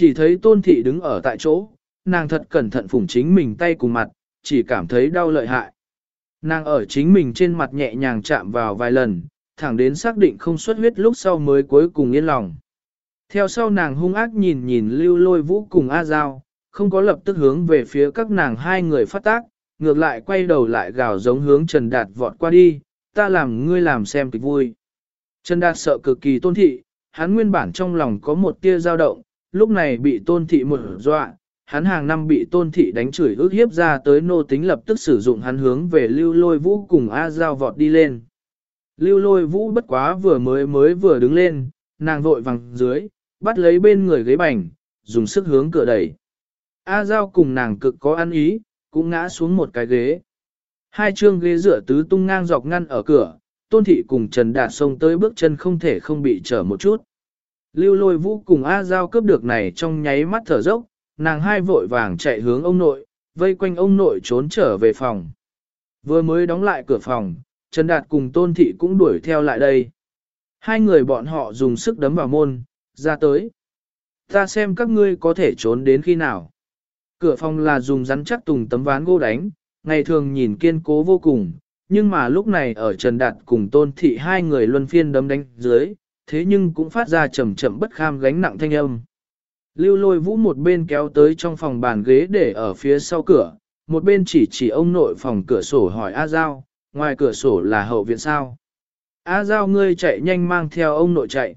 Chỉ thấy tôn thị đứng ở tại chỗ, nàng thật cẩn thận phủng chính mình tay cùng mặt, chỉ cảm thấy đau lợi hại. Nàng ở chính mình trên mặt nhẹ nhàng chạm vào vài lần, thẳng đến xác định không xuất huyết lúc sau mới cuối cùng yên lòng. Theo sau nàng hung ác nhìn nhìn lưu lôi vũ cùng A Giao, không có lập tức hướng về phía các nàng hai người phát tác, ngược lại quay đầu lại gào giống hướng Trần Đạt vọt qua đi, ta làm ngươi làm xem kịch vui. Trần Đạt sợ cực kỳ tôn thị, hắn nguyên bản trong lòng có một tia dao động, lúc này bị tôn thị một dọa, hắn hàng năm bị tôn thị đánh chửi ước hiếp ra tới nô tính lập tức sử dụng hắn hướng về lưu lôi vũ cùng A Giao vọt đi lên. Lưu lôi vũ bất quá vừa mới mới vừa đứng lên, nàng vội vàng dưới, bắt lấy bên người ghế bành, dùng sức hướng cửa đẩy. A Giao cùng nàng cực có ăn ý, cũng ngã xuống một cái ghế. Hai chương ghế rửa tứ tung ngang dọc ngăn ở cửa, tôn thị cùng Trần Đạt xông tới bước chân không thể không bị trở một chút. Lưu lôi vũ cùng A Giao cướp được này trong nháy mắt thở dốc, nàng hai vội vàng chạy hướng ông nội, vây quanh ông nội trốn trở về phòng. Vừa mới đóng lại cửa phòng, Trần Đạt cùng tôn thị cũng đuổi theo lại đây. Hai người bọn họ dùng sức đấm vào môn, ra tới. Ta xem các ngươi có thể trốn đến khi nào. Cửa phòng là dùng rắn chắc tùng tấm ván gỗ đánh, ngày thường nhìn kiên cố vô cùng, nhưng mà lúc này ở Trần Đạt cùng Tôn Thị hai người luân phiên đấm đánh dưới, thế nhưng cũng phát ra chậm chậm bất kham gánh nặng thanh âm. Lưu lôi vũ một bên kéo tới trong phòng bàn ghế để ở phía sau cửa, một bên chỉ chỉ ông nội phòng cửa sổ hỏi A Giao, ngoài cửa sổ là hậu viện sao. A Giao ngươi chạy nhanh mang theo ông nội chạy.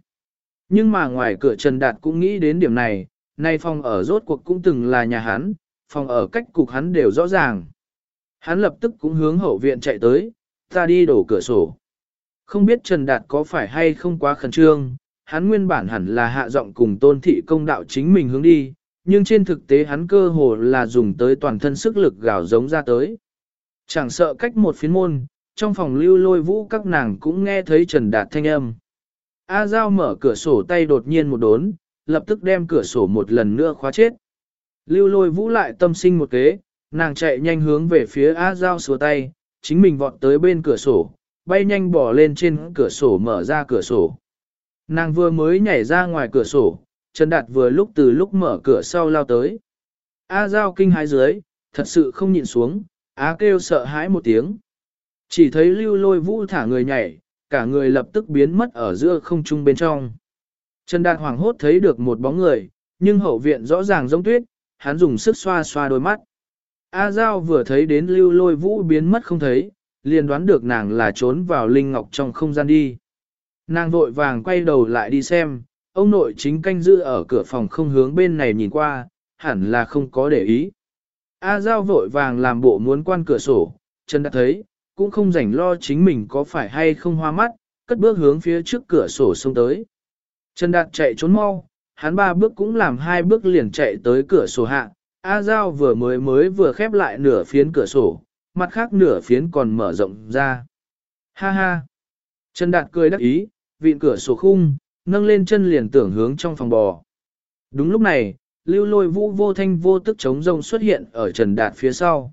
Nhưng mà ngoài cửa Trần Đạt cũng nghĩ đến điểm này, nay phòng ở rốt cuộc cũng từng là nhà hắn, phòng ở cách cục hắn đều rõ ràng. Hắn lập tức cũng hướng hậu viện chạy tới, ta đi đổ cửa sổ. Không biết Trần Đạt có phải hay không quá khẩn trương, hắn nguyên bản hẳn là hạ giọng cùng tôn thị công đạo chính mình hướng đi, nhưng trên thực tế hắn cơ hồ là dùng tới toàn thân sức lực gào giống ra tới. Chẳng sợ cách một phiến môn, trong phòng lưu lôi vũ các nàng cũng nghe thấy Trần Đạt thanh âm. A Giao mở cửa sổ tay đột nhiên một đốn, lập tức đem cửa sổ một lần nữa khóa chết. Lưu lôi vũ lại tâm sinh một kế, nàng chạy nhanh hướng về phía A Giao xua tay, chính mình vọt tới bên cửa sổ, bay nhanh bỏ lên trên cửa sổ mở ra cửa sổ. Nàng vừa mới nhảy ra ngoài cửa sổ, Trần Đạt vừa lúc từ lúc mở cửa sau lao tới. A Giao kinh hãi dưới, thật sự không nhịn xuống, Á kêu sợ hãi một tiếng. Chỉ thấy lưu lôi vũ thả người nhảy, cả người lập tức biến mất ở giữa không trung bên trong. Trần Đạt hoảng hốt thấy được một bóng người, nhưng hậu viện rõ ràng giống tuyết, hắn dùng sức xoa xoa đôi mắt. A Giao vừa thấy đến lưu lôi vũ biến mất không thấy, liền đoán được nàng là trốn vào linh ngọc trong không gian đi. Nàng vội vàng quay đầu lại đi xem, ông nội chính canh giữ ở cửa phòng không hướng bên này nhìn qua, hẳn là không có để ý. A Giao vội vàng làm bộ muốn quan cửa sổ, chân đã thấy, cũng không rảnh lo chính mình có phải hay không hoa mắt, cất bước hướng phía trước cửa sổ xông tới. Trần Đạt chạy trốn mau, hắn ba bước cũng làm hai bước liền chạy tới cửa sổ hạ. A Giao vừa mới mới vừa khép lại nửa phiến cửa sổ, mặt khác nửa phiến còn mở rộng ra. Ha ha! Trần Đạt cười đắc ý, vịn cửa sổ khung, nâng lên chân liền tưởng hướng trong phòng bò. Đúng lúc này, lưu lôi vũ vô thanh vô tức chống rông xuất hiện ở Trần Đạt phía sau.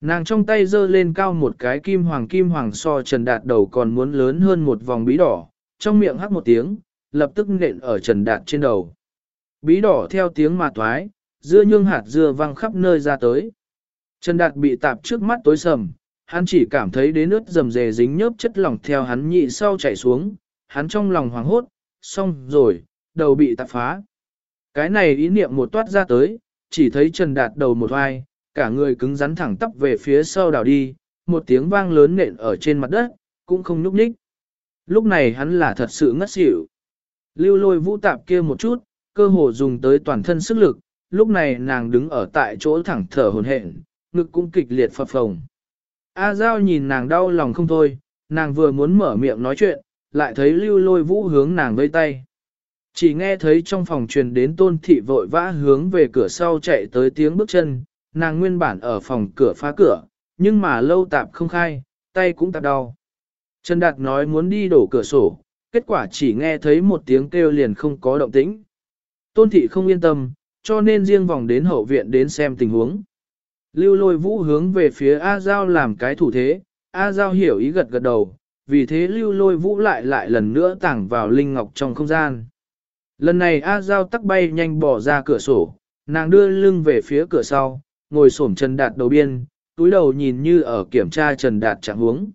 Nàng trong tay giơ lên cao một cái kim hoàng kim hoàng so Trần Đạt đầu còn muốn lớn hơn một vòng bí đỏ, trong miệng hắc một tiếng, lập tức nện ở Trần Đạt trên đầu. Bí đỏ theo tiếng mà thoái, dưa nhương hạt dưa văng khắp nơi ra tới. Trần Đạt bị tạp trước mắt tối sầm, hắn chỉ cảm thấy đến nước dầm dề dính nhớp chất lỏng theo hắn nhị sau chảy xuống, hắn trong lòng hoảng hốt, xong rồi, đầu bị tạp phá. Cái này ý niệm một toát ra tới, chỉ thấy Trần Đạt đầu một vai, cả người cứng rắn thẳng tắp về phía sau đảo đi, một tiếng vang lớn nện ở trên mặt đất, cũng không nhúc nhích. Lúc này hắn là thật sự ngất xỉu. Lưu lôi vũ tạp kia một chút, cơ hồ dùng tới toàn thân sức lực, lúc này nàng đứng ở tại chỗ thẳng thở hồn hển, ngực cũng kịch liệt phập phồng. A Giao nhìn nàng đau lòng không thôi, nàng vừa muốn mở miệng nói chuyện, lại thấy lưu lôi vũ hướng nàng vây tay. Chỉ nghe thấy trong phòng truyền đến tôn thị vội vã hướng về cửa sau chạy tới tiếng bước chân, nàng nguyên bản ở phòng cửa phá cửa, nhưng mà lâu tạp không khai, tay cũng tạp đau. Trần Đạt nói muốn đi đổ cửa sổ, kết quả chỉ nghe thấy một tiếng kêu liền không có động tĩnh. Tôn thị không yên tâm, cho nên riêng vòng đến hậu viện đến xem tình huống. Lưu lôi vũ hướng về phía A Giao làm cái thủ thế, A Giao hiểu ý gật gật đầu, vì thế lưu lôi vũ lại lại lần nữa tảng vào linh ngọc trong không gian. Lần này A Giao tắc bay nhanh bỏ ra cửa sổ, nàng đưa lưng về phía cửa sau, ngồi xổm Trần Đạt đầu biên, túi đầu nhìn như ở kiểm tra Trần Đạt trạng huống.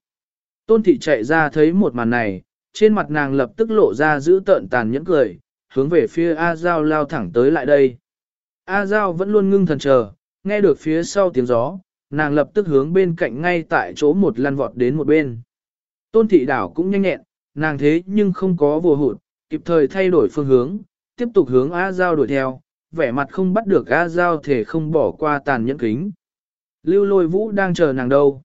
Tôn thị chạy ra thấy một màn này, trên mặt nàng lập tức lộ ra giữ tợn tàn nhẫn cười, hướng về phía A Giao lao thẳng tới lại đây. A Giao vẫn luôn ngưng thần chờ, nghe được phía sau tiếng gió, nàng lập tức hướng bên cạnh ngay tại chỗ một lăn vọt đến một bên. Tôn thị đảo cũng nhanh nhẹn, nàng thế nhưng không có vô hụt, kịp thời thay đổi phương hướng, tiếp tục hướng A Giao đuổi theo, vẻ mặt không bắt được A Giao thể không bỏ qua tàn nhẫn kính. Lưu lôi vũ đang chờ nàng đâu.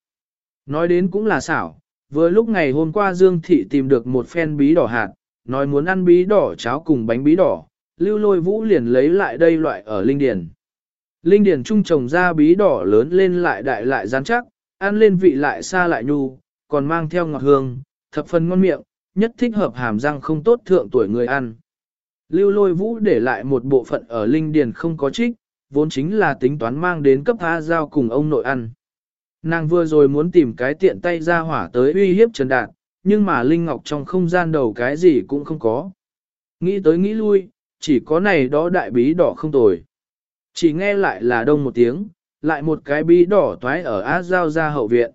Nói đến cũng là xảo, vừa lúc ngày hôm qua Dương Thị tìm được một phen bí đỏ hạt, nói muốn ăn bí đỏ cháo cùng bánh bí đỏ, lưu lôi vũ liền lấy lại đây loại ở Linh Điền. Linh Điền trung trồng ra bí đỏ lớn lên lại đại lại rắn chắc, ăn lên vị lại xa lại nhu, còn mang theo ngọt hương, thập phần ngon miệng, nhất thích hợp hàm răng không tốt thượng tuổi người ăn. Lưu lôi vũ để lại một bộ phận ở Linh Điền không có trích, vốn chính là tính toán mang đến cấp A Giao cùng ông nội ăn. Nàng vừa rồi muốn tìm cái tiện tay ra hỏa tới uy hiếp Trần Đạt, nhưng mà Linh Ngọc trong không gian đầu cái gì cũng không có. Nghĩ tới nghĩ lui, chỉ có này đó đại bí đỏ không tồi. Chỉ nghe lại là đông một tiếng, lại một cái bí đỏ toái ở á giao ra hậu viện.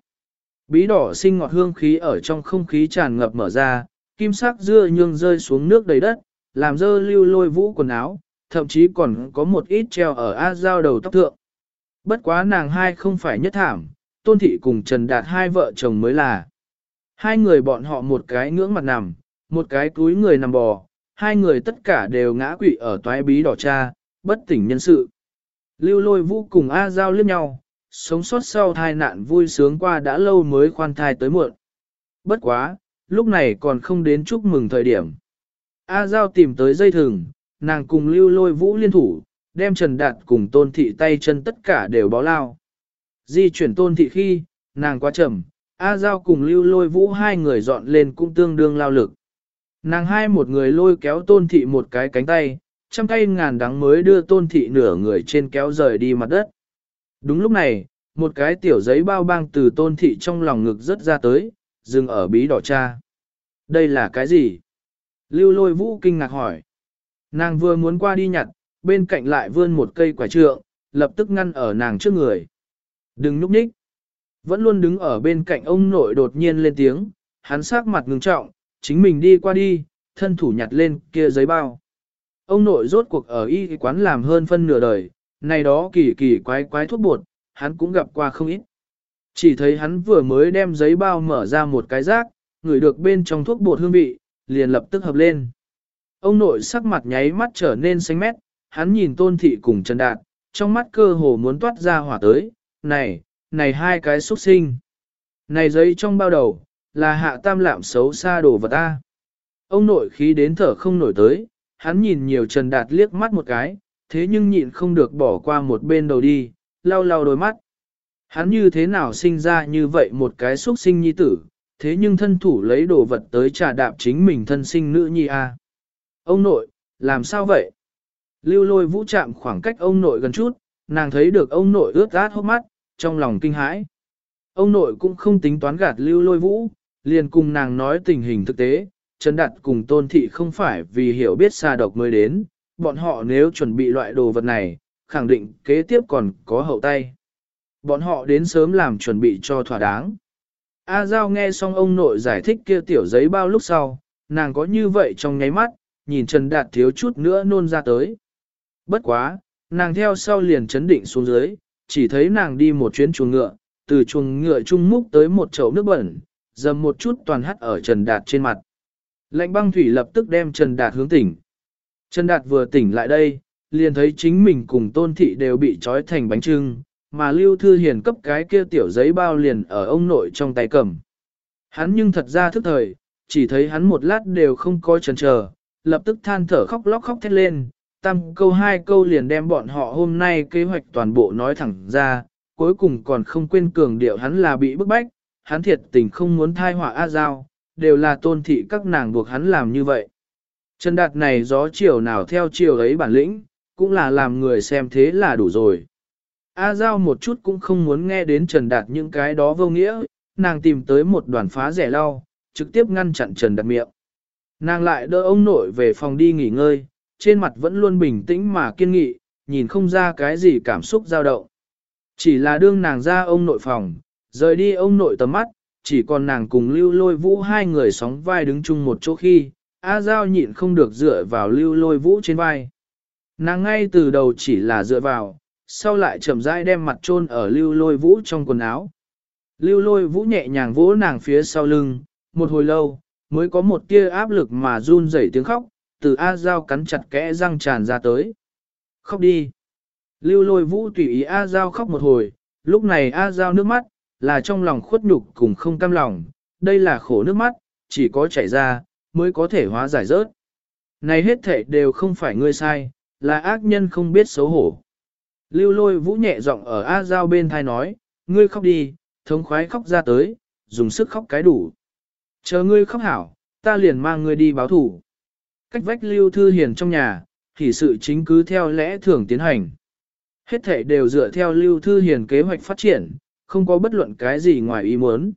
Bí đỏ sinh ngọt hương khí ở trong không khí tràn ngập mở ra, kim sắc dưa nhương rơi xuống nước đầy đất, làm dơ lưu lôi vũ quần áo, thậm chí còn có một ít treo ở á giao đầu tóc thượng. Bất quá nàng hai không phải nhất thảm, tôn thị cùng Trần Đạt hai vợ chồng mới là. Hai người bọn họ một cái ngưỡng mặt nằm, một cái túi người nằm bò, hai người tất cả đều ngã quỵ ở toái bí đỏ cha, bất tỉnh nhân sự. Lưu lôi vũ cùng A Giao liếc nhau, sống sót sau thai nạn vui sướng qua đã lâu mới khoan thai tới muộn. Bất quá, lúc này còn không đến chúc mừng thời điểm. A Giao tìm tới dây thừng, nàng cùng lưu lôi vũ liên thủ, đem Trần Đạt cùng tôn thị tay chân tất cả đều báo lao. Di chuyển tôn thị khi, nàng quá chậm, A Giao cùng lưu lôi vũ hai người dọn lên cũng tương đương lao lực. Nàng hai một người lôi kéo tôn thị một cái cánh tay, trăm tay ngàn đắng mới đưa tôn thị nửa người trên kéo rời đi mặt đất. Đúng lúc này, một cái tiểu giấy bao băng từ tôn thị trong lòng ngực rất ra tới, dừng ở bí đỏ cha. Đây là cái gì? Lưu lôi vũ kinh ngạc hỏi. Nàng vừa muốn qua đi nhặt, bên cạnh lại vươn một cây quả trượng, lập tức ngăn ở nàng trước người. Đừng núp nhích. Vẫn luôn đứng ở bên cạnh ông nội đột nhiên lên tiếng, hắn sắc mặt ngưng trọng, chính mình đi qua đi, thân thủ nhặt lên kia giấy bao. Ông nội rốt cuộc ở y quán làm hơn phân nửa đời, này đó kỳ kỳ quái quái thuốc bột, hắn cũng gặp qua không ít. Chỉ thấy hắn vừa mới đem giấy bao mở ra một cái rác, ngửi được bên trong thuốc bột hương vị, liền lập tức hợp lên. Ông nội sắc mặt nháy mắt trở nên xanh mét, hắn nhìn tôn thị cùng Trần Đạt, trong mắt cơ hồ muốn toát ra hỏa tới, này, này hai cái xuất sinh. Này giấy trong bao đầu, là hạ tam lạm xấu xa đồ vật ta. Ông nội khí đến thở không nổi tới, hắn nhìn nhiều Trần Đạt liếc mắt một cái, thế nhưng nhịn không được bỏ qua một bên đầu đi, lau lau đôi mắt. Hắn như thế nào sinh ra như vậy một cái xuất sinh nhi tử, thế nhưng thân thủ lấy đồ vật tới trà đạp chính mình thân sinh nữ nhi a. Ông nội, làm sao vậy? Lưu lôi vũ chạm khoảng cách ông nội gần chút, nàng thấy được ông nội ướt át hốc mắt, trong lòng kinh hãi. Ông nội cũng không tính toán gạt lưu lôi vũ, liền cùng nàng nói tình hình thực tế, Trần Đạt cùng Tôn Thị không phải vì hiểu biết xa độc mới đến, bọn họ nếu chuẩn bị loại đồ vật này, khẳng định kế tiếp còn có hậu tay. Bọn họ đến sớm làm chuẩn bị cho thỏa đáng. A Giao nghe xong ông nội giải thích kia tiểu giấy bao lúc sau, nàng có như vậy trong nháy mắt, nhìn Trần Đạt thiếu chút nữa nôn ra tới. Bất quá, nàng theo sau liền chấn định xuống dưới, chỉ thấy nàng đi một chuyến chuồng ngựa, từ chuồng ngựa trung múc tới một chậu nước bẩn, dầm một chút toàn hắt ở Trần Đạt trên mặt. Lạnh băng thủy lập tức đem Trần Đạt hướng tỉnh. Trần Đạt vừa tỉnh lại đây, liền thấy chính mình cùng tôn thị đều bị trói thành bánh trưng, mà Lưu Thư Hiền cấp cái kia tiểu giấy bao liền ở ông nội trong tay cầm. Hắn nhưng thật ra thức thời, chỉ thấy hắn một lát đều không có chần chờ, lập tức than thở khóc lóc khóc thét lên, tam câu hai câu liền đem bọn họ hôm nay kế hoạch toàn bộ nói thẳng ra, cuối cùng còn không quên cường điệu hắn là bị bức bách, hắn thiệt tình không muốn thai họa A Giao, đều là tôn thị các nàng buộc hắn làm như vậy. Trần Đạt này gió chiều nào theo chiều ấy bản lĩnh, cũng là làm người xem thế là đủ rồi. A Giao một chút cũng không muốn nghe đến Trần Đạt những cái đó vô nghĩa, nàng tìm tới một đoàn phá rẻ lau, trực tiếp ngăn chặn Trần Đạt miệng. Nàng lại đỡ ông nội về phòng đi nghỉ ngơi, trên mặt vẫn luôn bình tĩnh mà kiên nghị, nhìn không ra cái gì cảm xúc dao động. Chỉ là đương nàng ra ông nội phòng, rời đi ông nội tầm mắt, chỉ còn nàng cùng lưu lôi vũ hai người sóng vai đứng chung một chỗ khi, A Giao nhịn không được dựa vào lưu lôi vũ trên vai. Nàng ngay từ đầu chỉ là dựa vào, sau lại chậm rãi đem mặt chôn ở lưu lôi vũ trong quần áo. Lưu lôi vũ nhẹ nhàng vỗ nàng phía sau lưng, một hồi lâu, mới có một tia áp lực mà run rẩy tiếng khóc, từ A Giao cắn chặt kẽ răng tràn ra tới. Khóc đi. Lưu lôi vũ tùy ý A Giao khóc một hồi, lúc này A Giao nước mắt, là trong lòng khuất nhục cùng không cam lòng, đây là khổ nước mắt, chỉ có chảy ra, mới có thể hóa giải rớt. Này hết thể đều không phải ngươi sai, là ác nhân không biết xấu hổ. Lưu lôi vũ nhẹ giọng ở A Giao bên thai nói, ngươi khóc đi, thống khoái khóc ra tới, dùng sức khóc cái đủ. Chờ ngươi khóc hảo, ta liền mang ngươi đi báo thủ. Cách vách lưu thư hiền trong nhà, thì sự chính cứ theo lẽ thường tiến hành. Hết thể đều dựa theo lưu thư hiền kế hoạch phát triển, không có bất luận cái gì ngoài ý muốn.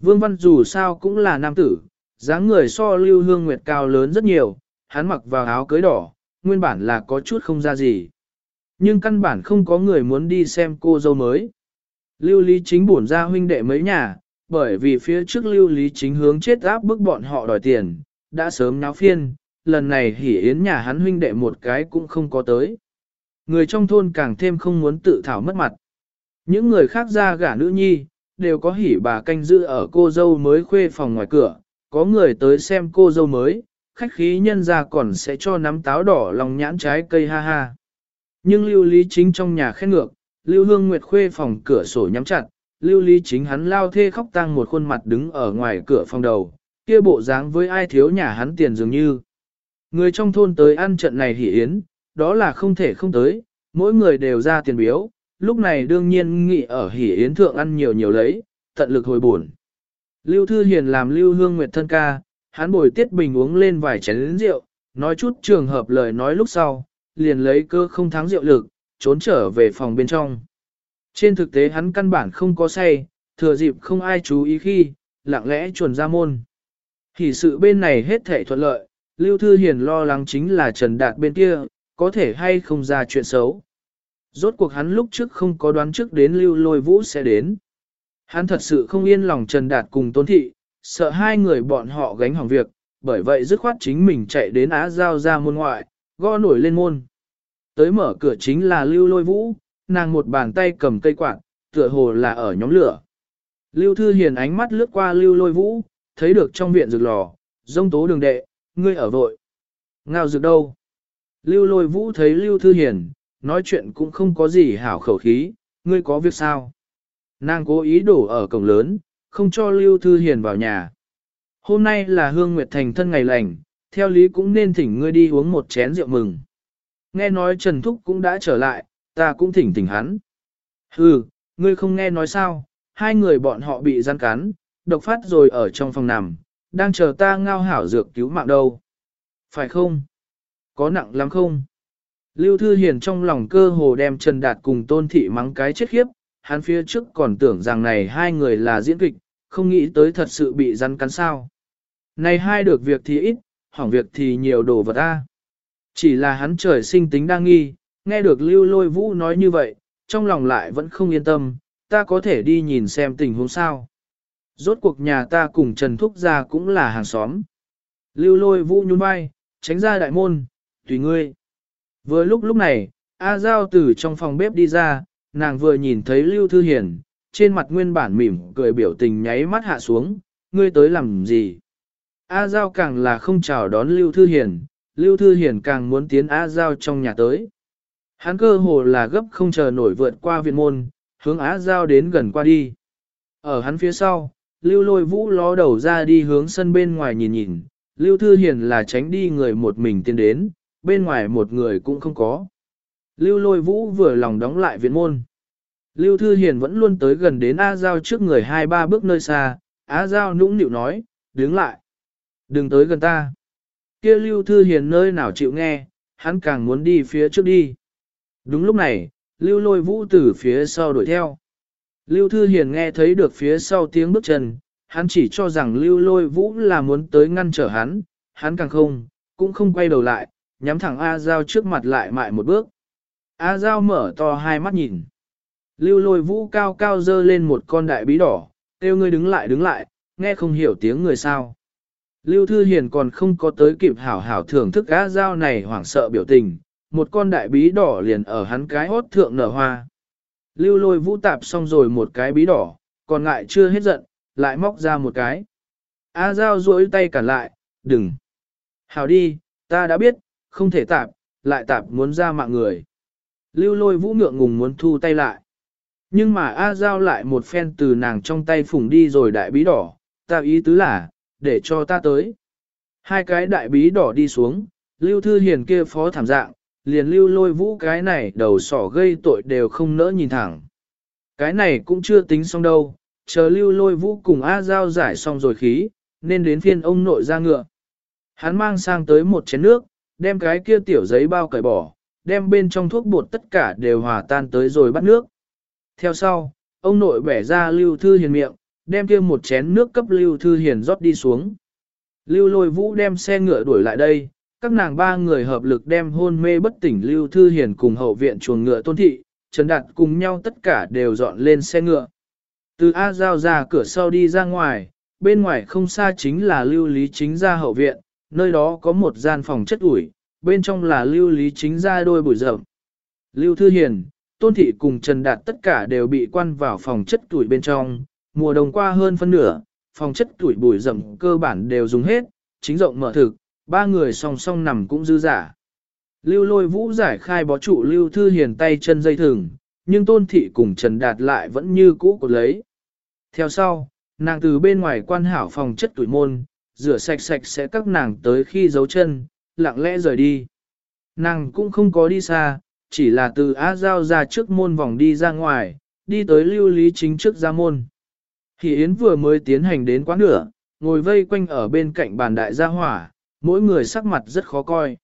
Vương Văn dù sao cũng là nam tử, dáng người so lưu hương nguyệt cao lớn rất nhiều, hắn mặc vào áo cưới đỏ, nguyên bản là có chút không ra gì. Nhưng căn bản không có người muốn đi xem cô dâu mới. Lưu Lý Chính bổn ra huynh đệ mấy nhà, bởi vì phía trước Lưu Lý Chính hướng chết áp bức bọn họ đòi tiền, đã sớm náo phiên, lần này hỉ yến nhà hắn huynh đệ một cái cũng không có tới. Người trong thôn càng thêm không muốn tự thảo mất mặt. Những người khác ra gả nữ nhi, đều có hỉ bà canh giữ ở cô dâu mới khuê phòng ngoài cửa, có người tới xem cô dâu mới, khách khí nhân ra còn sẽ cho nắm táo đỏ lòng nhãn trái cây ha ha. Nhưng lưu lý chính trong nhà khen ngược, lưu hương nguyệt khuê phòng cửa sổ nhắm chặt, lưu lý chính hắn lao thê khóc tang một khuôn mặt đứng ở ngoài cửa phòng đầu, kia bộ dáng với ai thiếu nhà hắn tiền dường như. Người trong thôn tới ăn trận này hỉ yến, đó là không thể không tới, mỗi người đều ra tiền biếu, lúc này đương nhiên nghị ở hỉ yến thượng ăn nhiều nhiều lấy, tận lực hồi buồn. Lưu Thư Hiền làm Lưu Hương Nguyệt thân ca, hắn bồi tiết bình uống lên vài chén rượu, nói chút trường hợp lời nói lúc sau, liền lấy cơ không thắng rượu lực, trốn trở về phòng bên trong. Trên thực tế hắn căn bản không có say, thừa dịp không ai chú ý khi, lặng lẽ chuồn ra môn. Thì sự bên này hết thể thuận lợi, Lưu Thư Hiền lo lắng chính là Trần Đạt bên kia, có thể hay không ra chuyện xấu. Rốt cuộc hắn lúc trước không có đoán trước đến Lưu Lôi Vũ sẽ đến. Hắn thật sự không yên lòng Trần Đạt cùng Tôn Thị, sợ hai người bọn họ gánh hỏng việc, bởi vậy dứt khoát chính mình chạy đến Á Giao ra môn ngoại, gõ nổi lên môn. Tới mở cửa chính là Lưu Lôi Vũ, nàng một bàn tay cầm cây quạt, tựa hồ là ở nhóm lửa. Lưu Thư Hiền ánh mắt lướt qua Lưu Lôi Vũ, thấy được trong viện rực lò, rông tố đường đệ, ngươi ở vội. Ngao rực đâu? Lưu Lôi Vũ thấy Lưu Thư Hiền, nói chuyện cũng không có gì hảo khẩu khí, ngươi có việc sao? Nàng cố ý đổ ở cổng lớn, không cho Lưu Thư Hiền vào nhà. Hôm nay là Hương Nguyệt Thành thân ngày lành, theo lý cũng nên thỉnh ngươi đi uống một chén rượu mừng. Nghe nói Trần Thúc cũng đã trở lại, ta cũng thỉnh thỉnh hắn. Hừ, ngươi không nghe nói sao, hai người bọn họ bị gian cắn, độc phát rồi ở trong phòng nằm, đang chờ ta ngao hảo dược cứu mạng đâu. Phải không? Có nặng lắm không? Lưu Thư Hiền trong lòng cơ hồ đem Trần Đạt cùng Tôn Thị mắng cái chết khiếp, hắn phía trước còn tưởng rằng này hai người là diễn kịch, không nghĩ tới thật sự bị rắn cắn sao. Này hai được việc thì ít, hỏng việc thì nhiều đồ vật a. Chỉ là hắn trời sinh tính đang nghi, nghe được Lưu Lôi Vũ nói như vậy, trong lòng lại vẫn không yên tâm, ta có thể đi nhìn xem tình huống sao. Rốt cuộc nhà ta cùng Trần Thúc gia cũng là hàng xóm. Lưu Lôi Vũ nhún vai, tránh ra đại môn, tùy ngươi. Vừa lúc lúc này, A Giao từ trong phòng bếp đi ra, nàng vừa nhìn thấy Lưu Thư Hiền, trên mặt nguyên bản mỉm cười biểu tình nháy mắt hạ xuống, ngươi tới làm gì? A Giao càng là không chào đón Lưu Thư Hiền, Lưu Thư Hiền càng muốn tiến A Giao trong nhà tới. Hắn cơ hồ là gấp không chờ nổi vượt qua viện môn, hướng A Giao đến gần qua đi. Ở hắn phía sau, Lưu lôi vũ ló đầu ra đi hướng sân bên ngoài nhìn nhìn, Lưu Thư Hiền là tránh đi người một mình tiến đến, bên ngoài một người cũng không có. Lưu lôi vũ vừa lòng đóng lại viện môn. Lưu Thư Hiền vẫn luôn tới gần đến A Giao trước người hai ba bước nơi xa, A Giao nũng nịu nói, đứng lại. Đừng tới gần ta. kia Lưu Thư Hiền nơi nào chịu nghe, hắn càng muốn đi phía trước đi. Đúng lúc này, Lưu lôi vũ từ phía sau đuổi theo. Lưu Thư Hiền nghe thấy được phía sau tiếng bước chân, hắn chỉ cho rằng Lưu lôi vũ là muốn tới ngăn trở hắn, hắn càng không, cũng không quay đầu lại, nhắm thẳng A Giao trước mặt lại mại một bước. A Giao mở to hai mắt nhìn. Lưu lôi vũ cao cao dơ lên một con đại bí đỏ, kêu ngươi đứng lại đứng lại, nghe không hiểu tiếng người sao. Lưu Thư Hiền còn không có tới kịp hảo hảo thưởng thức A Giao này hoảng sợ biểu tình, một con đại bí đỏ liền ở hắn cái hốt thượng nở hoa. Lưu lôi vũ tạp xong rồi một cái bí đỏ, còn ngại chưa hết giận, lại móc ra một cái. A Giao duỗi tay cản lại, đừng. Hảo đi, ta đã biết, không thể tạp, lại tạp muốn ra mạng người. Lưu lôi vũ ngượng ngùng muốn thu tay lại. Nhưng mà A Giao lại một phen từ nàng trong tay phùng đi rồi đại bí đỏ, ta ý tứ là, để cho ta tới. Hai cái đại bí đỏ đi xuống, Lưu Thư Hiền kia phó thảm dạng, liền lưu lôi vũ cái này đầu sỏ gây tội đều không nỡ nhìn thẳng. Cái này cũng chưa tính xong đâu, chờ lưu lôi vũ cùng A Giao giải xong rồi khí, nên đến phiên ông nội ra ngựa. Hắn mang sang tới một chén nước, đem cái kia tiểu giấy bao cởi bỏ, đem bên trong thuốc bột tất cả đều hòa tan tới rồi bắt nước. Theo sau, ông nội bẻ ra Lưu Thư Hiền miệng, đem kia một chén nước cấp Lưu Thư Hiền rót đi xuống. Lưu lôi vũ đem xe ngựa đuổi lại đây, các nàng ba người hợp lực đem hôn mê bất tỉnh Lưu Thư Hiền cùng hậu viện chuồng ngựa tôn thị, Trần Đạt cùng nhau tất cả đều dọn lên xe ngựa. Từ A Giao ra cửa sau đi ra ngoài, bên ngoài không xa chính là Lưu Lý Chính ra hậu viện, nơi đó có một gian phòng chất ủi, bên trong là Lưu Lý Chính ra đôi bụi rậm. Lưu Thư Hiền, Tôn Thị cùng Trần Đạt tất cả đều bị quan vào phòng chất tuổi bên trong, mùa đông qua hơn phân nửa, phòng chất tuổi bụi rậm cơ bản đều dùng hết, chính rộng mở thực, ba người song song nằm cũng dư giả. Lưu lôi vũ giải khai bó trụ Lưu Thư Hiền tay chân dây thừng, nhưng Tôn Thị cùng Trần Đạt lại vẫn như cũ cột lấy. Theo sau, nàng từ bên ngoài quan hảo phòng chất tuổi môn, rửa sạch sạch sẽ các nàng tới khi giấu chân, lặng lẽ rời đi. Nàng cũng không có đi xa, chỉ là từ Á Giao ra trước môn vòng đi ra ngoài, đi tới lưu lý chính trước ra môn. Hỷ Yến vừa mới tiến hành đến quán nửa, ngồi vây quanh ở bên cạnh bàn đại gia hỏa, mỗi người sắc mặt rất khó coi.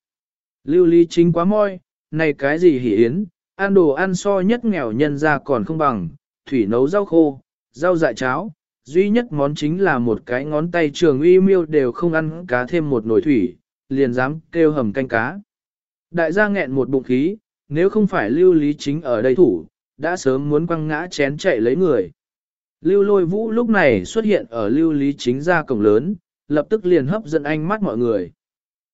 Lưu lý chính quá môi, này cái gì Hỷ Yến, ăn đồ ăn so nhất nghèo nhân ra còn không bằng, thủy nấu rau khô, rau dại cháo, duy nhất món chính là một cái ngón tay trường uy miêu đều không ăn cá thêm một nồi thủy, liền dám kêu hầm canh cá. Đại gia nghẹn một bụng khí, nếu không phải lưu lý chính ở đây thủ, đã sớm muốn quăng ngã chén chạy lấy người. Lưu lôi vũ lúc này xuất hiện ở lưu lý chính ra cổng lớn, lập tức liền hấp dẫn ánh mắt mọi người.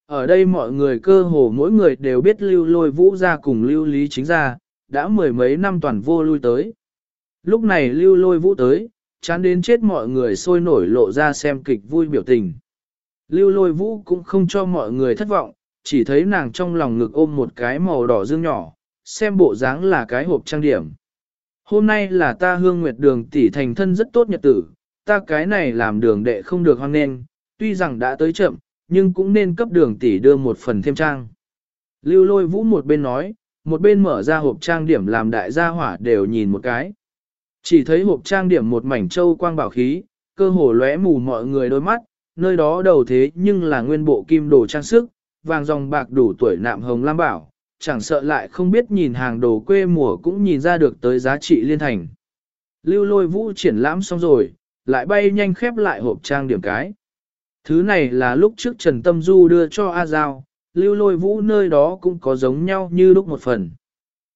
Ở đây mọi người cơ hồ mỗi người đều biết lưu lôi vũ ra cùng lưu lý chính ra, đã mười mấy năm toàn vô lui tới. Lúc này lưu lôi vũ tới, chán đến chết mọi người sôi nổi lộ ra xem kịch vui biểu tình. Lưu lôi vũ cũng không cho mọi người thất vọng, chỉ thấy nàng trong lòng ngực ôm một cái màu đỏ dương nhỏ, xem bộ dáng là cái hộp trang điểm. Hôm nay là ta hương nguyệt đường tỷ thành thân rất tốt nhật tử, ta cái này làm đường đệ không được hoang nên, tuy rằng đã tới chậm, nhưng cũng nên cấp đường tỷ đưa một phần thêm trang. Lưu lôi vũ một bên nói, một bên mở ra hộp trang điểm làm đại gia hỏa đều nhìn một cái. Chỉ thấy hộp trang điểm một mảnh châu quang bảo khí, cơ hồ lóe mù mọi người đôi mắt, nơi đó đầu thế nhưng là nguyên bộ kim đồ trang sức, vàng dòng bạc đủ tuổi nạm hồng lam bảo, chẳng sợ lại không biết nhìn hàng đồ quê mùa cũng nhìn ra được tới giá trị liên thành. Lưu lôi vũ triển lãm xong rồi, lại bay nhanh khép lại hộp trang điểm cái. Thứ này là lúc trước Trần Tâm Du đưa cho A Giao, lưu lôi vũ nơi đó cũng có giống nhau như lúc một phần.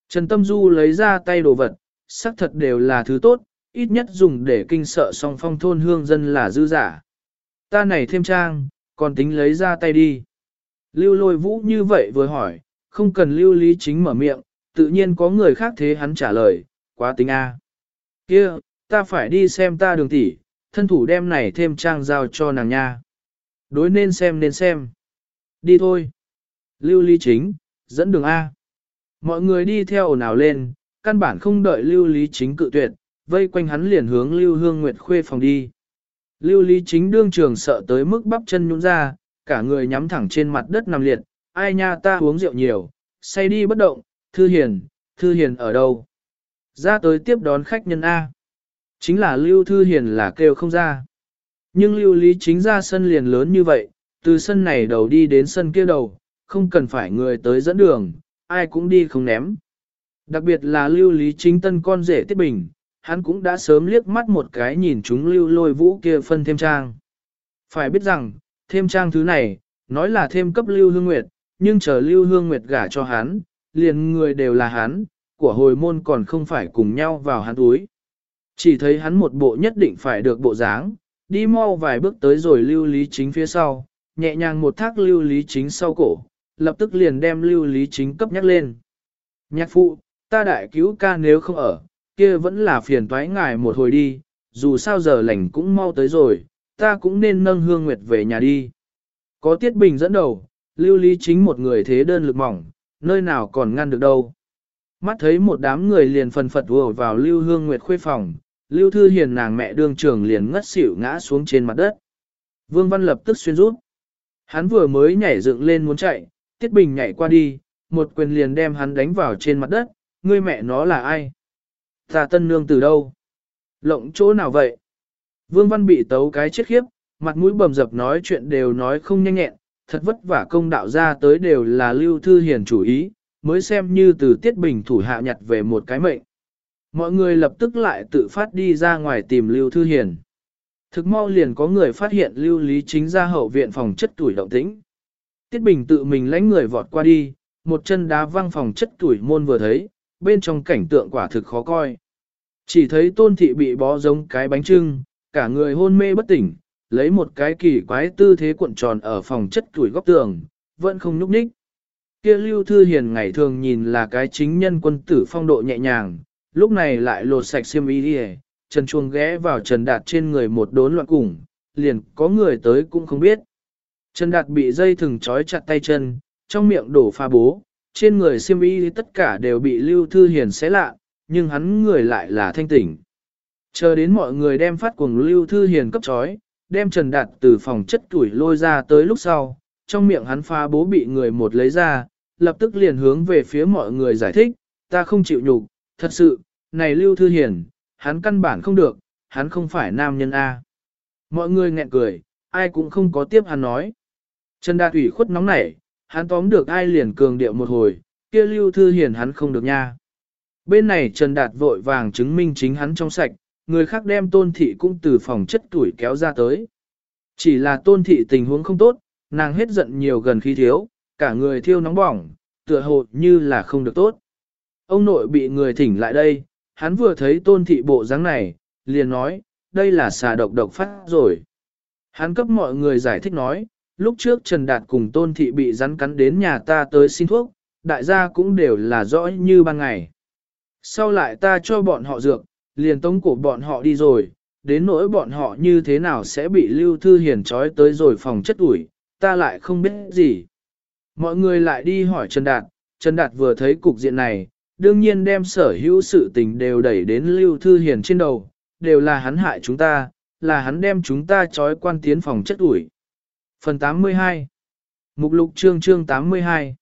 Trần Tâm Du lấy ra tay đồ vật, xác thật đều là thứ tốt, ít nhất dùng để kinh sợ song phong thôn hương dân là dư giả. Ta này thêm trang, còn tính lấy ra tay đi. Lưu lôi vũ như vậy vừa hỏi, không cần lưu lý chính mở miệng, tự nhiên có người khác thế hắn trả lời, quá tính A. kia ta phải đi xem ta đường tỷ, thân thủ đem này thêm trang giao cho nàng nha. Đối nên xem nên xem. Đi thôi. Lưu lý chính, dẫn đường A. Mọi người đi theo ồn ào lên, căn bản không đợi lưu lý chính cự tuyệt, vây quanh hắn liền hướng lưu hương nguyệt khuê phòng đi. Lưu lý chính đương trường sợ tới mức bắp chân nhũn ra, cả người nhắm thẳng trên mặt đất nằm liệt, ai nha ta uống rượu nhiều, say đi bất động, thư hiền, thư hiền ở đâu? Ra tới tiếp đón khách nhân A. Chính là lưu thư hiền là kêu không ra. Nhưng lưu lý chính ra sân liền lớn như vậy, từ sân này đầu đi đến sân kia đầu, không cần phải người tới dẫn đường, ai cũng đi không ném. Đặc biệt là lưu lý chính tân con rể tiết bình, hắn cũng đã sớm liếc mắt một cái nhìn chúng lưu lôi vũ kia phân thêm trang. Phải biết rằng, thêm trang thứ này, nói là thêm cấp lưu hương nguyệt, nhưng chờ Lưu Hương Nguyệt gả cho hắn, liền người đều là hắn, của hồi môn còn không phải cùng nhau vào hắn túi. Chỉ thấy hắn một bộ nhất định phải được bộ dáng, đi mau vài bước tới rồi Lưu Lý Chính phía sau, nhẹ nhàng một thác Lưu Lý Chính sau cổ, lập tức liền đem Lưu Lý Chính cấp nhắc lên. Nhạc phụ, ta đại cứu ca nếu không ở, kia vẫn là phiền toái ngài một hồi đi, dù sao giờ lành cũng mau tới rồi, ta cũng nên nâng hương nguyệt về nhà đi. Có tiết bình dẫn đầu, lưu lý chính một người thế đơn lực mỏng, nơi nào còn ngăn được đâu. Mắt thấy một đám người liền phần phật vừa vào lưu hương nguyệt khuê phòng, lưu thư hiền nàng mẹ đương trưởng liền ngất xỉu ngã xuống trên mặt đất. Vương Văn lập tức xuyên rút. Hắn vừa mới nhảy dựng lên muốn chạy, tiết bình nhảy qua đi, một quyền liền đem hắn đánh vào trên mặt đất, ngươi mẹ nó là ai? Ta tân nương từ đâu? Lộng chỗ nào vậy? Vương Văn bị tấu cái chết khiếp, mặt mũi bầm dập nói chuyện đều nói không nhanh nhẹn, thật vất vả công đạo ra tới đều là Lưu Thư Hiền chủ ý, mới xem như từ Tiết Bình thủ hạ nhặt về một cái mệnh. Mọi người lập tức lại tự phát đi ra ngoài tìm Lưu Thư Hiền. Thực mau liền có người phát hiện Lưu Lý Chính ra hậu viện phòng chất tuổi động tĩnh. Tiết Bình tự mình lánh người vọt qua đi, một chân đá văng phòng chất tuổi môn vừa thấy, bên trong cảnh tượng quả thực khó coi. Chỉ thấy tôn thị bị bó giống cái bánh trưng, cả người hôn mê bất tỉnh, lấy một cái kỳ quái tư thế cuộn tròn ở phòng chất tuổi góc tường, vẫn không nhúc ních. Kia lưu thư hiền ngày thường nhìn là cái chính nhân quân tử phong độ nhẹ nhàng, lúc này lại lột sạch xiêm y đi trần chuông ghé vào trần đạt trên người một đốn loạn củng, liền có người tới cũng không biết. Trần đạt bị dây thừng trói chặt tay chân, trong miệng đổ pha bố, trên người Siêm y tất cả đều bị lưu thư hiền xé lạ, nhưng hắn người lại là thanh tỉnh. Chờ đến mọi người đem phát cuồng lưu thư hiền cấp trói, đem Trần Đạt từ phòng chất tuổi lôi ra tới lúc sau, trong miệng hắn phá bố bị người một lấy ra, lập tức liền hướng về phía mọi người giải thích, ta không chịu nhục, thật sự, này lưu thư hiền, hắn căn bản không được, hắn không phải nam nhân A. Mọi người nghẹn cười, ai cũng không có tiếp hắn nói. Trần Đạt ủy khuất nóng nảy, hắn tóm được ai liền cường điệu một hồi, kia lưu thư hiền hắn không được nha. Bên này Trần Đạt vội vàng chứng minh chính hắn trong sạch, người khác đem tôn thị cũng từ phòng chất tuổi kéo ra tới. Chỉ là tôn thị tình huống không tốt, nàng hết giận nhiều gần khi thiếu, cả người thiêu nóng bỏng, tựa hồ như là không được tốt. Ông nội bị người thỉnh lại đây, hắn vừa thấy tôn thị bộ dáng này, liền nói, đây là xà độc độc phát rồi. Hắn cấp mọi người giải thích nói, lúc trước Trần Đạt cùng tôn thị bị rắn cắn đến nhà ta tới xin thuốc, đại gia cũng đều là rõ như ban ngày. Sau lại ta cho bọn họ dược, liền tống cổ bọn họ đi rồi, đến nỗi bọn họ như thế nào sẽ bị Lưu Thư Hiền trói tới rồi phòng chất ủi, ta lại không biết gì. Mọi người lại đi hỏi Trần Đạt, Trần Đạt vừa thấy cục diện này, đương nhiên đem sở hữu sự tình đều đẩy đến Lưu Thư Hiền trên đầu, đều là hắn hại chúng ta, là hắn đem chúng ta trói quan tiến phòng chất ủi. Phần 82 Mục lục chương chương 82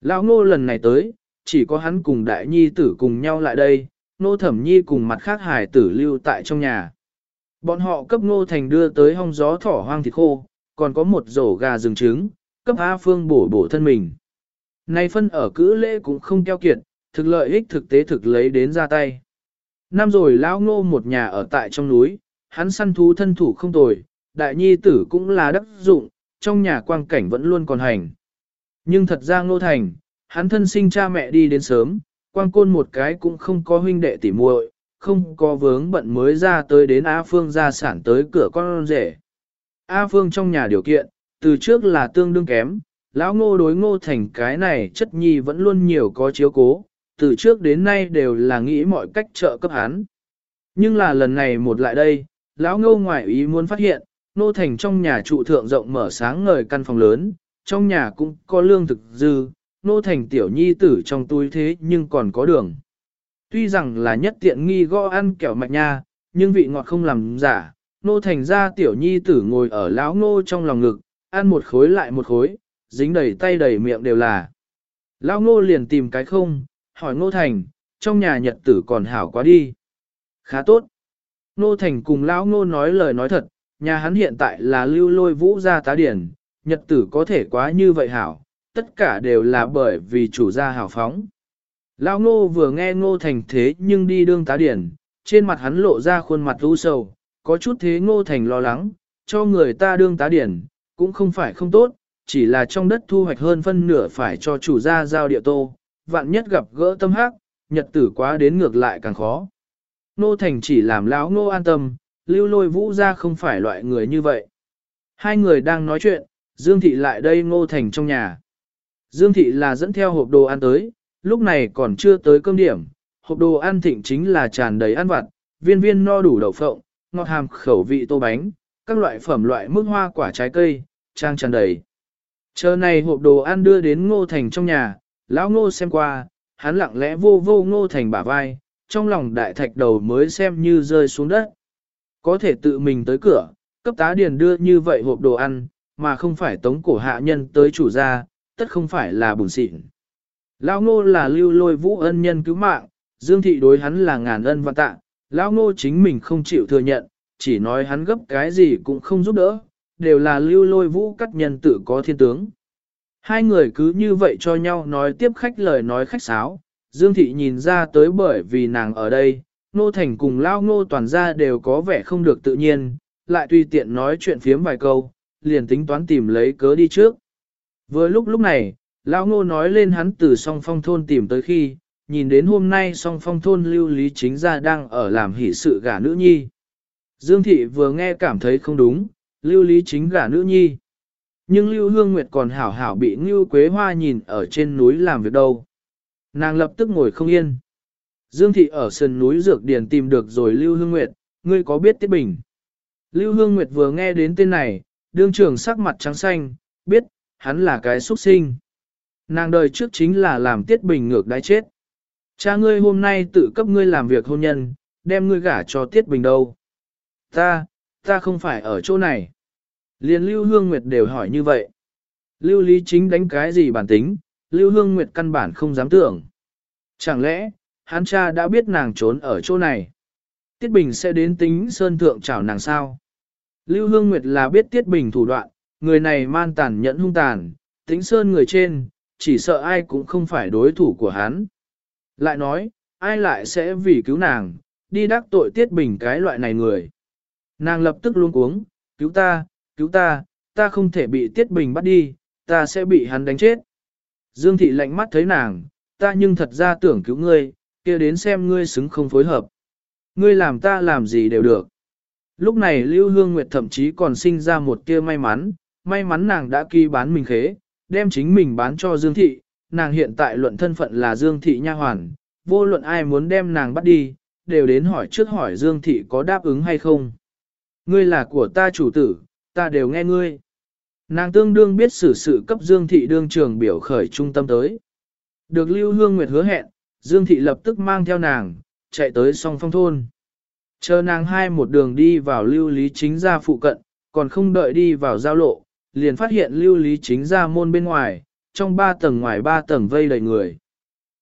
Lão ngô lần này tới, chỉ có hắn cùng đại nhi tử cùng nhau lại đây, nô thẩm nhi cùng mặt khác hải tử lưu tại trong nhà. Bọn họ cấp nô thành đưa tới hong gió thỏ hoang thịt khô, còn có một rổ gà rừng trứng, cấp A Phương bổ bổ thân mình. Nay phân ở cữ lễ cũng không keo kiệt, thực lợi ích thực tế thực lấy đến ra tay. Năm rồi lão ngô một nhà ở tại trong núi, hắn săn thú thân thủ không tồi, đại nhi tử cũng là đắc dụng, trong nhà quang cảnh vẫn luôn còn hành. Nhưng thật ra ngô thành, hắn thân sinh cha mẹ đi đến sớm, quang côn một cái cũng không có huynh đệ tỉ muội, không có vướng bận mới ra tới đến A Phương gia sản tới cửa con rể. A Phương trong nhà điều kiện, từ trước là tương đương kém, lão ngô đối ngô thành cái này chất nhi vẫn luôn nhiều có chiếu cố, từ trước đến nay đều là nghĩ mọi cách trợ cấp hắn. Nhưng là lần này một lại đây, lão ngô ngoại ý muốn phát hiện, Nô thành trong nhà trụ thượng rộng mở sáng ngời căn phòng lớn, trong nhà cũng có lương thực dư, nô thành tiểu nhi tử trong túi thế nhưng còn có đường. Tuy rằng là nhất tiện nghi gõ ăn kẹo mạch nha, nhưng vị ngọt không làm giả, nô thành ra tiểu nhi tử ngồi ở lão ngô trong lòng ngực, ăn một khối lại một khối, dính đầy tay đầy miệng đều là. Lão ngô liền tìm cái không, hỏi ngô thành, trong nhà nhật tử còn hảo quá đi. Khá tốt. Nô thành cùng lão ngô nói lời nói thật, nhà hắn hiện tại là lưu lôi vũ gia tá điển, nhật tử có thể quá như vậy hảo, tất cả đều là bởi vì chủ gia hảo phóng. Lão ngô vừa nghe ngô thành thế nhưng đi đương tá điển, trên mặt hắn lộ ra khuôn mặt u sầu, có chút thế ngô thành lo lắng, cho người ta đương tá điển, cũng không phải không tốt, chỉ là trong đất thu hoạch hơn phân nửa phải cho chủ gia giao địa tô, vạn nhất gặp gỡ tâm hắc, nhật tử quá đến ngược lại càng khó. Nô Thành chỉ làm lão ngô an tâm, lưu lôi vũ ra không phải loại người như vậy. Hai người đang nói chuyện, Dương Thị lại đây Ngô Thành trong nhà. Dương Thị là dẫn theo hộp đồ ăn tới, lúc này còn chưa tới cơm điểm, hộp đồ ăn thịnh chính là tràn đầy ăn vặt, viên viên no đủ đậu phộng, ngọt hàm khẩu vị tô bánh, các loại phẩm loại mức hoa quả trái cây, trang tràn đầy. Chờ này hộp đồ ăn đưa đến Ngô Thành trong nhà, lão Ngô xem qua, hắn lặng lẽ vô vô Ngô Thành bả vai, trong lòng đại thạch đầu mới xem như rơi xuống đất. Có thể tự mình tới cửa, cấp tá điền đưa như vậy hộp đồ ăn, mà không phải tống cổ hạ nhân tới chủ gia, tất không phải là bùn xịn. Lão ngô là lưu lôi vũ ân nhân cứu mạng, dương thị đối hắn là ngàn ân và tạ, lão ngô chính mình không chịu thừa nhận, chỉ nói hắn gấp cái gì cũng không giúp đỡ, đều là lưu lôi vũ cắt nhân tự có thiên tướng. Hai người cứ như vậy cho nhau nói tiếp khách lời nói khách sáo, Dương Thị nhìn ra tới bởi vì nàng ở đây, Nô Thành cùng Lao Nô toàn ra đều có vẻ không được tự nhiên, lại tùy tiện nói chuyện phiếm vài câu, liền tính toán tìm lấy cớ đi trước. Vừa lúc lúc này, Lão Nô nói lên hắn từ song phong thôn tìm tới khi, nhìn đến hôm nay song phong thôn lưu lý chính ra đang ở làm hỷ sự gả nữ nhi. Dương Thị vừa nghe cảm thấy không đúng, lưu lý chính gả nữ nhi. Nhưng lưu hương nguyệt còn hảo hảo bị Ngưu Quế Hoa nhìn ở trên núi làm việc đâu. Nàng lập tức ngồi không yên. Dương Thị ở sườn núi Dược Điền tìm được rồi Lưu Hương Nguyệt, ngươi có biết Tiết Bình? Lưu Hương Nguyệt vừa nghe đến tên này, đương trưởng sắc mặt trắng xanh, biết, hắn là cái xuất sinh. Nàng đời trước chính là làm Tiết Bình ngược đáy chết. Cha ngươi hôm nay tự cấp ngươi làm việc hôn nhân, đem ngươi gả cho Tiết Bình đâu. Ta, ta không phải ở chỗ này. Liên Lưu Hương Nguyệt đều hỏi như vậy. Lưu Lý Chính đánh cái gì bản tính, Lưu Hương Nguyệt căn bản không dám tưởng. Chẳng lẽ, hắn cha đã biết nàng trốn ở chỗ này? Tiết Bình sẽ đến tính Sơn Thượng chảo nàng sao? Lưu Hương Nguyệt là biết Tiết Bình thủ đoạn, người này man tàn nhẫn hung tàn, tính Sơn người trên, chỉ sợ ai cũng không phải đối thủ của hắn. Lại nói, ai lại sẽ vì cứu nàng, đi đắc tội Tiết Bình cái loại này người. Nàng lập tức luôn cuống, cứu ta, cứu ta, ta không thể bị Tiết Bình bắt đi, ta sẽ bị hắn đánh chết. Dương thị lạnh mắt thấy nàng, ta nhưng thật ra tưởng cứu ngươi, kia đến xem ngươi xứng không phối hợp. Ngươi làm ta làm gì đều được. Lúc này Lưu Hương Nguyệt thậm chí còn sinh ra một tia may mắn, may mắn nàng đã kỳ bán mình khế, đem chính mình bán cho Dương thị, nàng hiện tại luận thân phận là Dương thị nha hoàn, vô luận ai muốn đem nàng bắt đi, đều đến hỏi trước hỏi Dương thị có đáp ứng hay không. Ngươi là của ta chủ tử, ta đều nghe ngươi. Nàng tương đương biết xử sự cấp Dương Thị đương trường biểu khởi trung tâm tới. Được Lưu Hương Nguyệt hứa hẹn, Dương Thị lập tức mang theo nàng, chạy tới song phong thôn. Chờ nàng hai một đường đi vào lưu lý chính ra phụ cận, còn không đợi đi vào giao lộ, liền phát hiện lưu lý chính ra môn bên ngoài, trong ba tầng ngoài ba tầng vây đầy người.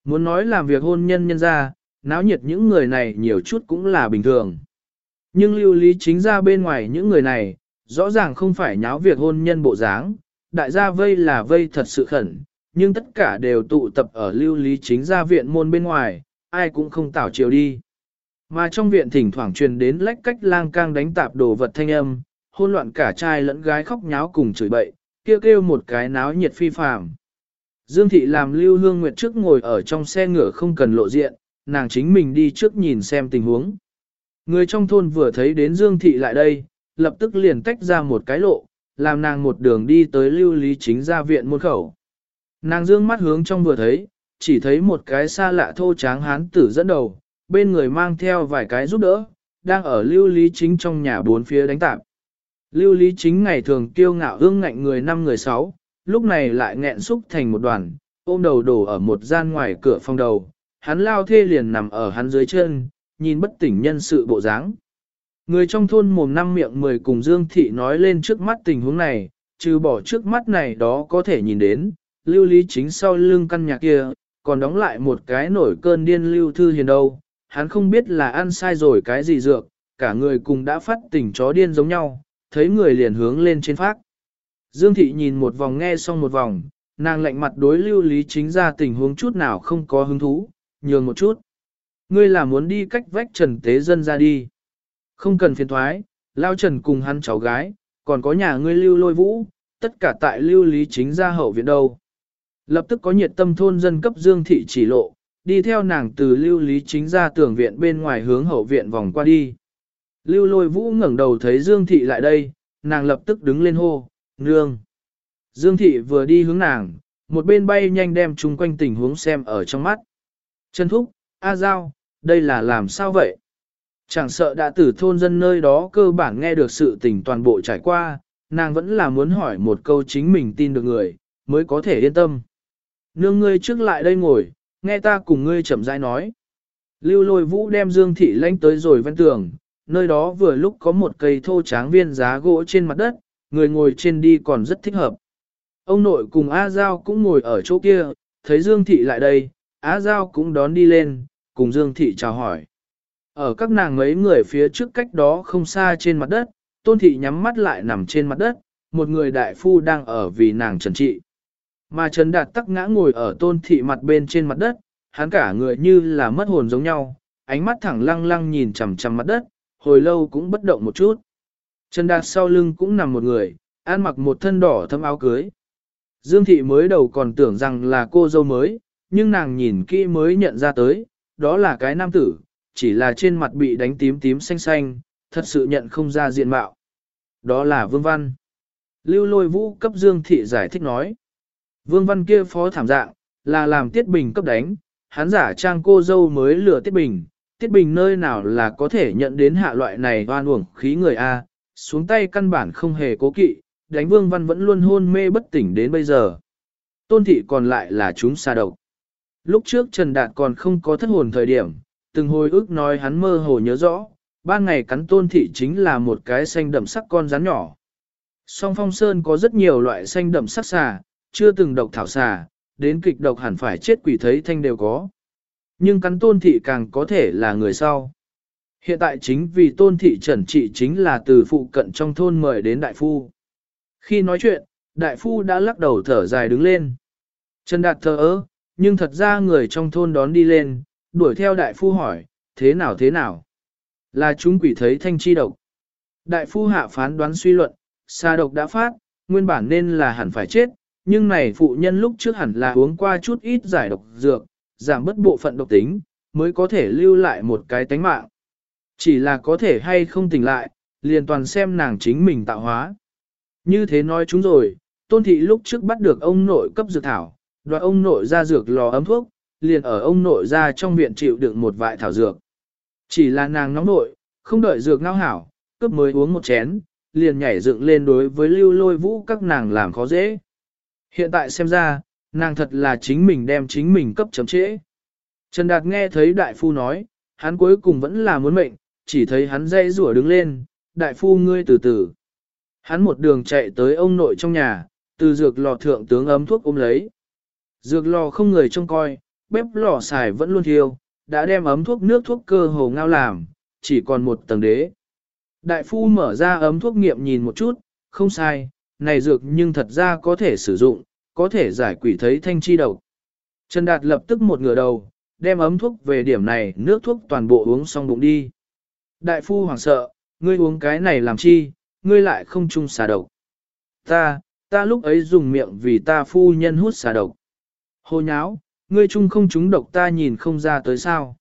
Muốn nói làm việc hôn nhân nhân ra, náo nhiệt những người này nhiều chút cũng là bình thường. Nhưng lưu lý chính ra bên ngoài những người này, rõ ràng không phải nháo việc hôn nhân bộ dáng, đại gia vây là vây thật sự khẩn, nhưng tất cả đều tụ tập ở lưu lý chính gia viện môn bên ngoài, ai cũng không tảo chiều đi. Mà trong viện thỉnh thoảng truyền đến lách cách lang cang đánh tạp đồ vật thanh âm, hôn loạn cả trai lẫn gái khóc nháo cùng chửi bậy, kêu kêu một cái náo nhiệt phi phàm. Dương thị làm lưu hương nguyệt trước ngồi ở trong xe ngựa không cần lộ diện, nàng chính mình đi trước nhìn xem tình huống. Người trong thôn vừa thấy đến Dương thị lại đây, lập tức liền tách ra một cái lộ, làm nàng một đường đi tới lưu lý chính gia viện môn khẩu. Nàng dương mắt hướng trong vừa thấy, chỉ thấy một cái xa lạ thô tráng hán tử dẫn đầu, bên người mang theo vài cái giúp đỡ, đang ở lưu lý chính trong nhà bốn phía đánh tạp. Lưu lý chính ngày thường kiêu ngạo hương ngạnh người năm người sáu, lúc này lại nghẹn xúc thành một đoàn, ôm đầu đổ ở một gian ngoài cửa phòng đầu, hắn lao thê liền nằm ở hắn dưới chân, nhìn bất tỉnh nhân sự bộ dáng. Người trong thôn mồm năm miệng mười cùng Dương Thị nói lên trước mắt tình huống này, trừ bỏ trước mắt này đó có thể nhìn đến, lưu lý chính sau lưng căn nhà kia, còn đóng lại một cái nổi cơn điên lưu thư hiền đâu, hắn không biết là ăn sai rồi cái gì dược, cả người cùng đã phát tỉnh chó điên giống nhau, thấy người liền hướng lên trên phát. Dương Thị nhìn một vòng nghe xong một vòng, nàng lạnh mặt đối lưu lý chính ra tình huống chút nào không có hứng thú, nhường một chút. Ngươi là muốn đi cách vách trần tế dân ra đi. Không cần phiền thoái, lao trần cùng hắn cháu gái, còn có nhà ngươi lưu lôi vũ, tất cả tại lưu lý chính gia hậu viện đâu. Lập tức có nhiệt tâm thôn dân cấp Dương Thị chỉ lộ, đi theo nàng từ lưu lý chính ra tường viện bên ngoài hướng hậu viện vòng qua đi. Lưu lôi vũ ngẩng đầu thấy Dương Thị lại đây, nàng lập tức đứng lên hô, nương. Dương Thị vừa đi hướng nàng, một bên bay nhanh đem chung quanh tình huống xem ở trong mắt. Trần Thúc, A Giao, đây là làm sao vậy? Chẳng sợ đã từ thôn dân nơi đó cơ bản nghe được sự tình toàn bộ trải qua, nàng vẫn là muốn hỏi một câu chính mình tin được người, mới có thể yên tâm. Nương ngươi trước lại đây ngồi, nghe ta cùng ngươi chậm rãi nói. Lưu lôi vũ đem Dương Thị lanh tới rồi ven tường, nơi đó vừa lúc có một cây thô tráng viên giá gỗ trên mặt đất, người ngồi trên đi còn rất thích hợp. Ông nội cùng A Giao cũng ngồi ở chỗ kia, thấy Dương Thị lại đây, A Giao cũng đón đi lên, cùng Dương Thị chào hỏi. Ở các nàng mấy người phía trước cách đó không xa trên mặt đất, Tôn Thị nhắm mắt lại nằm trên mặt đất, một người đại phu đang ở vì nàng trần trị. Mà Trần Đạt tắc ngã ngồi ở Tôn Thị mặt bên trên mặt đất, hắn cả người như là mất hồn giống nhau, ánh mắt thẳng lăng lăng nhìn chằm chằm mặt đất, hồi lâu cũng bất động một chút. Trần Đạt sau lưng cũng nằm một người, ăn mặc một thân đỏ thâm áo cưới. Dương Thị mới đầu còn tưởng rằng là cô dâu mới, nhưng nàng nhìn kỹ mới nhận ra tới, đó là cái nam tử, chỉ là trên mặt bị đánh tím tím xanh xanh, thật sự nhận không ra diện mạo. Đó là Vương Văn. Lưu lôi vũ cấp Dương Thị giải thích nói. Vương Văn kia phó thảm dạng, là làm Tiết Bình cấp đánh, hắn giả trang cô dâu mới lừa Tiết Bình. Tiết Bình nơi nào là có thể nhận đến hạ loại này oan uổng khí người A, xuống tay căn bản không hề cố kỵ, đánh Vương Văn vẫn luôn hôn mê bất tỉnh đến bây giờ. Tôn thị còn lại là chúng xa độc. Lúc trước Trần Đạt còn không có thất hồn thời điểm, từng hồi ức nói hắn mơ hồ nhớ rõ, ba ngày cắn tôn thị chính là một cái xanh đậm sắc con rắn nhỏ. Song phong sơn có rất nhiều loại xanh đậm sắc xà, chưa từng độc thảo xà, đến kịch độc hẳn phải chết quỷ thấy thanh đều có. Nhưng cắn tôn thị càng có thể là người sau. Hiện tại chính vì tôn thị trần trị chính là từ phụ cận trong thôn mời đến đại phu. Khi nói chuyện, đại phu đã lắc đầu thở dài đứng lên. Trần Đạt thở ơ, nhưng thật ra người trong thôn đón đi lên, đuổi theo đại phu hỏi, thế nào thế nào? Là chúng quỷ thấy thanh chi độc. Đại phu hạ phán đoán suy luận, xa độc đã phát, nguyên bản nên là hẳn phải chết, nhưng này phụ nhân lúc trước hẳn là uống qua chút ít giải độc dược, giảm bất bộ phận độc tính, mới có thể lưu lại một cái tánh mạng. Chỉ là có thể hay không tỉnh lại, liền toàn xem nàng chính mình tạo hóa. Như thế nói chúng rồi, tôn thị lúc trước bắt được ông nội cấp dược thảo, đoạt ông nội ra dược lò ấm thuốc, liền ở ông nội ra trong viện chịu đựng một vại thảo dược. Chỉ là nàng nóng nội, không đợi dược ngao hảo, cấp mới uống một chén, liền nhảy dựng lên đối với lưu lôi vũ các nàng làm khó dễ. Hiện tại xem ra, nàng thật là chính mình đem chính mình cấp chấm trễ. Trần Đạt nghe thấy đại phu nói, hắn cuối cùng vẫn là muốn mệnh, chỉ thấy hắn dây rủa đứng lên, đại phu ngươi từ từ. Hắn một đường chạy tới ông nội trong nhà, từ dược lò thượng tướng ấm thuốc ôm lấy. Dược lò không người trông coi, bếp lò xài vẫn luôn thiêu, đã đem ấm thuốc nước thuốc cơ hồ ngao làm, chỉ còn một tầng đế. Đại phu mở ra ấm thuốc nghiệm nhìn một chút, không sai, này dược nhưng thật ra có thể sử dụng, có thể giải quỷ thấy thanh chi độc. Trần Đạt lập tức một ngửa đầu, đem ấm thuốc về điểm này, nước thuốc toàn bộ uống xong bụng đi. Đại phu hoảng sợ, ngươi uống cái này làm chi, ngươi lại không chung xà độc. Ta, ta lúc ấy dùng miệng vì ta phu nhân hút xà độc. Hồ nháo, ngươi chung không trúng độc ta nhìn không ra tới sao.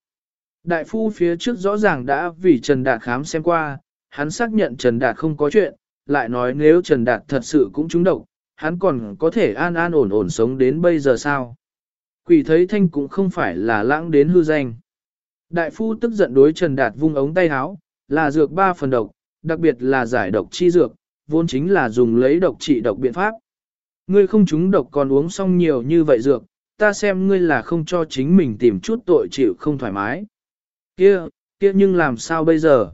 Đại phu phía trước rõ ràng đã vì Trần Đạt khám xem qua, hắn xác nhận Trần Đạt không có chuyện, lại nói nếu Trần Đạt thật sự cũng trúng độc, hắn còn có thể an an ổn ổn sống đến bây giờ sao. Quỷ thấy thanh cũng không phải là lãng đến hư danh. Đại phu tức giận đối Trần Đạt vung ống tay háo, là dược ba phần độc, đặc biệt là giải độc chi dược, vốn chính là dùng lấy độc trị độc biện pháp. Ngươi không trúng độc còn uống xong nhiều như vậy dược, ta xem ngươi là không cho chính mình tìm chút tội chịu không thoải mái. Kia, kia nhưng làm sao bây giờ?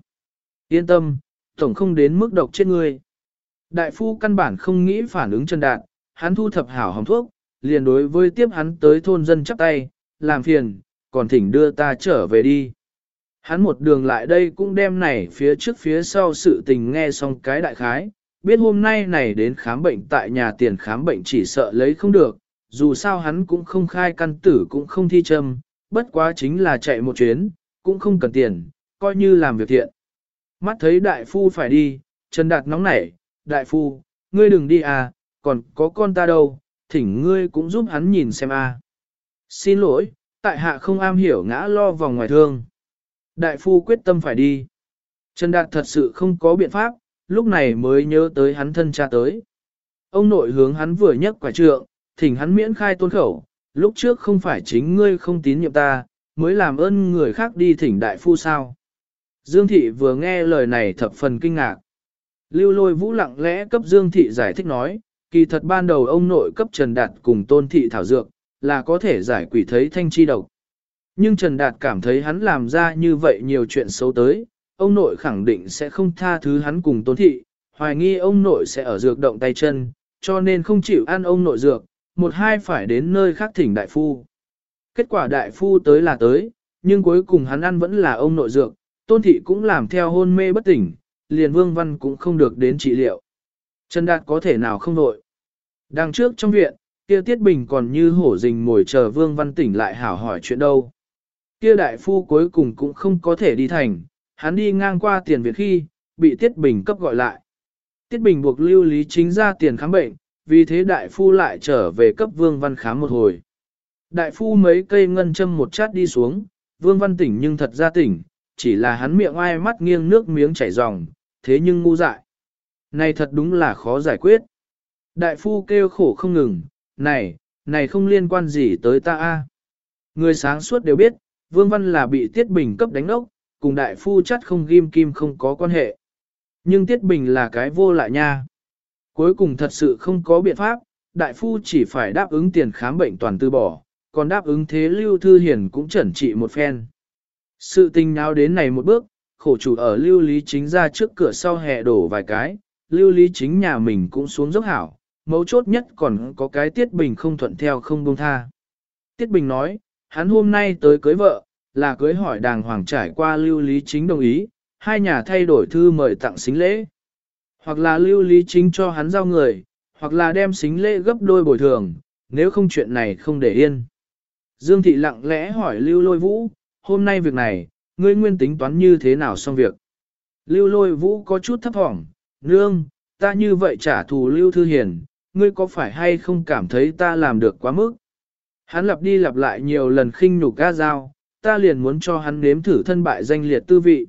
Yên tâm, tổng không đến mức độc chết ngươi. Đại phu căn bản không nghĩ phản ứng chân đạn, hắn thu thập hảo hồng thuốc, liền đối với tiếp hắn tới thôn dân chắp tay, làm phiền, còn thỉnh đưa ta trở về đi. Hắn một đường lại đây cũng đem này phía trước phía sau sự tình nghe xong cái đại khái, biết hôm nay này đến khám bệnh tại nhà tiền khám bệnh chỉ sợ lấy không được, dù sao hắn cũng không khai căn tử cũng không thi châm, bất quá chính là chạy một chuyến, cũng không cần tiền, coi như làm việc thiện. Mắt thấy đại phu phải đi, Trần Đạt nóng nảy, đại phu, ngươi đừng đi à, còn có con ta đâu, thỉnh ngươi cũng giúp hắn nhìn xem a. Xin lỗi, tại hạ không am hiểu ngã lo vòng ngoài thương. Đại phu quyết tâm phải đi. Trần Đạt thật sự không có biện pháp, lúc này mới nhớ tới hắn thân cha tới. Ông nội hướng hắn vừa nhấc quả trượng, thỉnh hắn miễn khai tôn khẩu, lúc trước không phải chính ngươi không tín nhiệm ta, mới làm ơn người khác đi thỉnh đại phu sao. Dương Thị vừa nghe lời này thập phần kinh ngạc. Lưu lôi vũ lặng lẽ cấp Dương Thị giải thích nói, kỳ thật ban đầu ông nội cấp Trần Đạt cùng tôn thị thảo dược, là có thể giải quỷ thấy thanh chi độc. Nhưng Trần Đạt cảm thấy hắn làm ra như vậy nhiều chuyện xấu tới, ông nội khẳng định sẽ không tha thứ hắn cùng tôn thị, hoài nghi ông nội sẽ ở dược động tay chân, cho nên không chịu ăn ông nội dược, một hai phải đến nơi khác thỉnh đại phu. Kết quả đại phu tới là tới, nhưng cuối cùng hắn ăn vẫn là ông nội dược, tôn thị cũng làm theo hôn mê bất tỉnh, liền vương văn cũng không được đến trị liệu. Trần Đạt có thể nào không nội. Đằng trước trong viện, kia Tiết Bình còn như hổ rình ngồi chờ vương văn tỉnh lại hảo hỏi chuyện đâu. Kia đại phu cuối cùng cũng không có thể đi thành, hắn đi ngang qua tiền viện khi, bị Tiết Bình cấp gọi lại. Tiết Bình buộc lưu lý chính ra tiền khám bệnh, vì thế đại phu lại trở về cấp vương văn khám một hồi. Đại phu mấy cây ngân châm một chát đi xuống, vương văn tỉnh nhưng thật ra tỉnh, chỉ là hắn miệng ai mắt nghiêng nước miếng chảy ròng, thế nhưng ngu dại. Này thật đúng là khó giải quyết. Đại phu kêu khổ không ngừng, này, này không liên quan gì tới ta a. Người sáng suốt đều biết, Vương Văn là bị Tiết Bình cấp đánh ốc, cùng đại phu chắc không ghim kim không có quan hệ. Nhưng Tiết Bình là cái vô lại nha. Cuối cùng thật sự không có biện pháp, đại phu chỉ phải đáp ứng tiền khám bệnh toàn từ bỏ, còn đáp ứng thế Lưu Thư Hiền cũng chẩn trị một phen. Sự tình nào đến này một bước, khổ chủ ở Lưu Lý Chính ra trước cửa sau hè đổ vài cái, Lưu Lý Chính nhà mình cũng xuống dốc hảo, mấu chốt nhất còn có cái Tiết Bình không thuận theo không buông tha. Tiết Bình nói, hắn hôm nay tới cưới vợ, là cưới hỏi đàng hoàng trải qua Lưu Lý Chính đồng ý, hai nhà thay đổi thư mời tặng xính lễ. Hoặc là Lưu Lý Chính cho hắn giao người, hoặc là đem xính lễ gấp đôi bồi thường, nếu không chuyện này không để yên. Dương Thị lặng lẽ hỏi Lưu Lôi Vũ, hôm nay việc này, ngươi nguyên tính toán như thế nào xong việc. Lưu Lôi Vũ có chút thấp thỏm, nương, ta như vậy trả thù Lưu Thư Hiền, ngươi có phải hay không cảm thấy ta làm được quá mức? Hắn lặp đi lặp lại nhiều lần khinh nhục ca dao, ta liền muốn cho hắn nếm thử thân bại danh liệt tư vị.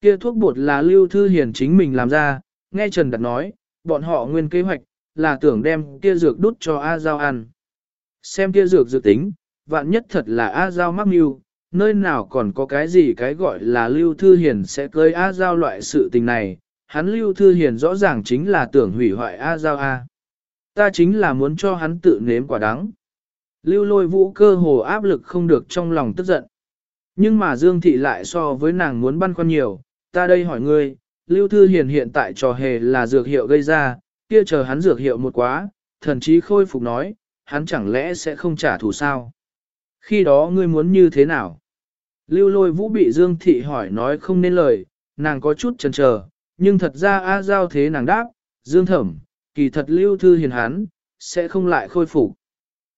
Kia thuốc bột là Lưu Thư Hiền chính mình làm ra, nghe Trần Đạt nói, bọn họ nguyên kế hoạch, là tưởng đem kia dược đút cho A Giao ăn. Xem kia dược dự tính, vạn nhất thật là A Giao mắc mưu, nơi nào còn có cái gì cái gọi là Lưu Thư Hiền sẽ cưới A Giao loại sự tình này, hắn Lưu Thư Hiền rõ ràng chính là tưởng hủy hoại A Giao A. Ta chính là muốn cho hắn tự nếm quả đắng. Lưu lôi vũ cơ hồ áp lực không được trong lòng tức giận. Nhưng mà Dương Thị lại so với nàng muốn băn khoăn nhiều, ta đây hỏi ngươi, Lưu Thư Hiền hiện tại trò hề là dược hiệu gây ra, kia chờ hắn dược hiệu một quá, thần chí khôi phục nói, hắn chẳng lẽ sẽ không trả thù sao? Khi đó ngươi muốn như thế nào? Lưu lôi vũ bị Dương Thị hỏi nói không nên lời, nàng có chút chần chờ, nhưng thật ra A Giao thế nàng đáp, Dương Thẩm, kỳ thật Lưu Thư Hiền hắn, sẽ không lại khôi phục.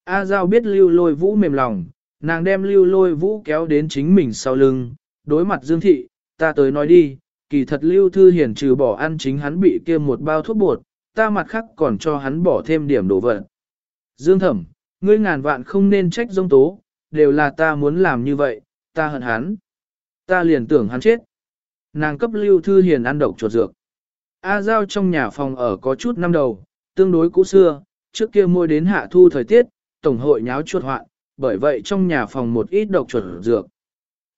A Giao biết Lưu lôi vũ mềm lòng, nàng đem Lưu lôi vũ kéo đến chính mình sau lưng, đối mặt Dương Thị, ta tới nói đi, kỳ thật Lưu Thư Hiền trừ bỏ ăn chính hắn bị kia một bao thuốc bột, ta mặt khác còn cho hắn bỏ thêm điểm đồ vật. Dương Thẩm, ngươi ngàn vạn không nên trách dông tố, đều là ta muốn làm như vậy, ta hận hắn. Ta liền tưởng hắn chết. Nàng cấp lưu thư hiền ăn độc chuột dược. A Giao trong nhà phòng ở có chút năm đầu, tương đối cũ xưa, trước kia mua đến hạ thu thời tiết, tổng hội nháo chuột hoạn, bởi vậy trong nhà phòng một ít độc chuột dược.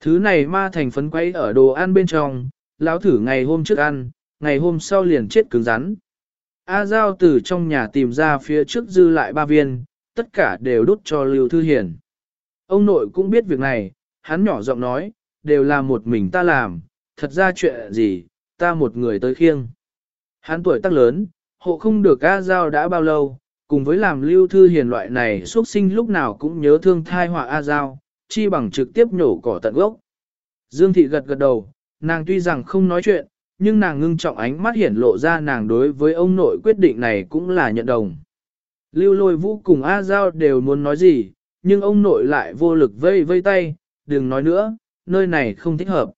Thứ này ma thành phấn quay ở đồ ăn bên trong, lão thử ngày hôm trước ăn, ngày hôm sau liền chết cứng rắn. A Giao từ trong nhà tìm ra phía trước dư lại ba viên, tất cả đều đút cho Lưu Thư Hiền. Ông nội cũng biết việc này, hắn nhỏ giọng nói, đều là một mình ta làm, thật ra chuyện gì, ta một người tới khiêng. Hắn tuổi tác lớn, hộ không được A Giao đã bao lâu, cùng với làm lưu thư hiền loại này xuất sinh lúc nào cũng nhớ thương thai họa A Giao, chi bằng trực tiếp nhổ cỏ tận gốc. Dương Thị gật gật đầu, nàng tuy rằng không nói chuyện, nhưng nàng ngưng trọng ánh mắt hiển lộ ra nàng đối với ông nội quyết định này cũng là nhận đồng. Lưu lôi vũ cùng A Giao đều muốn nói gì, nhưng ông nội lại vô lực vây vây tay, đừng nói nữa, nơi này không thích hợp.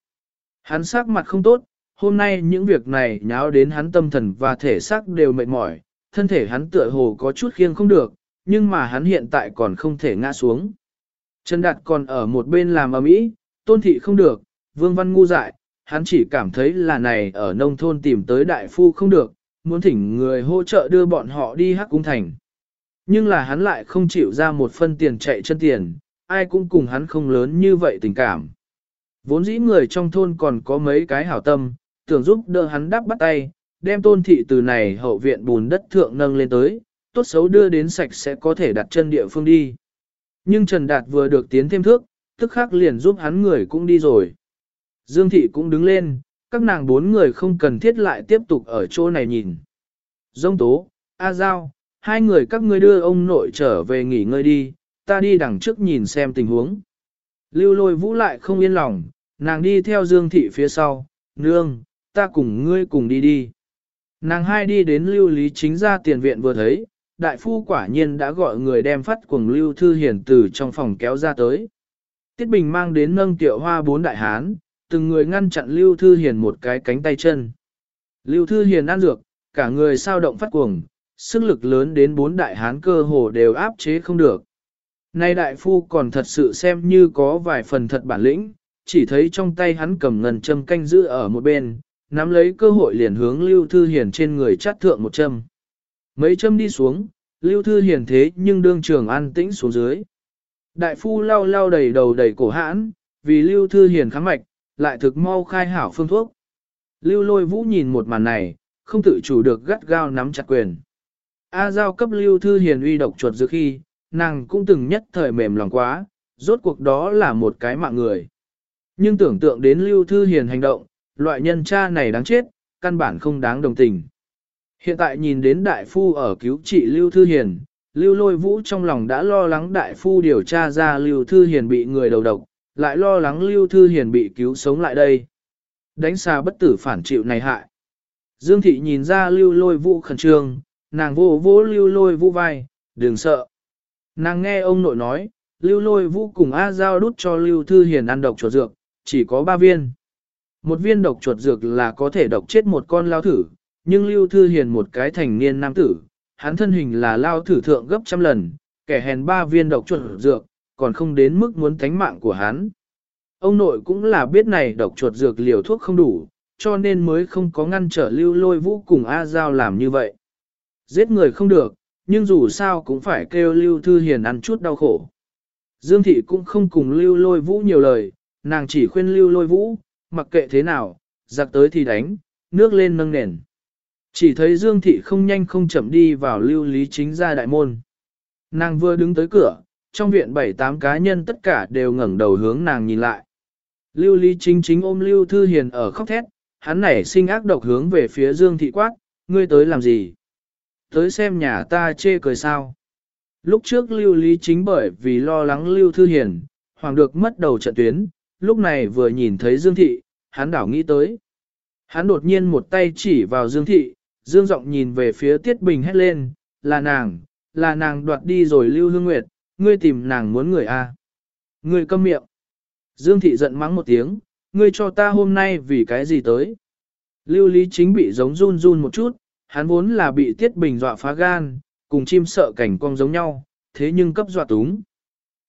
Hắn sắc mặt không tốt, hôm nay những việc này nháo đến hắn tâm thần và thể xác đều mệt mỏi, thân thể hắn tựa hồ có chút khiêng không được, nhưng mà hắn hiện tại còn không thể ngã xuống. Trần Đạt còn ở một bên làm ầm ĩ, tôn thị không được, vương văn ngu dại, hắn chỉ cảm thấy là này ở nông thôn tìm tới đại phu không được, muốn thỉnh người hỗ trợ đưa bọn họ đi hắc cung thành. Nhưng là hắn lại không chịu ra một phân tiền chạy chân tiền, ai cũng cùng hắn không lớn như vậy tình cảm. Vốn dĩ người trong thôn còn có mấy cái hảo tâm, tưởng giúp đỡ hắn đắp bắt tay, đem tôn thị từ này hậu viện bùn đất thượng nâng lên tới, tốt xấu đưa đến sạch sẽ có thể đặt chân địa phương đi. Nhưng Trần Đạt vừa được tiến thêm thước, tức khắc liền giúp hắn người cũng đi rồi. Dương thị cũng đứng lên, các nàng bốn người không cần thiết lại tiếp tục ở chỗ này nhìn. Dông tố, A Giao, hai người các ngươi đưa ông nội trở về nghỉ ngơi đi, ta đi đằng trước nhìn xem tình huống. Lưu lôi vũ lại không yên lòng, nàng đi theo Dương thị phía sau, nương, ta cùng ngươi cùng đi đi. Nàng hai đi đến lưu lý chính ra tiền viện vừa thấy, đại phu quả nhiên đã gọi người đem phát cuồng lưu thư hiển từ trong phòng kéo ra tới. Tiết Bình mang đến nâng tiệu hoa bốn đại hán, từng người ngăn chặn lưu thư hiền một cái cánh tay chân. Lưu thư hiền ăn dược, cả người sao động phát cuồng, sức lực lớn đến bốn đại hán cơ hồ đều áp chế không được. Nay đại phu còn thật sự xem như có vài phần thật bản lĩnh, chỉ thấy trong tay hắn cầm ngần châm canh giữ ở một bên, nắm lấy cơ hội liền hướng Lưu Thư Hiền trên người chát thượng một châm. Mấy châm đi xuống, Lưu Thư Hiền thế nhưng đương trường an tĩnh xuống dưới. Đại phu lau lau đầy đầu đầy cổ hãn, vì Lưu Thư Hiền kháng mạch, lại thực mau khai hảo phương thuốc. Lưu lôi vũ nhìn một màn này, không tự chủ được gắt gao nắm chặt quyền. A giao cấp Lưu Thư Hiền uy độc chuột dược khi, nàng cũng từng nhất thời mềm lòng quá, rốt cuộc đó là một cái mạng người. Nhưng tưởng tượng đến Lưu Thư Hiền hành động, loại nhân cha này đáng chết, căn bản không đáng đồng tình. Hiện tại nhìn đến đại phu ở cứu trị Lưu Thư Hiền, Lưu Lôi Vũ trong lòng đã lo lắng đại phu điều tra ra Lưu Thư Hiền bị người đầu độc, lại lo lắng Lưu Thư Hiền bị cứu sống lại đây. Đánh xa bất tử phản chịu này hại. Dương Thị nhìn ra Lưu Lôi Vũ khẩn trương, nàng vô vô Lưu Lôi Vũ vai, đừng sợ. Nàng nghe ông nội nói, Lưu Lôi Vũ cùng A Giao đút cho Lưu Thư Hiền ăn độc chuột dược, chỉ có 3 viên. Một viên độc chuột dược là có thể độc chết một con lao thử, nhưng Lưu Thư Hiền một cái thành niên nam tử, hắn thân hình là lao thử thượng gấp trăm lần, kẻ hèn ba viên độc chuột dược, còn không đến mức muốn tánh mạng của hắn. Ông nội cũng là biết này độc chuột dược liều thuốc không đủ, cho nên mới không có ngăn trở lưu lôi vũ cùng A Giao làm như vậy. Giết người không được, nhưng dù sao cũng phải kêu lưu thư hiền ăn chút đau khổ. Dương thị cũng không cùng lưu lôi vũ nhiều lời, nàng chỉ khuyên lưu lôi vũ, mặc kệ thế nào, giặc tới thì đánh, nước lên nâng nền. Chỉ thấy Dương thị không nhanh không chậm đi vào lưu lý chính ra đại môn. Nàng vừa đứng tới cửa, trong viện bảy tám cá nhân tất cả đều ngẩng đầu hướng nàng nhìn lại. Lưu lý chính chính ôm lưu thư hiền ở khóc thét, hắn nảy sinh ác độc hướng về phía Dương thị quát, ngươi tới làm gì? Tới xem nhà ta chê cười sao? Lúc trước lưu lý chính bởi vì lo lắng lưu thư hiền, hoàng được mất đầu trận tuyến, lúc này vừa nhìn thấy Dương thị, hắn đảo nghĩ tới. Hắn đột nhiên một tay chỉ vào Dương thị, Dương giọng nhìn về phía Tiết Bình hét lên, là nàng, là nàng đoạt đi rồi Lưu Hương Nguyệt, ngươi tìm nàng muốn người a. À. Ngươi câm miệng. Dương thị giận mắng một tiếng, ngươi cho ta hôm nay vì cái gì tới. Lưu Lý chính bị giống run run một chút, hắn vốn là bị Tiết Bình dọa phá gan, cùng chim sợ cảnh cong giống nhau, thế nhưng cấp dọa túng.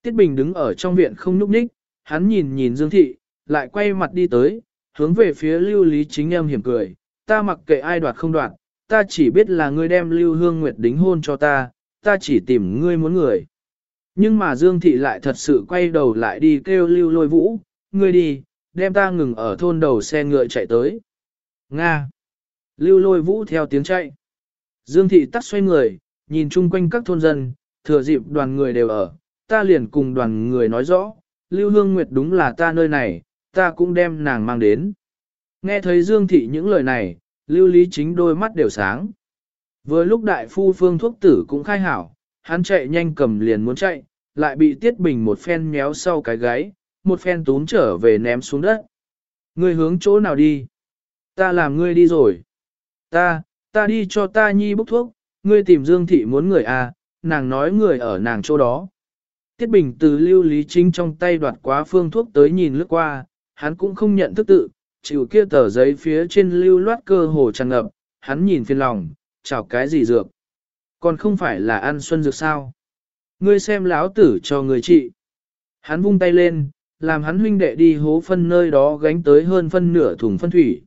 Tiết Bình đứng ở trong viện không nhúc nhích, hắn nhìn nhìn Dương thị, lại quay mặt đi tới, hướng về phía Lưu Lý chính em hiểm cười, ta mặc kệ ai đoạt không đoạt, ta chỉ biết là ngươi đem Lưu Hương Nguyệt đính hôn cho ta, ta chỉ tìm ngươi muốn người. Nhưng mà Dương Thị lại thật sự quay đầu lại đi kêu Lưu Lôi Vũ, ngươi đi, đem ta ngừng ở thôn đầu xe ngựa chạy tới. Nga. Lưu Lôi Vũ theo tiếng chạy. Dương Thị tắt xoay người, nhìn chung quanh các thôn dân, thừa dịp đoàn người đều ở, ta liền cùng đoàn người nói rõ, Lưu Hương Nguyệt đúng là ta nơi này, ta cũng đem nàng mang đến. Nghe thấy Dương Thị những lời này, Lưu Lý Chính đôi mắt đều sáng. Vừa lúc đại phu phương thuốc tử cũng khai hảo, hắn chạy nhanh cầm liền muốn chạy, lại bị Tiết Bình một phen méo sau cái gáy, một phen tún trở về ném xuống đất. Ngươi hướng chỗ nào đi? Ta làm ngươi đi rồi. Ta, ta đi cho ta nhi bốc thuốc, ngươi tìm Dương Thị muốn người à, nàng nói người ở nàng chỗ đó. Tiết Bình từ lưu lý chính trong tay đoạt quá phương thuốc tới nhìn lướt qua, hắn cũng không nhận thức tự, chịu kia tờ giấy phía trên lưu loát cơ hồ tràn ngập, hắn nhìn phiền lòng, chào cái gì dược. Còn không phải là ăn xuân dược sao? Ngươi xem lão tử cho người trị. Hắn vung tay lên, làm hắn huynh đệ đi hố phân nơi đó gánh tới hơn phân nửa thùng phân thủy.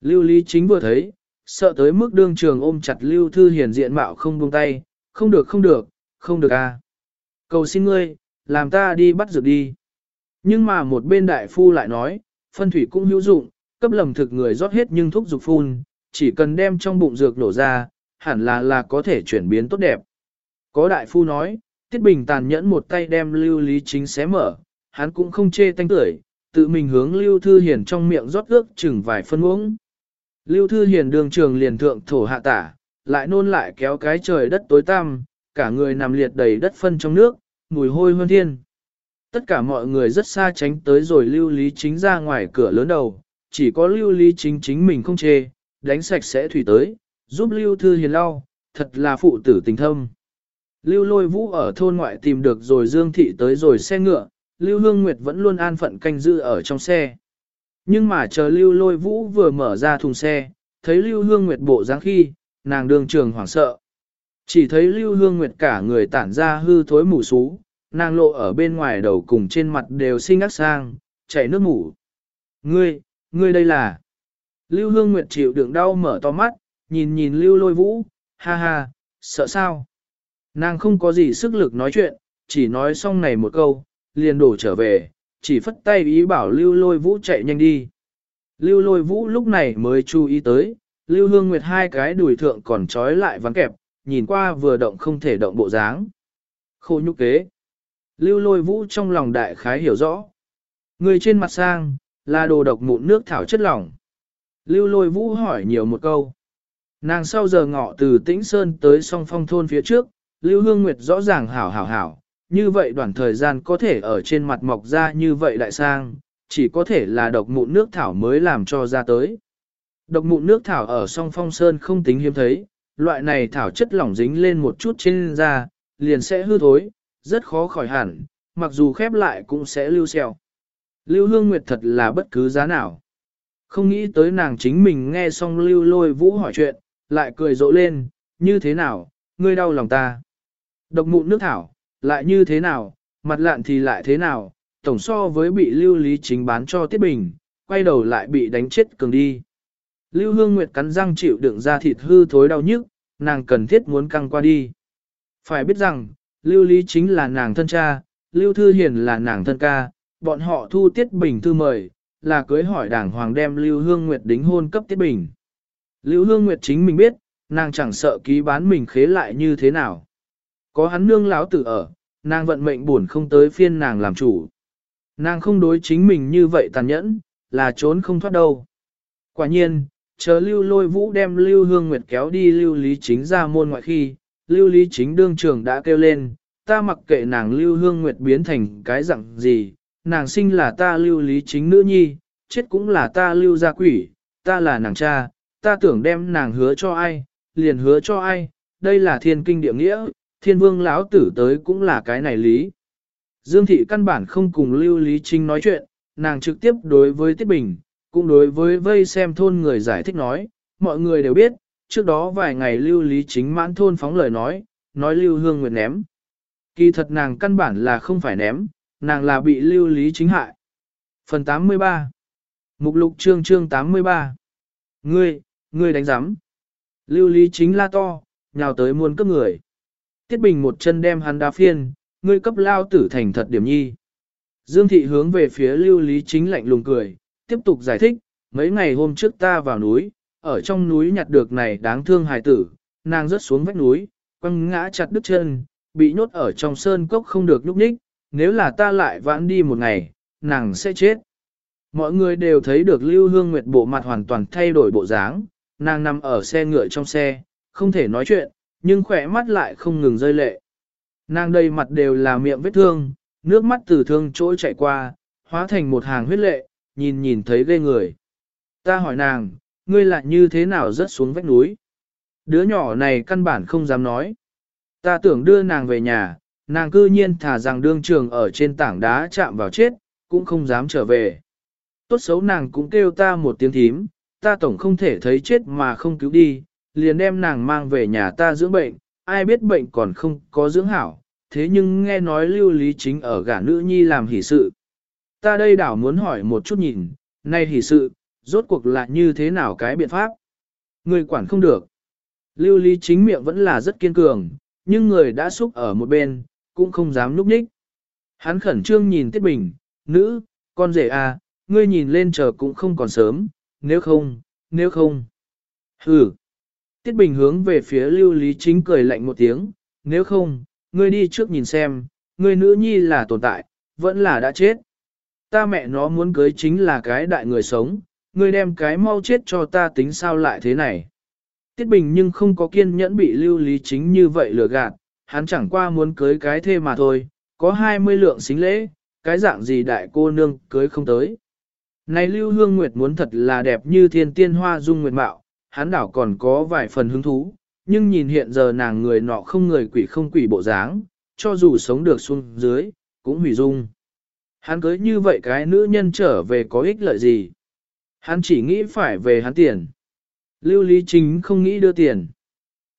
Lưu Lý Chính vừa thấy, sợ tới mức đương trường ôm chặt Lưu Thư Hiền diện mạo không buông tay, không được không được, không được à. Cầu xin ngươi, làm ta đi bắt dược đi. Nhưng mà một bên đại phu lại nói, phân thủy cũng hữu dụng, cấp lầm thực người rót hết nhưng thuốc dục phun, chỉ cần đem trong bụng dược nổ ra, hẳn là là có thể chuyển biến tốt đẹp. Có đại phu nói, Tiết Bình tàn nhẫn một tay đem Lưu Lý Chính xé mở, hắn cũng không chê tanh tưởi, tự mình hướng Lưu Thư Hiền trong miệng rót ước chừng vài phân uống. Lưu Thư Hiền đường trường liền thượng thổ hạ tả, lại nôn lại kéo cái trời đất tối tăm, cả người nằm liệt đầy đất phân trong nước, mùi hôi hơn thiên. Tất cả mọi người rất xa tránh tới rồi Lưu Lý Chính ra ngoài cửa lớn đầu, chỉ có Lưu Lý Chính chính mình không chê, đánh sạch sẽ thủy tới, giúp Lưu Thư Hiền lau, thật là phụ tử tình thâm. Lưu lôi vũ ở thôn ngoại tìm được rồi Dương Thị tới rồi xe ngựa, Lưu Hương Nguyệt vẫn luôn an phận canh giữ ở trong xe. Nhưng mà chờ Lưu lôi vũ vừa mở ra thùng xe, thấy Lưu Hương Nguyệt bộ dáng khi, nàng đường trường hoảng sợ. Chỉ thấy Lưu Hương Nguyệt cả người tản ra hư thối mù sú, nàng lộ ở bên ngoài đầu cùng trên mặt đều sinh ác sang, chảy nước mủ. Ngươi, ngươi đây là... Lưu Hương Nguyệt chịu đựng đau mở to mắt, nhìn nhìn Lưu lôi vũ, ha ha, sợ sao? Nàng không có gì sức lực nói chuyện, chỉ nói xong này một câu, liền đổ trở về, chỉ phất tay ý bảo Lưu lôi vũ chạy nhanh đi. Lưu lôi vũ lúc này mới chú ý tới, Lưu Hương Nguyệt hai cái đùi thượng còn trói lại vắng kẹp, nhìn qua vừa động không thể động bộ dáng. Khô nhúc kế. Lưu lôi vũ trong lòng đại khái hiểu rõ. Người trên mặt sang, là đồ độc mụn nước thảo chất lỏng. Lưu lôi vũ hỏi nhiều một câu. Nàng sau giờ ngọ từ tĩnh sơn tới song phong thôn phía trước, Lưu Hương Nguyệt rõ ràng hảo hảo hảo, như vậy đoạn thời gian có thể ở trên mặt mọc ra như vậy đại sang, chỉ có thể là độc mụn nước thảo mới làm cho ra tới. Độc mụn nước thảo ở song phong sơn không tính hiếm thấy, loại này thảo chất lỏng dính lên một chút trên da, liền sẽ hư thối, rất khó khỏi hẳn, mặc dù khép lại cũng sẽ lưu xeo. Lưu Hương Nguyệt thật là bất cứ giá nào. Không nghĩ tới nàng chính mình nghe xong lưu lôi vũ hỏi chuyện, lại cười rộ lên, như thế nào, ngươi đau lòng ta. Độc mụn nước thảo, lại như thế nào, mặt lạn thì lại thế nào, tổng so với bị lưu lý chính bán cho tiết bình, quay đầu lại bị đánh chết cường đi. Lưu Hương Nguyệt cắn răng chịu đựng ra thịt hư thối đau nhức, nàng cần thiết muốn căng qua đi. Phải biết rằng, Lưu Lý chính là nàng thân cha, Lưu Thư Hiền là nàng thân ca, bọn họ thu Tiết Bình thư mời, là cưới hỏi đảng hoàng đem Lưu Hương Nguyệt đính hôn cấp Tiết Bình. Lưu Hương Nguyệt chính mình biết, nàng chẳng sợ ký bán mình khế lại như thế nào. Có hắn nương láo tử ở, nàng vận mệnh buồn không tới phiên nàng làm chủ. Nàng không đối chính mình như vậy tàn nhẫn, là trốn không thoát đâu. Quả nhiên, chờ lưu lôi vũ đem lưu hương nguyệt kéo đi lưu lý chính ra môn ngoại khi, lưu lý chính đương trường đã kêu lên, ta mặc kệ nàng lưu hương nguyệt biến thành cái dạng gì, nàng sinh là ta lưu lý chính nữ nhi, chết cũng là ta lưu gia quỷ, ta là nàng cha, ta tưởng đem nàng hứa cho ai, liền hứa cho ai, đây là thiên kinh địa nghĩa, thiên vương lão tử tới cũng là cái này lý. Dương thị căn bản không cùng lưu lý chính nói chuyện, nàng trực tiếp đối với Tiết Bình, cũng đối với vây xem thôn người giải thích nói, mọi người đều biết, trước đó vài ngày lưu lý chính mãn thôn phóng lời nói, nói lưu hương nguyệt ném. Kỳ thật nàng căn bản là không phải ném, nàng là bị lưu lý chính hại. Phần 83 Mục lục chương chương 83 Ngươi, ngươi đánh giám. Lưu lý chính la to, nhào tới muôn cấp người. Tiết Bình một chân đem hắn đá phiên, ngươi cấp lao tử thành thật điểm nhi. Dương thị hướng về phía lưu lý chính lạnh lùng cười, tiếp tục giải thích, mấy ngày hôm trước ta vào núi, ở trong núi nhặt được này đáng thương hài tử, nàng rớt xuống vách núi, quăng ngã chặt đứt chân, bị nhốt ở trong sơn cốc không được nhúc nhích, nếu là ta lại vãn đi một ngày, nàng sẽ chết. Mọi người đều thấy được Lưu Hương Nguyệt bộ mặt hoàn toàn thay đổi bộ dáng, nàng nằm ở xe ngựa trong xe, không thể nói chuyện, nhưng khỏe mắt lại không ngừng rơi lệ. Nàng đầy mặt đều là miệng vết thương, nước mắt từ thương chỗ chạy qua, hóa thành một hàng huyết lệ, nhìn nhìn thấy ghê người. Ta hỏi nàng, ngươi lại như thế nào rớt xuống vách núi? Đứa nhỏ này căn bản không dám nói. Ta tưởng đưa nàng về nhà, nàng cư nhiên thả rằng đương trường ở trên tảng đá chạm vào chết, cũng không dám trở về. Tốt xấu nàng cũng kêu ta một tiếng thím, ta tổng không thể thấy chết mà không cứu đi, liền đem nàng mang về nhà ta dưỡng bệnh, ai biết bệnh còn không có dưỡng hảo, thế nhưng nghe nói lưu lý chính ở gả nữ nhi làm hỷ sự. Ta đây đảo muốn hỏi một chút nhìn, nay hỷ sự, rốt cuộc là như thế nào cái biện pháp? Người quản không được. Lưu lý chính miệng vẫn là rất kiên cường, nhưng người đã xúc ở một bên, cũng không dám núp ních. Hắn khẩn trương nhìn Tiết Bình, nữ, con rể à, ngươi nhìn lên chờ cũng không còn sớm, nếu không, nếu không. Hừ. Tiết Bình hướng về phía Lưu Lý Chính cười lạnh một tiếng, nếu không, ngươi đi trước nhìn xem, ngươi nữ nhi là tồn tại, vẫn là đã chết. Ta mẹ nó muốn cưới chính là cái đại người sống, ngươi đem cái mau chết cho ta tính sao lại thế này. Tiết Bình nhưng không có kiên nhẫn bị Lưu Lý Chính như vậy lừa gạt, hắn chẳng qua muốn cưới cái thê mà thôi, có 20 lượng xính lễ, cái dạng gì đại cô nương cưới không tới. Này Lưu Hương Nguyệt muốn thật là đẹp như thiên tiên hoa dung nguyệt mạo, hắn đảo còn có vài phần hứng thú, nhưng nhìn hiện giờ nàng người nọ không người quỷ không quỷ bộ dáng, cho dù sống được xuống dưới, cũng hủy dung. Hắn cưới như vậy cái nữ nhân trở về có ích lợi gì? Hắn chỉ nghĩ phải về hắn tiền. Lưu Lý Chính không nghĩ đưa tiền.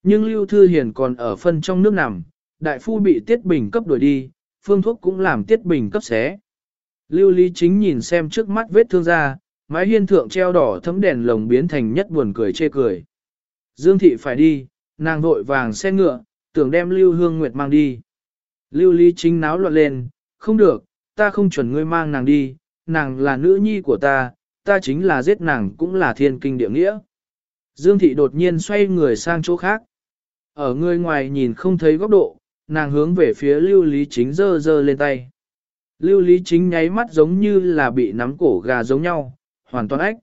Nhưng Lưu Thư Hiền còn ở phân trong nước nằm, đại phu bị Tiết Bình cấp đuổi đi, phương thuốc cũng làm Tiết Bình cấp xé. Lưu Lý Chính nhìn xem trước mắt vết thương ra, mái hiên thượng treo đỏ thấm đèn lồng biến thành nhất buồn cười chê cười. Dương Thị phải đi, nàng vội vàng xe ngựa, tưởng đem Lưu Hương Nguyệt mang đi. Lưu Lý Chính náo loạn lên, không được, ta không chuẩn ngươi mang nàng đi, nàng là nữ nhi của ta, ta chính là giết nàng cũng là thiên kinh địa nghĩa. Dương Thị đột nhiên xoay người sang chỗ khác. Ở người ngoài nhìn không thấy góc độ, nàng hướng về phía Lưu Lý Chính dơ dơ lên tay. Lưu Lý Chính nháy mắt giống như là bị nắm cổ gà giống nhau, hoàn toàn ách.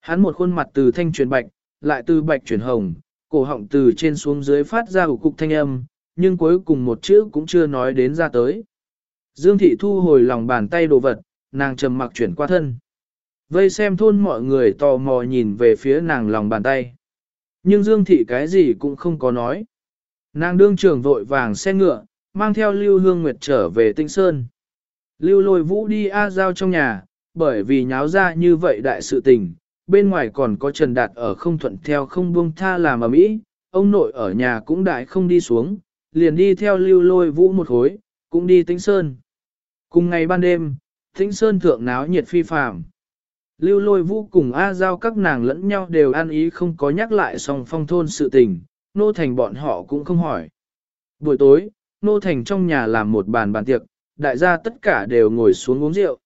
Hắn một khuôn mặt từ thanh chuyển bạch, lại từ bạch chuyển hồng, cổ họng từ trên xuống dưới phát ra ủ cục thanh âm, nhưng cuối cùng một chữ cũng chưa nói đến ra tới. Dương Thị thu hồi lòng bàn tay đồ vật, nàng trầm mặc chuyển qua thân. Vây xem thôn mọi người tò mò nhìn về phía nàng lòng bàn tay. Nhưng Dương Thị cái gì cũng không có nói. Nàng đương trưởng vội vàng xe ngựa, mang theo Lưu Hương Nguyệt trở về Tinh Sơn. Lưu lôi vũ đi A Giao trong nhà, bởi vì nháo ra như vậy đại sự tình, bên ngoài còn có Trần Đạt ở không thuận theo không buông tha làm ở mỹ, ông nội ở nhà cũng đại không đi xuống, liền đi theo lưu lôi vũ một hối, cũng đi Tĩnh Sơn. Cùng ngày ban đêm, Tĩnh Sơn thượng náo nhiệt phi phàm. Lưu lôi vũ cùng A Giao các nàng lẫn nhau đều an ý không có nhắc lại song phong thôn sự tình, nô thành bọn họ cũng không hỏi. Buổi tối, nô thành trong nhà làm một bàn bàn tiệc, đại gia tất cả đều ngồi xuống uống rượu.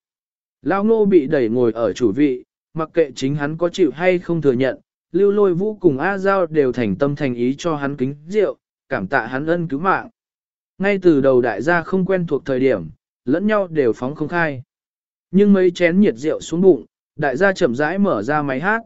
Lao ngô bị đẩy ngồi ở chủ vị, mặc kệ chính hắn có chịu hay không thừa nhận, lưu lôi vũ cùng A Giao đều thành tâm thành ý cho hắn kính rượu, cảm tạ hắn ân cứu mạng. Ngay từ đầu đại gia không quen thuộc thời điểm, lẫn nhau đều phóng không khai. Nhưng mấy chén nhiệt rượu xuống bụng, đại gia chậm rãi mở ra máy hát.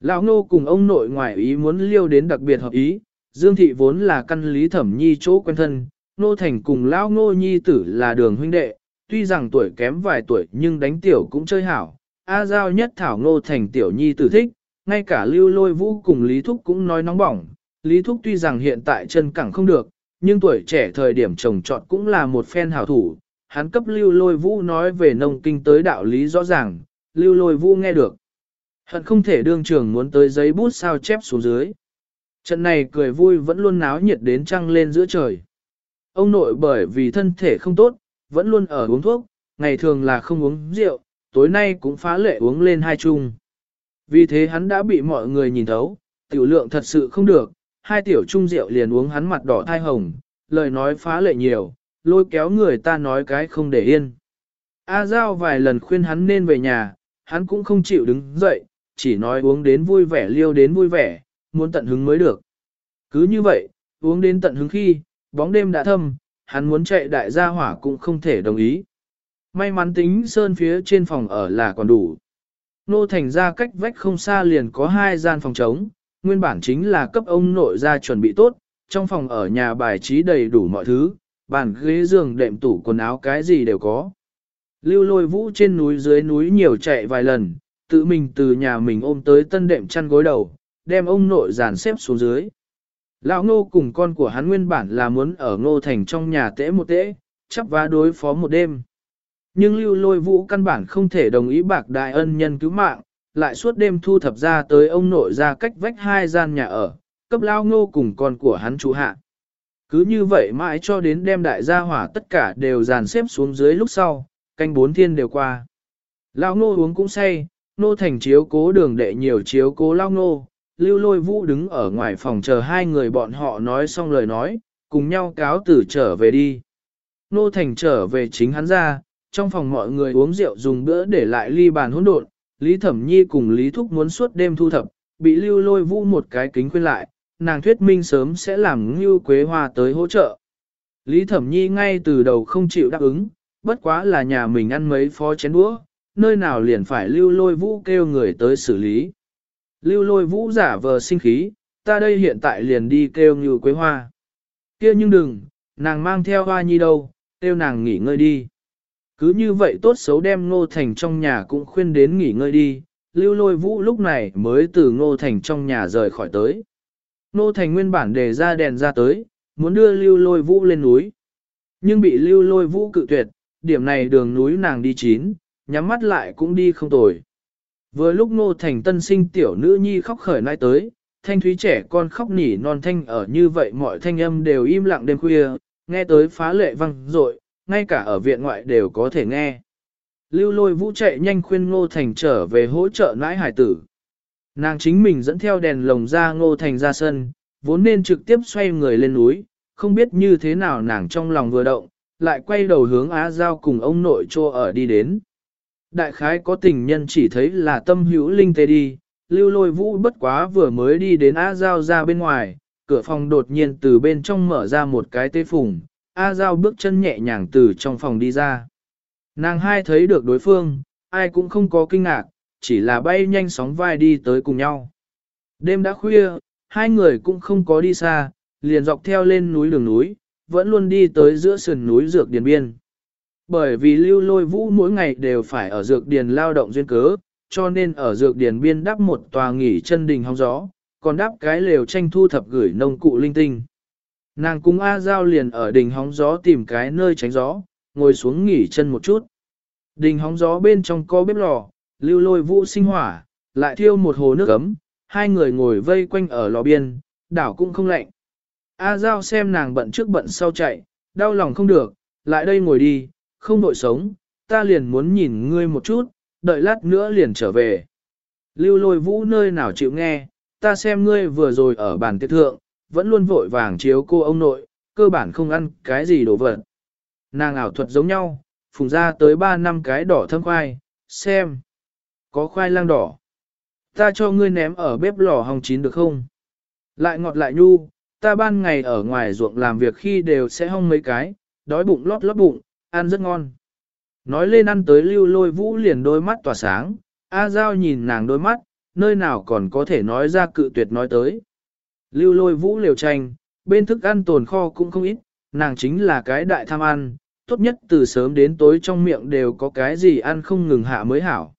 Lão ngô cùng ông nội ngoại ý muốn liêu đến đặc biệt hợp ý, Dương Thị vốn là căn lý thẩm nhi chỗ quen thân, nô thành cùng Lão ngô nhi tử là đường huynh đệ, tuy rằng tuổi kém vài tuổi nhưng đánh tiểu cũng chơi hảo. A Giao nhất thảo ngô thành tiểu nhi tử thích, ngay cả lưu lôi vũ cùng Lý Thúc cũng nói nóng bỏng. Lý Thúc tuy rằng hiện tại chân cẳng không được, nhưng tuổi trẻ thời điểm trồng trọt cũng là một phen hảo thủ. Hắn cấp lưu lôi vũ nói về nông kinh tới đạo lý rõ ràng, lưu lôi vũ nghe được. Hận không thể đương trường muốn tới giấy bút sao chép xuống dưới. Trận này cười vui vẫn luôn náo nhiệt đến trăng lên giữa trời. Ông nội bởi vì thân thể không tốt, vẫn luôn ở uống thuốc, ngày thường là không uống rượu, tối nay cũng phá lệ uống lên hai chung. Vì thế hắn đã bị mọi người nhìn thấu, tiểu lượng thật sự không được, hai tiểu chung rượu liền uống hắn mặt đỏ thai hồng, lời nói phá lệ nhiều, lôi kéo người ta nói cái không để yên. A Giao vài lần khuyên hắn nên về nhà, hắn cũng không chịu đứng dậy, chỉ nói uống đến vui vẻ liêu đến vui vẻ, muốn tận hứng mới được. Cứ như vậy, uống đến tận hứng khi, bóng đêm đã thâm, hắn muốn chạy đại gia hỏa cũng không thể đồng ý. May mắn tính sơn phía trên phòng ở là còn đủ. Nô thành ra cách vách không xa liền có hai gian phòng trống, nguyên bản chính là cấp ông nội ra chuẩn bị tốt, trong phòng ở nhà bài trí đầy đủ mọi thứ, bàn ghế giường đệm tủ quần áo cái gì đều có. Lưu lôi vũ trên núi dưới núi nhiều chạy vài lần, tự mình từ nhà mình ôm tới tân đệm chăn gối đầu, đem ông nội dàn xếp xuống dưới. Lão ngô cùng con của hắn nguyên bản là muốn ở ngô thành trong nhà tễ một tễ, chấp vá đối phó một đêm. Nhưng lưu lôi vũ căn bản không thể đồng ý bạc đại ân nhân cứu mạng, lại suốt đêm thu thập ra tới ông nội ra cách vách hai gian nhà ở, cấp lao ngô cùng con của hắn trụ hạ. Cứ như vậy mãi cho đến đem đại gia hỏa tất cả đều dàn xếp xuống dưới lúc sau, canh bốn thiên đều qua. Lao Ngô uống cũng say, nô thành chiếu cố đường đệ nhiều chiếu cố lao Ngô lưu lôi vũ đứng ở ngoài phòng chờ hai người bọn họ nói xong lời nói, cùng nhau cáo tử trở về đi. Nô thành trở về chính hắn ra, trong phòng mọi người uống rượu dùng bữa để lại ly bàn hỗn độn, Lý Thẩm Nhi cùng Lý Thúc muốn suốt đêm thu thập, bị lưu lôi vũ một cái kính khuyên lại, nàng thuyết minh sớm sẽ làm Ngưu Quế Hoa tới hỗ trợ. Lý Thẩm Nhi ngay từ đầu không chịu đáp ứng, bất quá là nhà mình ăn mấy phó chén đũa, nơi nào liền phải lưu lôi vũ kêu người tới xử lý. Lưu lôi vũ giả vờ sinh khí, ta đây hiện tại liền đi kêu như Quế Hoa. kia nhưng đừng, nàng mang theo hoa nhi đâu, kêu nàng nghỉ ngơi đi. Cứ như vậy tốt xấu đem ngô thành trong nhà cũng khuyên đến nghỉ ngơi đi, lưu lôi vũ lúc này mới từ ngô thành trong nhà rời khỏi tới. Ngô thành nguyên bản đề ra đèn ra tới, muốn đưa lưu lôi vũ lên núi. Nhưng bị lưu lôi vũ cự tuyệt, điểm này đường núi nàng đi chín, nhắm mắt lại cũng đi không tồi. Vừa lúc ngô thành tân sinh tiểu nữ nhi khóc khởi nai tới, thanh thúy trẻ con khóc nỉ non thanh ở như vậy mọi thanh âm đều im lặng đêm khuya, nghe tới phá lệ văng rội, ngay cả ở viện ngoại đều có thể nghe. Lưu lôi vũ chạy nhanh khuyên Ngô Thành trở về hỗ trợ nãi hải tử. Nàng chính mình dẫn theo đèn lồng ra Ngô Thành ra sân, vốn nên trực tiếp xoay người lên núi, không biết như thế nào nàng trong lòng vừa động, lại quay đầu hướng Á Giao cùng ông nội trô ở đi đến. Đại khái có tình nhân chỉ thấy là tâm hữu linh tê đi, lưu lôi vũ bất quá vừa mới đi đến Á Giao ra bên ngoài, cửa phòng đột nhiên từ bên trong mở ra một cái tê phùng, A Giao bước chân nhẹ nhàng từ trong phòng đi ra. Nàng hai thấy được đối phương, ai cũng không có kinh ngạc, chỉ là bay nhanh sóng vai đi tới cùng nhau. Đêm đã khuya, hai người cũng không có đi xa, liền dọc theo lên núi đường núi, vẫn luôn đi tới giữa sườn núi Dược Điền Biên. Bởi vì lưu lôi vũ mỗi ngày đều phải ở Dược Điền lao động duyên cớ, cho nên ở Dược Điền Biên đắp một tòa nghỉ chân đình hóng gió, còn đắp cái lều tranh thu thập gửi nông cụ linh tinh. Nàng cùng A Giao liền ở đình hóng gió tìm cái nơi tránh gió, ngồi xuống nghỉ chân một chút. Đình hóng gió bên trong có bếp lò, lưu lôi vũ sinh hỏa, lại thiêu một hồ nước ấm, hai người ngồi vây quanh ở lò biên, đảo cũng không lạnh. A Giao xem nàng bận trước bận sau chạy, đau lòng không được, lại đây ngồi đi, không nội sống, ta liền muốn nhìn ngươi một chút, đợi lát nữa liền trở về. Lưu lôi vũ nơi nào chịu nghe, ta xem ngươi vừa rồi ở bàn tiệc thượng, vẫn luôn vội vàng chiếu cô ông nội, cơ bản không ăn cái gì đồ vật. Nàng ảo thuật giống nhau, phùng ra tới 3 năm cái đỏ thâm khoai, xem. Có khoai lang đỏ. Ta cho ngươi ném ở bếp lò hồng chín được không? Lại ngọt lại nhu, ta ban ngày ở ngoài ruộng làm việc khi đều sẽ hong mấy cái, đói bụng lót lót bụng, ăn rất ngon. Nói lên ăn tới lưu lôi vũ liền đôi mắt tỏa sáng, A Giao nhìn nàng đôi mắt, nơi nào còn có thể nói ra cự tuyệt nói tới. Lưu lôi vũ liều tranh, bên thức ăn tồn kho cũng không ít, nàng chính là cái đại tham ăn, tốt nhất từ sớm đến tối trong miệng đều có cái gì ăn không ngừng hạ mới hảo.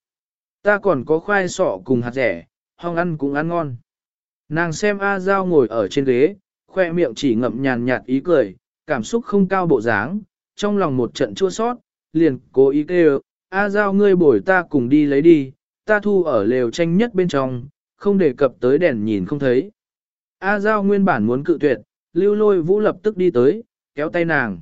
Ta còn có khoai sọ cùng hạt rẻ, hong ăn cũng ăn ngon. Nàng xem A Giao ngồi ở trên ghế, khoe miệng chỉ ngậm nhàn nhạt ý cười, cảm xúc không cao bộ dáng, trong lòng một trận chua sót, liền cố ý kêu, A Giao ngươi bổi ta cùng đi lấy đi, ta thu ở lều tranh nhất bên trong, không đề cập tới đèn nhìn không thấy. A Giao nguyên bản muốn cự tuyệt, lưu lôi vũ lập tức đi tới, kéo tay nàng.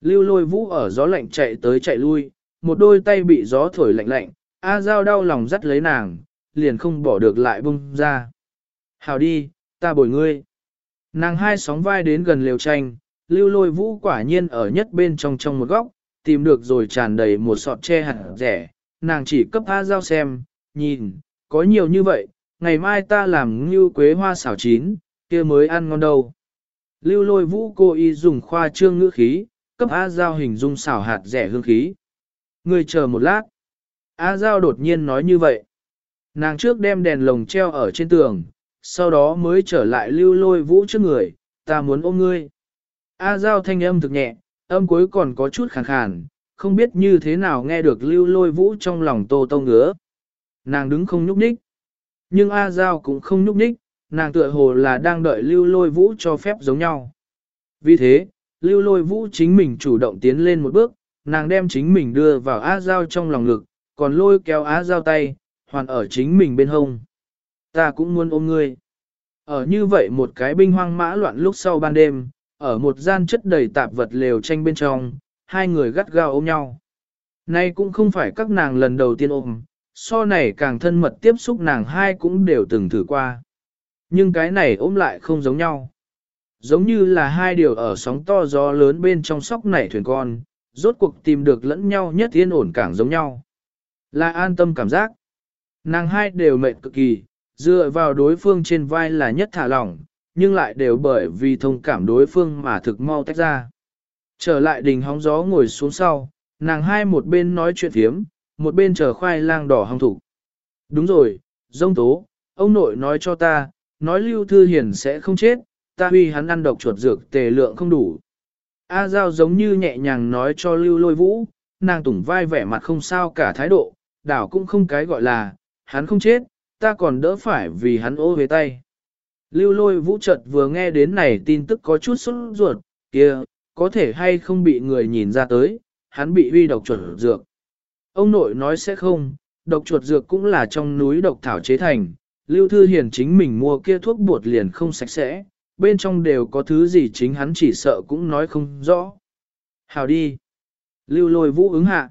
Lưu lôi vũ ở gió lạnh chạy tới chạy lui, một đôi tay bị gió thổi lạnh lạnh, A Giao đau lòng dắt lấy nàng, liền không bỏ được lại bung ra. Hào đi, ta bồi ngươi. Nàng hai sóng vai đến gần lều tranh, lưu lôi vũ quả nhiên ở nhất bên trong trong một góc, tìm được rồi tràn đầy một sọt che hạt rẻ, nàng chỉ cấp A Giao xem, nhìn, có nhiều như vậy, ngày mai ta làm như quế hoa xảo chín, kia mới ăn ngon đâu. Lưu lôi vũ cô y dùng khoa trương ngữ khí, cấp A Giao hình dung xảo hạt rẻ hương khí. Người chờ một lát. A Giao đột nhiên nói như vậy. Nàng trước đem đèn lồng treo ở trên tường, sau đó mới trở lại lưu lôi vũ trước người, ta muốn ôm ngươi. A Giao thanh âm thực nhẹ, âm cuối còn có chút khàn khàn, không biết như thế nào nghe được lưu lôi vũ trong lòng tô tô ngứa. Nàng đứng không nhúc nhích. Nhưng A Giao cũng không nhúc nhích, nàng tựa hồ là đang đợi lưu lôi vũ cho phép giống nhau. Vì thế, lưu lôi vũ chính mình chủ động tiến lên một bước, nàng đem chính mình đưa vào A Giao trong lòng ngực, còn lôi kéo A Giao tay, hoàn ở chính mình bên hông. Ta cũng muốn ôm ngươi. Ở như vậy một cái binh hoang mã loạn lúc sau ban đêm, ở một gian chất đầy tạp vật lều tranh bên trong, hai người gắt gao ôm nhau. Nay cũng không phải các nàng lần đầu tiên ôm, so này càng thân mật tiếp xúc nàng hai cũng đều từng thử qua. Nhưng cái này ôm lại không giống nhau. Giống như là hai điều ở sóng to gió lớn bên trong sóc nảy thuyền con, rốt cuộc tìm được lẫn nhau nhất yên ổn càng giống nhau. Là an tâm cảm giác. Nàng hai đều mệt cực kỳ, dựa vào đối phương trên vai là nhất thả lỏng, nhưng lại đều bởi vì thông cảm đối phương mà thực mau tách ra. Trở lại đình hóng gió ngồi xuống sau, nàng hai một bên nói chuyện thiếm, một bên chờ khoai lang đỏ hong thủ. Đúng rồi, dông tố, ông nội nói cho ta, nói Lưu Thư Hiền sẽ không chết, ta huy hắn ăn độc chuột dược tề lượng không đủ. A Giao giống như nhẹ nhàng nói cho Lưu Lôi Vũ, nàng tủng vai vẻ mặt không sao cả thái độ, đảo cũng không cái gọi là, hắn không chết, ta còn đỡ phải vì hắn ô về tay. Lưu Lôi Vũ chợt vừa nghe đến này tin tức có chút sốt ruột, kia, có thể hay không bị người nhìn ra tới, hắn bị huy độc chuột dược. Ông nội nói sẽ không, độc chuột dược cũng là trong núi độc thảo chế thành, Lưu Thư Hiền chính mình mua kia thuốc bột liền không sạch sẽ, bên trong đều có thứ gì chính hắn chỉ sợ cũng nói không rõ. Hào đi. Lưu lôi vũ ứng hạ.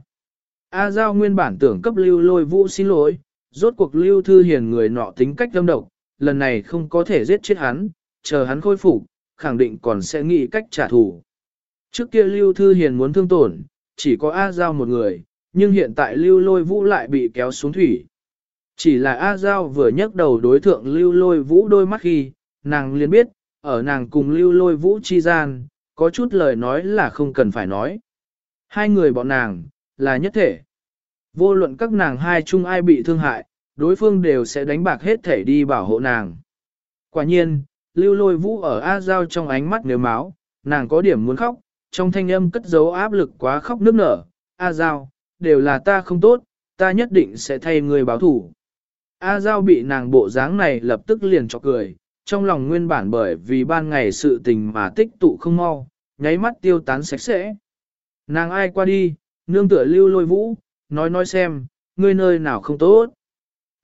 A Giao nguyên bản tưởng cấp lưu lôi vũ xin lỗi, rốt cuộc lưu thư hiền người nọ tính cách âm độc, lần này không có thể giết chết hắn, chờ hắn khôi phục, khẳng định còn sẽ nghĩ cách trả thù. Trước kia lưu thư hiền muốn thương tổn, chỉ có A Giao một người, nhưng hiện tại lưu lôi vũ lại bị kéo xuống thủy. Chỉ là A Giao vừa nhấc đầu đối thượng lưu lôi vũ đôi mắt khi, nàng liền biết, ở nàng cùng lưu lôi vũ chi gian, có chút lời nói là không cần phải nói. Hai người bọn nàng, là nhất thể. Vô luận các nàng hai chung ai bị thương hại, đối phương đều sẽ đánh bạc hết thể đi bảo hộ nàng. Quả nhiên, lưu lôi vũ ở A Giao trong ánh mắt nếu máu, nàng có điểm muốn khóc, trong thanh âm cất giấu áp lực quá khóc nước nở. A Giao, đều là ta không tốt, ta nhất định sẽ thay người báo thủ. A Giao bị nàng bộ dáng này lập tức liền cho cười, trong lòng nguyên bản bởi vì ban ngày sự tình mà tích tụ không mau, nháy mắt tiêu tán sạch sẽ. Nàng ai qua đi, nương tựa lưu lôi vũ, nói nói xem, ngươi nơi nào không tốt.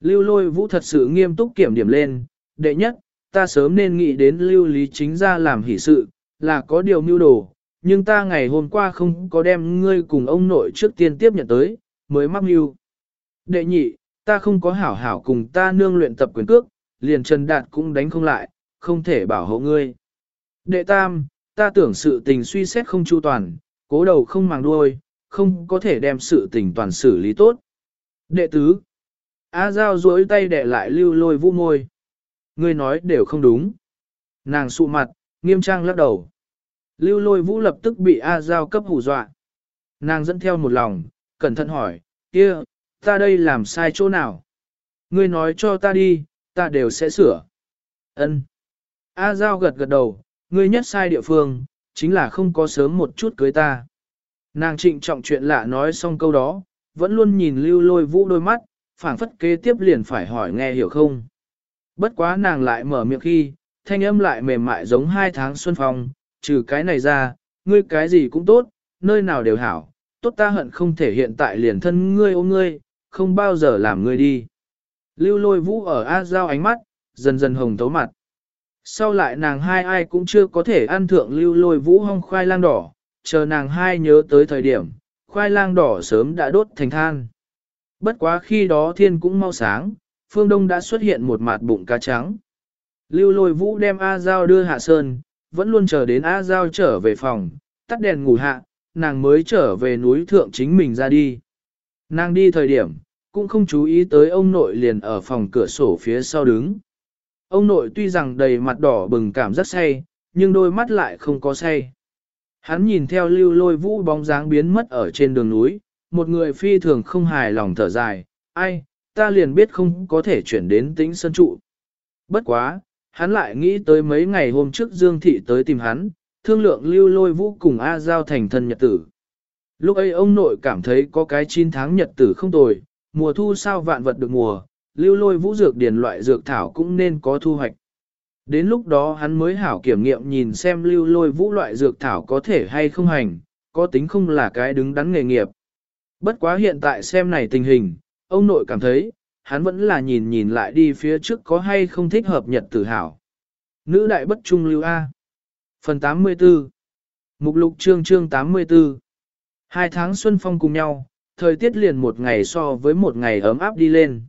Lưu lôi vũ thật sự nghiêm túc kiểm điểm lên, đệ nhất, ta sớm nên nghĩ đến lưu lý chính ra làm hỷ sự, là có điều mưu đồ, nhưng ta ngày hôm qua không có đem ngươi cùng ông nội trước tiên tiếp nhận tới, mới mắc mưu. Đệ nhị, ta không có hảo hảo cùng ta nương luyện tập quyền cước, liền Trần Đạt cũng đánh không lại, không thể bảo hộ ngươi. Đệ tam, ta tưởng sự tình suy xét không chu toàn, cố đầu không màng đuôi, không có thể đem sự tình toàn xử lý tốt. Đệ tứ, A Giao duỗi tay đệ lại lưu lôi vũ môi. Ngươi nói đều không đúng. Nàng sụ mặt, nghiêm trang lắc đầu. Lưu lôi vũ lập tức bị A Giao cấp hù dọa. Nàng dẫn theo một lòng, cẩn thận hỏi, kia, ta đây làm sai chỗ nào? Ngươi nói cho ta đi, ta đều sẽ sửa. Ân. A Giao gật gật đầu, ngươi nhất sai địa phương, chính là không có sớm một chút cưới ta. Nàng trịnh trọng chuyện lạ nói xong câu đó, vẫn luôn nhìn lưu lôi vũ đôi mắt, phảng phất kế tiếp liền phải hỏi nghe hiểu không. Bất quá nàng lại mở miệng khi, thanh âm lại mềm mại giống hai tháng xuân phong, trừ cái này ra, ngươi cái gì cũng tốt, nơi nào đều hảo, tốt ta hận không thể hiện tại liền thân ngươi ôm ngươi, không bao giờ làm ngươi đi. Lưu lôi vũ ở A Giao ánh mắt, dần dần hồng tấu mặt. Sau lại nàng hai ai cũng chưa có thể ăn thượng lưu lôi vũ hong khoai lang đỏ, chờ nàng hai nhớ tới thời điểm, khoai lang đỏ sớm đã đốt thành than. Bất quá khi đó thiên cũng mau sáng, phương đông đã xuất hiện một mặt bụng cá trắng. Lưu lôi vũ đem A Giao đưa hạ sơn, vẫn luôn chờ đến A Giao trở về phòng, tắt đèn ngủ hạ, nàng mới trở về núi thượng chính mình ra đi. Nàng đi thời điểm, cũng không chú ý tới ông nội liền ở phòng cửa sổ phía sau đứng. Ông nội tuy rằng đầy mặt đỏ bừng cảm rất say, nhưng đôi mắt lại không có say. Hắn nhìn theo lưu lôi vũ bóng dáng biến mất ở trên đường núi, một người phi thường không hài lòng thở dài, ai, ta liền biết không có thể chuyển đến tính sân trụ. Bất quá, hắn lại nghĩ tới mấy ngày hôm trước Dương Thị tới tìm hắn, thương lượng lưu lôi vũ cùng A Giao thành thân nhật tử. Lúc ấy ông nội cảm thấy có cái 9 tháng nhật tử không tồi, mùa thu sao vạn vật được mùa, lưu lôi vũ dược điền loại dược thảo cũng nên có thu hoạch. Đến lúc đó hắn mới hảo kiểm nghiệm nhìn xem lưu lôi vũ loại dược thảo có thể hay không hành, có tính không là cái đứng đắn nghề nghiệp. Bất quá hiện tại xem này tình hình, ông nội cảm thấy, hắn vẫn là nhìn nhìn lại đi phía trước có hay không thích hợp nhật tử hảo. Nữ đại bất trung lưu A. Phần 84 Mục lục chương chương 84 Hai tháng xuân phong cùng nhau, thời tiết liền một ngày so với một ngày ấm áp đi lên.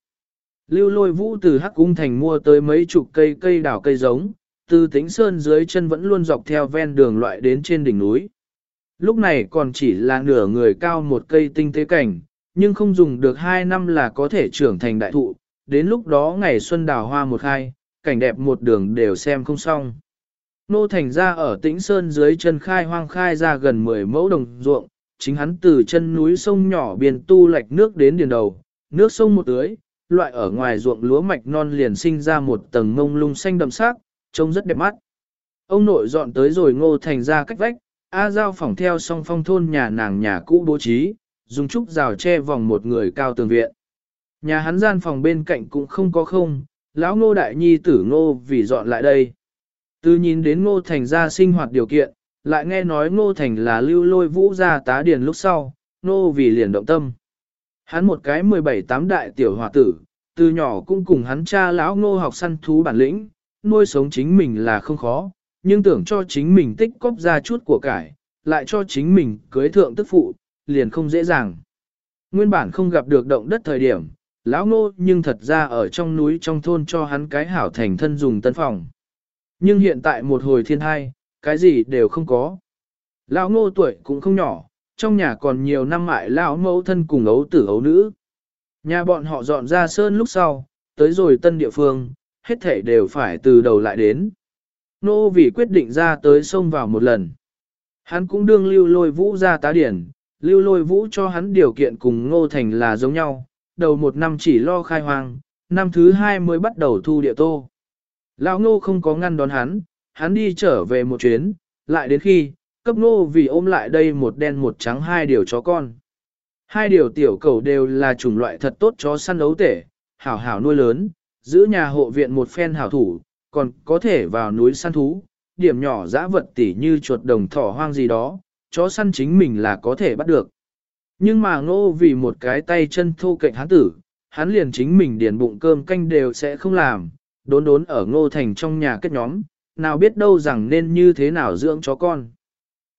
Lưu lôi vũ từ Hắc Cung Thành mua tới mấy chục cây cây đào cây giống, từ tính sơn dưới chân vẫn luôn dọc theo ven đường loại đến trên đỉnh núi. Lúc này còn chỉ là nửa người cao một cây tinh tế cảnh, nhưng không dùng được hai năm là có thể trưởng thành đại thụ, đến lúc đó ngày xuân đào hoa một hai, cảnh đẹp một đường đều xem không xong. Nô thành ra ở tĩnh sơn dưới chân khai hoang khai ra gần 10 mẫu đồng ruộng, chính hắn từ chân núi sông nhỏ biển tu lạch nước đến điền đầu, nước sông một tưới, loại ở ngoài ruộng lúa mạch non liền sinh ra một tầng mông lung xanh đậm sắc, trông rất đẹp mắt. Ông nội dọn tới rồi ngô thành ra cách vách, A Giao phỏng theo song phong thôn nhà nàng nhà cũ bố trí, dùng trúc rào che vòng một người cao tường viện. Nhà hắn gian phòng bên cạnh cũng không có không, lão ngô đại nhi tử ngô vì dọn lại đây. Từ nhìn đến ngô thành ra sinh hoạt điều kiện, lại nghe nói ngô thành là lưu lôi vũ ra tá điền lúc sau, ngô vì liền động tâm. Hắn một cái 17 tám đại tiểu hòa tử, từ nhỏ cũng cùng hắn cha lão ngô học săn thú bản lĩnh, nuôi sống chính mình là không khó, nhưng tưởng cho chính mình tích cóp ra chút của cải, lại cho chính mình cưới thượng tức phụ, liền không dễ dàng. Nguyên bản không gặp được động đất thời điểm, lão ngô nhưng thật ra ở trong núi trong thôn cho hắn cái hảo thành thân dùng tân phòng. Nhưng hiện tại một hồi thiên hai, cái gì đều không có. Lão ngô tuổi cũng không nhỏ, trong nhà còn nhiều năm mại lão mẫu thân cùng ấu tử ấu nữ. Nhà bọn họ dọn ra sơn lúc sau, tới rồi tân địa phương, hết thể đều phải từ đầu lại đến. Nô vì quyết định ra tới sông vào một lần. Hắn cũng đương lưu lôi vũ ra tá điển, lưu lôi vũ cho hắn điều kiện cùng ngô thành là giống nhau, đầu một năm chỉ lo khai hoang, năm thứ hai mới bắt đầu thu địa tô. Lão ngô không có ngăn đón hắn, hắn đi trở về một chuyến, lại đến khi, cấp ngô vì ôm lại đây một đen một trắng hai điều chó con. Hai điều tiểu cầu đều là chủng loại thật tốt chó săn đấu tể, hảo hảo nuôi lớn, giữ nhà hộ viện một phen hảo thủ, còn có thể vào núi săn thú, điểm nhỏ dã vật tỉ như chuột đồng thỏ hoang gì đó, chó săn chính mình là có thể bắt được. Nhưng mà ngô vì một cái tay chân thô cạnh hắn tử, hắn liền chính mình điền bụng cơm canh đều sẽ không làm, đốn đốn ở ngô thành trong nhà kết nhóm, nào biết đâu rằng nên như thế nào dưỡng chó con.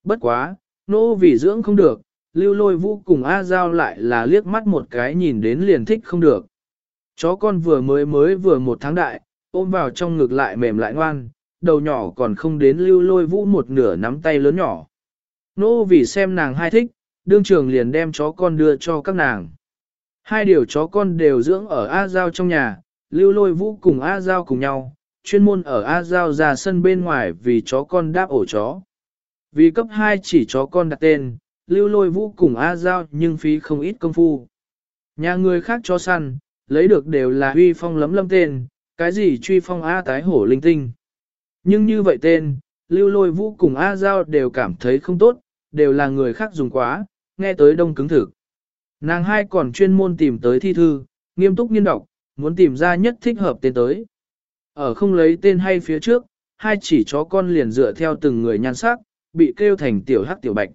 Bất quá, ngô vì dưỡng không được, lưu lôi vũ cùng A Giao lại là liếc mắt một cái nhìn đến liền thích không được. Chó con vừa mới mới vừa một tháng đại, ôm vào trong ngực lại mềm lại ngoan, đầu nhỏ còn không đến lưu lôi vũ một nửa nắm tay lớn nhỏ. Nô vì xem nàng hai thích, đương trường liền đem chó con đưa cho các nàng. Hai điều chó con đều dưỡng ở A Giao trong nhà, lưu lôi vũ cùng A Giao cùng nhau, chuyên môn ở A Giao ra sân bên ngoài vì chó con đáp ổ chó. Vì cấp 2 chỉ chó con đặt tên, lưu lôi vũ cùng A Giao nhưng phí không ít công phu. Nhà người khác cho săn, lấy được đều là huy phong lấm lâm tên, cái gì truy phong A tái hổ linh tinh. Nhưng như vậy tên, lưu lôi vũ cùng A Giao đều cảm thấy không tốt, đều là người khác dùng quá, nghe tới đông cứng thực. Nàng hai còn chuyên môn tìm tới thi thư, nghiêm túc nghiên đọc, muốn tìm ra nhất thích hợp tên tới. Ở không lấy tên hay phía trước, hai chỉ chó con liền dựa theo từng người nhan sắc, bị kêu thành tiểu hắc tiểu bạch.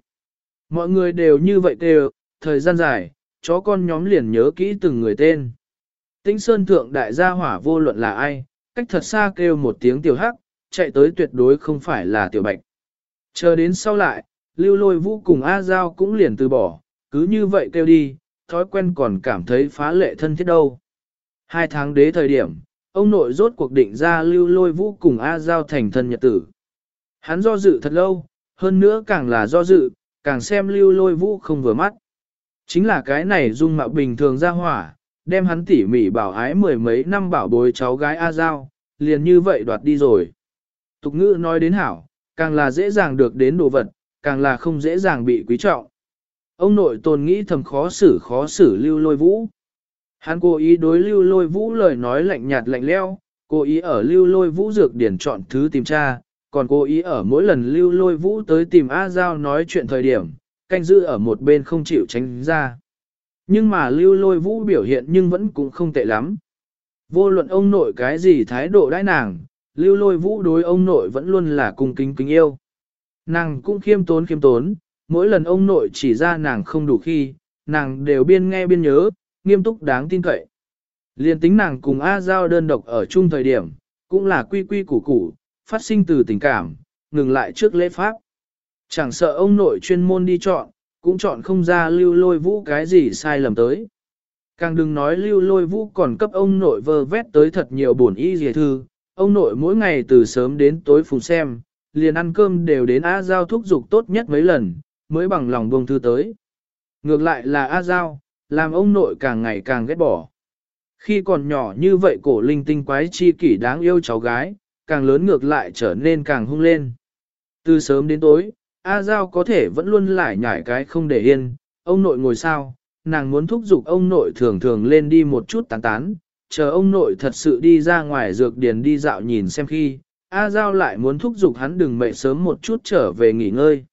Mọi người đều như vậy kêu, thời gian dài, chó con nhóm liền nhớ kỹ từng người tên. Tĩnh Sơn Thượng đại gia hỏa vô luận là ai, cách thật xa kêu một tiếng tiểu hắc, chạy tới tuyệt đối không phải là tiểu bạch. Chờ đến sau lại, lưu lôi vũ cùng A Giao cũng liền từ bỏ, cứ như vậy kêu đi, thói quen còn cảm thấy phá lệ thân thiết đâu. Hai tháng đế thời điểm, ông nội rốt cuộc định ra lưu lôi vũ cùng A Giao thành thân nhật tử. Hắn do dự thật lâu, hơn nữa càng là do dự, càng xem lưu lôi vũ không vừa mắt. Chính là cái này dung mạo bình thường ra hỏa, đem hắn tỉ mỉ bảo ái mười mấy năm bảo bối cháu gái A Giao, liền như vậy đoạt đi rồi. Tục ngữ nói đến hảo, càng là dễ dàng được đến đồ vật, càng là không dễ dàng bị quý trọng. Ông nội tồn nghĩ thầm khó xử khó xử lưu lôi vũ. Hắn cố ý đối lưu lôi vũ lời nói lạnh nhạt lạnh leo, cố ý ở lưu lôi vũ dược điển chọn thứ tìm tra, còn cố ý ở mỗi lần lưu lôi vũ tới tìm A Giao nói chuyện thời điểm, canh giữ ở một bên không chịu tránh ra. Nhưng mà lưu lôi vũ biểu hiện nhưng vẫn cũng không tệ lắm. Vô luận ông nội cái gì thái độ đãi nàng, lưu lôi vũ đối ông nội vẫn luôn là cung kính kính yêu. Nàng cũng khiêm tốn khiêm tốn, mỗi lần ông nội chỉ ra nàng không đủ khi, nàng đều biên nghe biên nhớ, nghiêm túc đáng tin cậy. Liên tính nàng cùng A Giao đơn độc ở chung thời điểm, cũng là quy quy củ củ, phát sinh từ tình cảm, ngừng lại trước lễ pháp. Chẳng sợ ông nội chuyên môn đi chọn, cũng chọn không ra lưu lôi vũ cái gì sai lầm tới. Càng đừng nói lưu lôi vũ còn cấp ông nội vơ vét tới thật nhiều bổn y dề thư, ông nội mỗi ngày từ sớm đến tối phùng xem, liền ăn cơm đều đến A Giao thúc dục tốt nhất mấy lần, mới bằng lòng buông thư tới. Ngược lại là A Giao, làm ông nội càng ngày càng ghét bỏ. Khi còn nhỏ như vậy cổ linh tinh quái chi kỷ đáng yêu cháu gái, càng lớn ngược lại trở nên càng hung lên. Từ sớm đến tối, A Giao có thể vẫn luôn lại nhảy cái không để yên, ông nội ngồi sao, nàng muốn thúc giục ông nội thường thường lên đi một chút tán tán, chờ ông nội thật sự đi ra ngoài dược điền đi dạo nhìn xem khi, A Giao lại muốn thúc giục hắn đừng mệt sớm một chút trở về nghỉ ngơi.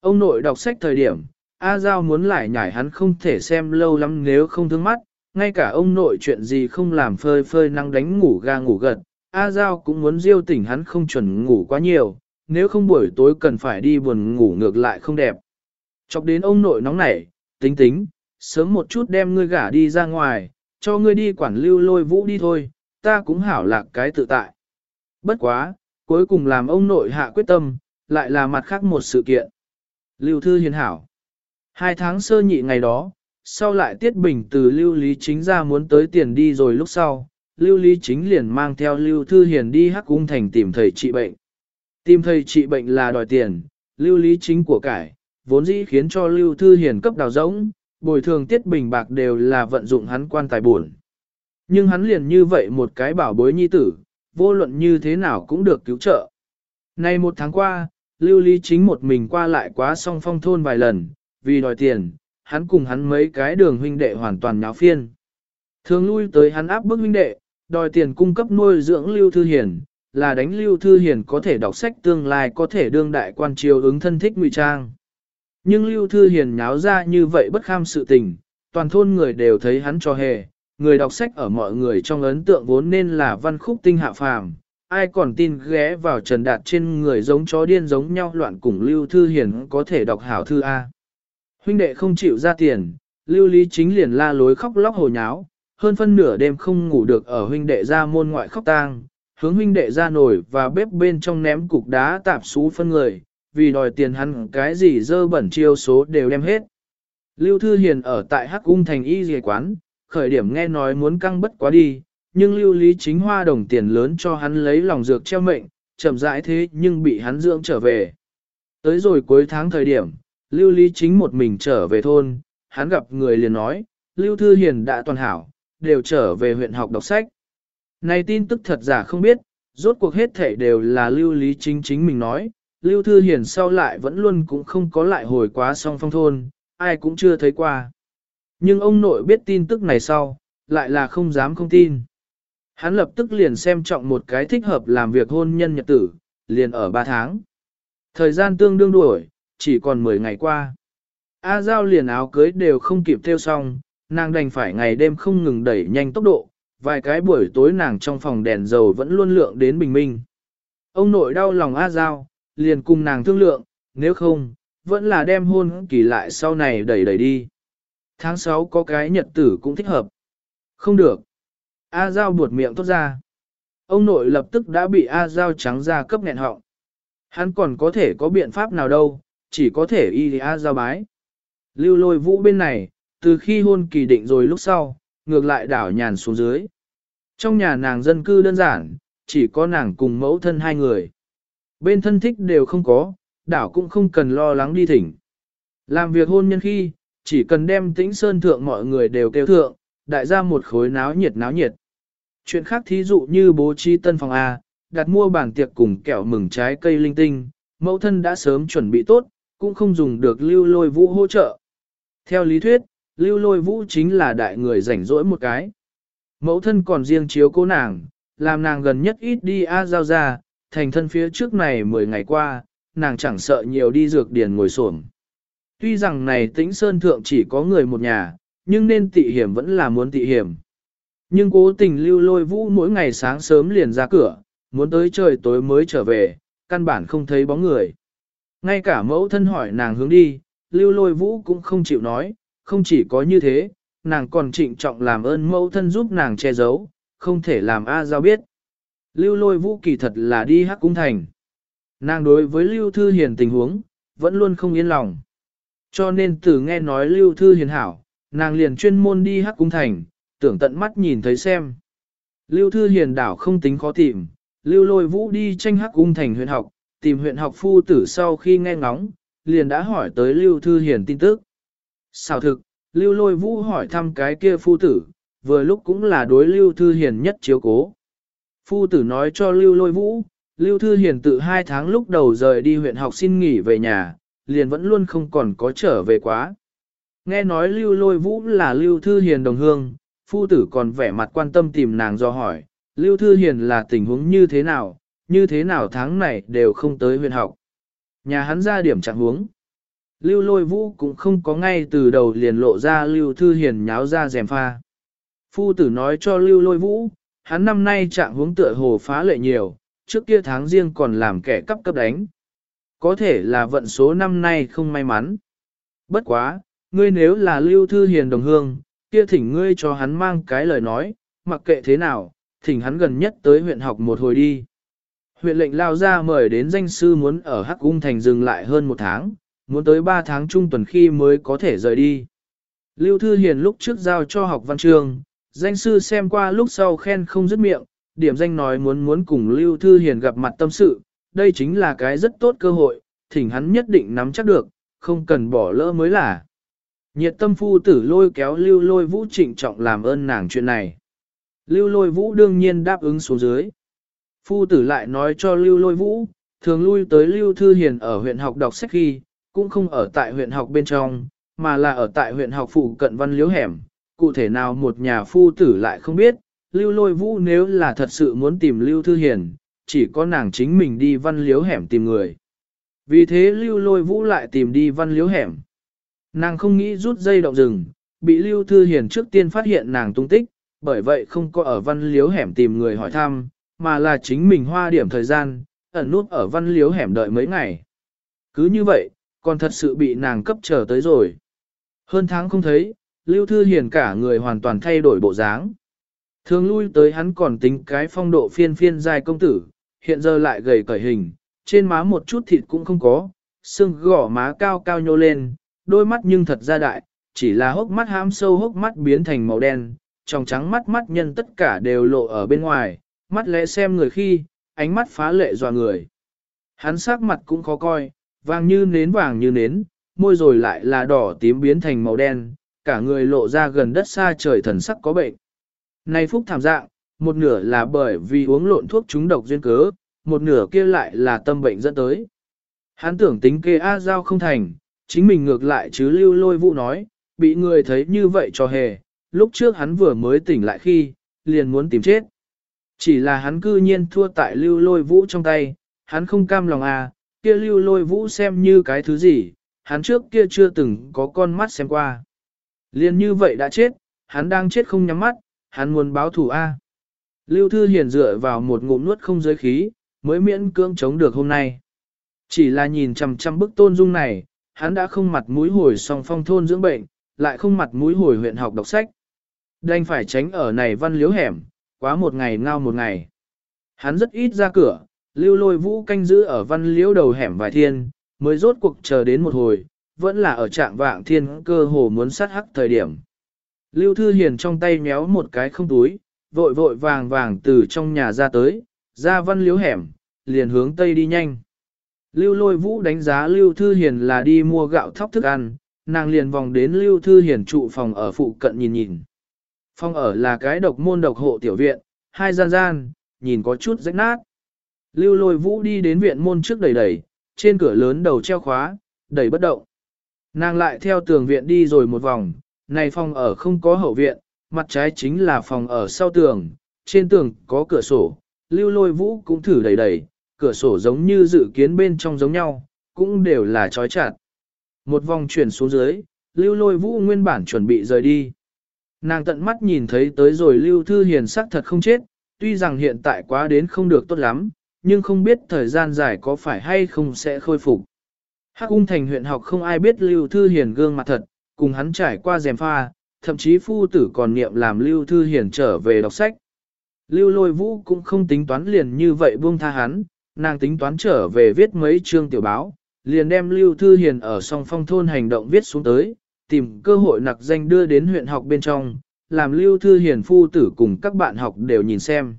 Ông nội đọc sách thời điểm, A Giao muốn lại nhảy hắn không thể xem lâu lắm nếu không thương mắt, ngay cả ông nội chuyện gì không làm phơi phơi năng đánh ngủ ga ngủ gật, A Giao cũng muốn diêu tỉnh hắn không chuẩn ngủ quá nhiều, nếu không buổi tối cần phải đi buồn ngủ ngược lại không đẹp. Chọc đến ông nội nóng nảy, tính tính, sớm một chút đem ngươi gả đi ra ngoài, cho ngươi đi quản lưu lôi vũ đi thôi, ta cũng hảo lạc cái tự tại. Bất quá, cuối cùng làm ông nội hạ quyết tâm, lại là mặt khác một sự kiện. Lưu thư hiền hảo. Hai tháng sơ nhị ngày đó, sau lại tiết bình từ lưu lý chính ra muốn tới tiền đi rồi lúc sau, lưu lý chính liền mang theo lưu thư hiền đi hắc cung thành tìm thầy trị bệnh. Tìm thầy trị bệnh là đòi tiền, lưu lý chính của cải, vốn dĩ khiến cho lưu thư hiền cấp đào rỗng, bồi thường tiết bình bạc đều là vận dụng hắn quan tài buồn. Nhưng hắn liền như vậy một cái bảo bối nhi tử, vô luận như thế nào cũng được cứu trợ. Nay một tháng qua, lưu lý chính một mình qua lại quá song phong thôn vài lần, vì đòi tiền, hắn cùng hắn mấy cái đường huynh đệ hoàn toàn nháo phiên. Thường lui tới hắn áp bức huynh đệ, đòi tiền cung cấp nuôi dưỡng Lưu Thư Hiền, là đánh Lưu Thư Hiền có thể đọc sách tương lai có thể đương đại quan triều ứng thân thích ngụy trang. Nhưng Lưu Thư Hiền nháo ra như vậy bất kham sự tình, toàn thôn người đều thấy hắn cho hề, người đọc sách ở mọi người trong ấn tượng vốn nên là văn khúc tinh hạ phàm, ai còn tin ghé vào trần đạt trên người giống chó điên giống nhau loạn cùng Lưu Thư Hiền có thể đọc hảo thư A. Huynh đệ không chịu ra tiền, Lưu Lý chính liền la lối khóc lóc hồ nháo, hơn phân nửa đêm không ngủ được ở huynh đệ ra môn ngoại khóc tang, hướng huynh đệ ra nổi và bếp bên trong ném cục đá tạp xú phân người, vì đòi tiền hắn cái gì dơ bẩn chiêu số đều đem hết. Lưu Thư Hiền ở tại Hắc Cung thành y dề quán, khởi điểm nghe nói muốn căng bất quá đi, nhưng Lưu Lý chính hoa đồng tiền lớn cho hắn lấy lòng dược treo mệnh, chậm rãi thế nhưng bị hắn dưỡng trở về. Tới rồi cuối tháng thời điểm, Lưu Lý chính một mình trở về thôn, hắn gặp người liền nói, Lưu Thư Hiền đã toàn hảo, đều trở về huyện học đọc sách. Này tin tức thật giả không biết, rốt cuộc hết thể đều là Lưu Lý chính chính mình nói, Lưu Thư Hiền sau lại vẫn luôn cũng không có lại hồi quá song phong thôn, ai cũng chưa thấy qua. Nhưng ông nội biết tin tức này sau, lại là không dám không tin. Hắn lập tức liền xem trọng một cái thích hợp làm việc hôn nhân nhật tử, liền ở 3 tháng. Thời gian tương đương đuổi, chỉ còn 10 ngày qua. A Giao liền áo cưới đều không kịp theo xong, nàng đành phải ngày đêm không ngừng đẩy nhanh tốc độ, vài cái buổi tối nàng trong phòng đèn dầu vẫn luôn lượng đến bình minh. Ông nội đau lòng A Giao, liền cùng nàng thương lượng, nếu không, vẫn là đem hôn kỳ lại sau này đẩy đẩy đi. Tháng 6 có cái nhật tử cũng thích hợp. Không được. A Giao buột miệng tốt ra. Ông nội lập tức đã bị A Giao trắng ra cấp nghẹn họng. Hắn còn có thể có biện pháp nào đâu, chỉ có thể y A Giao bái. Lưu lôi vũ bên này, từ khi hôn kỳ định rồi lúc sau, ngược lại đảo nhàn xuống dưới. Trong nhà nàng dân cư đơn giản, chỉ có nàng cùng mẫu thân hai người. Bên thân thích đều không có, đảo cũng không cần lo lắng đi thỉnh. Làm việc hôn nhân khi, chỉ cần đem tĩnh sơn thượng mọi người đều kêu thượng, đại ra một khối náo nhiệt náo nhiệt. Chuyện khác thí dụ như bố trí tân phòng A, đặt mua bàn tiệc cùng kẹo mừng trái cây linh tinh, mẫu thân đã sớm chuẩn bị tốt, cũng không dùng được lưu lôi vũ hỗ trợ. Theo lý thuyết, lưu lôi vũ chính là đại người rảnh rỗi một cái. Mẫu thân còn riêng chiếu cố nàng, làm nàng gần nhất ít đi A giao ra, thành thân phía trước này 10 ngày qua, nàng chẳng sợ nhiều đi dược điền ngồi xổm. Tuy rằng này tĩnh sơn thượng chỉ có người một nhà, nhưng nên tị hiểm vẫn là muốn tị hiểm. Nhưng cố tình lưu lôi vũ mỗi ngày sáng sớm liền ra cửa, muốn tới trời tối mới trở về, căn bản không thấy bóng người. Ngay cả mẫu thân hỏi nàng hướng đi, lưu lôi vũ cũng không chịu nói, không chỉ có như thế, nàng còn trịnh trọng làm ơn mẫu thân giúp nàng che giấu, không thể làm A Giao biết. Lưu lôi vũ kỳ thật là đi hắc cung thành. Nàng đối với Lưu Thư Hiền tình huống, vẫn luôn không yên lòng. Cho nên từ nghe nói Lưu Thư Hiền hảo, nàng liền chuyên môn đi hắc cung thành, tưởng tận mắt nhìn thấy xem. Lưu Thư Hiền đảo không tính khó tìm, Lưu Lôi Vũ đi tranh hắc cung thành huyện học, tìm huyện học phu tử sau khi nghe ngóng, liền đã hỏi tới Lưu Thư Hiền tin tức. Sao thực, Lưu Lôi Vũ hỏi thăm cái kia phu tử, vừa lúc cũng là đối Lưu Thư Hiền nhất chiếu cố. Phu tử nói cho Lưu Lôi Vũ, Lưu Thư Hiền tự hai tháng lúc đầu rời đi huyện học xin nghỉ về nhà, liền vẫn luôn không còn có trở về quá. Nghe nói Lưu Lôi Vũ là Lưu Thư Hiền đồng hương, phu tử còn vẻ mặt quan tâm tìm nàng do hỏi, Lưu Thư Hiền là tình huống như thế nào, như thế nào tháng này đều không tới huyện học. Nhà hắn ra điểm trạng huống. Lưu Lôi Vũ cũng không có ngay từ đầu liền lộ ra Lưu Thư Hiền nháo ra rèm pha. Phu tử nói cho Lưu Lôi Vũ, hắn năm nay trạng hướng tựa hồ phá lệ nhiều, trước kia tháng riêng còn làm kẻ cấp cấp đánh. Có thể là vận số năm nay không may mắn. Bất quá, ngươi nếu là lưu thư hiền đồng hương, kia thỉnh ngươi cho hắn mang cái lời nói, mặc kệ thế nào, thỉnh hắn gần nhất tới huyện học một hồi đi. Huyện lệnh lao ra mời đến danh sư muốn ở Hắc Cung Thành dừng lại hơn một tháng, muốn tới ba tháng trung tuần khi mới có thể rời đi. Lưu Thư Hiền lúc trước giao cho học văn trường, danh sư xem qua lúc sau khen không dứt miệng, điểm danh nói muốn muốn cùng Lưu Thư Hiền gặp mặt tâm sự, đây chính là cái rất tốt cơ hội, thỉnh hắn nhất định nắm chắc được, không cần bỏ lỡ mới là. Nhiệt tâm phu tử lôi kéo Lưu Lôi Vũ trịnh trọng làm ơn nàng chuyện này. Lưu Lôi Vũ đương nhiên đáp ứng xuống dưới. Phu tử lại nói cho Lưu Lôi Vũ, thường lui tới Lưu Thư Hiền ở huyện học đọc sách khi, cũng không ở tại huyện học bên trong, mà là ở tại huyện học phụ cận văn liếu hẻm. Cụ thể nào một nhà phu tử lại không biết, Lưu Lôi Vũ nếu là thật sự muốn tìm Lưu Thư Hiền, chỉ có nàng chính mình đi văn liếu hẻm tìm người. Vì thế Lưu Lôi Vũ lại tìm đi văn liếu hẻm. Nàng không nghĩ rút dây động rừng, bị Lưu Thư Hiền trước tiên phát hiện nàng tung tích, bởi vậy không có ở văn liếu hẻm tìm người hỏi thăm, mà là chính mình hoa điểm thời gian, ẩn nút ở văn liếu hẻm đợi mấy ngày. Cứ như vậy, còn thật sự bị nàng cấp chờ tới rồi. Hơn tháng không thấy, Lưu Thư Hiền cả người hoàn toàn thay đổi bộ dáng. Thường lui tới hắn còn tính cái phong độ phiên phiên dài công tử, hiện giờ lại gầy cởi hình, trên má một chút thịt cũng không có, xương gỏ má cao cao nhô lên, đôi mắt nhưng thật ra đại, chỉ là hốc mắt hám sâu hốc mắt biến thành màu đen, trong trắng mắt mắt nhân tất cả đều lộ ở bên ngoài, mắt lẽ xem người khi, ánh mắt phá lệ dọa người. Hắn sắc mặt cũng khó coi, vàng như nến vàng như nến, môi rồi lại là đỏ tím biến thành màu đen, cả người lộ ra gần đất xa trời thần sắc có bệnh. Này phúc thảm dạng, một nửa là bởi vì uống lộn thuốc trúng độc duyên cớ, một nửa kia lại là tâm bệnh dẫn tới. Hắn tưởng tính kê A giao không thành, chính mình ngược lại chứ lưu lôi vụ nói, bị người thấy như vậy cho hề, lúc trước hắn vừa mới tỉnh lại khi, liền muốn tìm chết. Chỉ là hắn cư nhiên thua tại lưu lôi vũ trong tay, hắn không cam lòng à, kia lưu lôi vũ xem như cái thứ gì, hắn trước kia chưa từng có con mắt xem qua. Liền như vậy đã chết, hắn đang chết không nhắm mắt, hắn muốn báo thù A. Lưu Thư Hiền dựa vào một ngụm nuốt không giới khí, mới miễn cưỡng chống được hôm nay. Chỉ là nhìn chằm chằm bức tôn dung này, hắn đã không mặt mũi hồi song phong thôn dưỡng bệnh, lại không mặt mũi hồi huyện học đọc sách. Đành phải tránh ở này văn liếu hẻm, quá một ngày ngao một ngày. Hắn rất ít ra cửa, lưu lôi vũ canh giữ ở văn Liễu đầu hẻm vài thiên, mới rốt cuộc chờ đến một hồi, vẫn là ở trạng vạng thiên cơ hồ muốn sát hắc thời điểm. Lưu Thư Hiền trong tay méo một cái không túi, vội vội vàng vàng từ trong nhà ra tới, ra văn liếu hẻm, liền hướng tây đi nhanh. Lưu lôi vũ đánh giá Lưu Thư Hiền là đi mua gạo thóc thức ăn, nàng liền vòng đến Lưu Thư Hiền trụ phòng ở phụ cận nhìn nhìn. Phòng ở là cái độc môn độc hộ tiểu viện, hai gian gian, nhìn có chút rách nát. Lưu lôi vũ đi đến viện môn trước đẩy đẩy, trên cửa lớn đầu treo khóa, đẩy bất động. Nàng lại theo tường viện đi rồi một vòng, này phòng ở không có hậu viện, mặt trái chính là phòng ở sau tường, trên tường có cửa sổ, lưu lôi vũ cũng thử đẩy đẩy, cửa sổ giống như dự kiến bên trong giống nhau, cũng đều là trói chặt. Một vòng chuyển xuống dưới, lưu lôi vũ nguyên bản chuẩn bị rời đi. Nàng tận mắt nhìn thấy tới rồi lưu thư hiền sắc thật không chết, tuy rằng hiện tại quá đến không được tốt lắm, nhưng không biết thời gian dài có phải hay không sẽ khôi phục. Hắc ung thành huyện học không ai biết lưu thư hiền gương mặt thật, cùng hắn trải qua rèm pha, thậm chí phu tử còn niệm làm Lưu Thư Hiền trở về đọc sách. Lưu lôi vũ cũng không tính toán liền như vậy buông tha hắn, nàng tính toán trở về viết mấy chương tiểu báo, liền đem Lưu Thư Hiền ở song phong thôn hành động viết xuống tới, tìm cơ hội nặc danh đưa đến huyện học bên trong, làm Lưu Thư Hiền phu tử cùng các bạn học đều nhìn xem.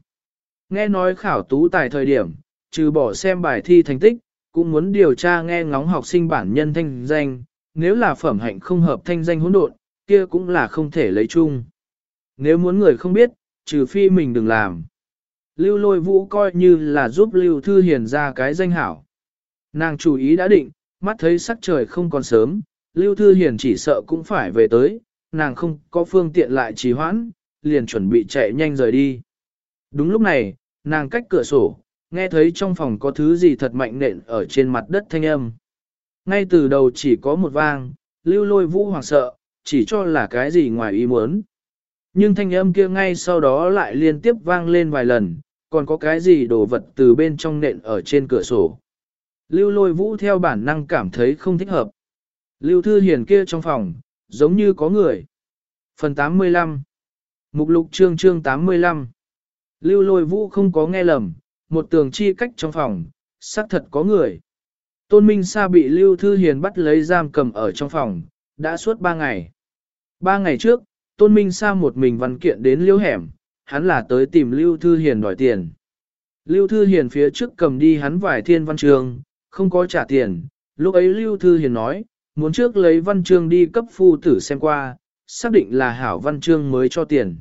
Nghe nói khảo tú tài thời điểm, trừ bỏ xem bài thi thành tích, cũng muốn điều tra nghe ngóng học sinh bản nhân thanh danh, nếu là phẩm hạnh không hợp thanh danh hỗn độn, kia cũng là không thể lấy chung. Nếu muốn người không biết, trừ phi mình đừng làm. Lưu lôi vũ coi như là giúp Lưu Thư Hiền ra cái danh hảo. Nàng chủ ý đã định, mắt thấy sắc trời không còn sớm, Lưu Thư Hiền chỉ sợ cũng phải về tới, nàng không có phương tiện lại trì hoãn, liền chuẩn bị chạy nhanh rời đi. Đúng lúc này, nàng cách cửa sổ, nghe thấy trong phòng có thứ gì thật mạnh nện ở trên mặt đất thanh âm. Ngay từ đầu chỉ có một vang, lưu lôi vũ hoảng sợ, chỉ cho là cái gì ngoài ý muốn. Nhưng thanh âm kia ngay sau đó lại liên tiếp vang lên vài lần, còn có cái gì đồ vật từ bên trong nện ở trên cửa sổ. Lưu lôi vũ theo bản năng cảm thấy không thích hợp. Lưu thư hiền kia trong phòng, giống như có người. Phần 85 Mục lục chương chương 85 Lưu lôi vũ không có nghe lầm, một tường chi cách trong phòng, xác thật có người. Tôn Minh Sa bị Lưu Thư Hiền bắt lấy giam cầm ở trong phòng, đã suốt ba ngày. Ba ngày trước, Tôn Minh Sa một mình văn kiện đến Liêu Hẻm, hắn là tới tìm Lưu Thư Hiền đòi tiền. Lưu Thư Hiền phía trước cầm đi hắn vài thiên văn trường, không có trả tiền, lúc ấy Lưu Thư Hiền nói, muốn trước lấy văn chương đi cấp phu tử xem qua, xác định là hảo văn chương mới cho tiền.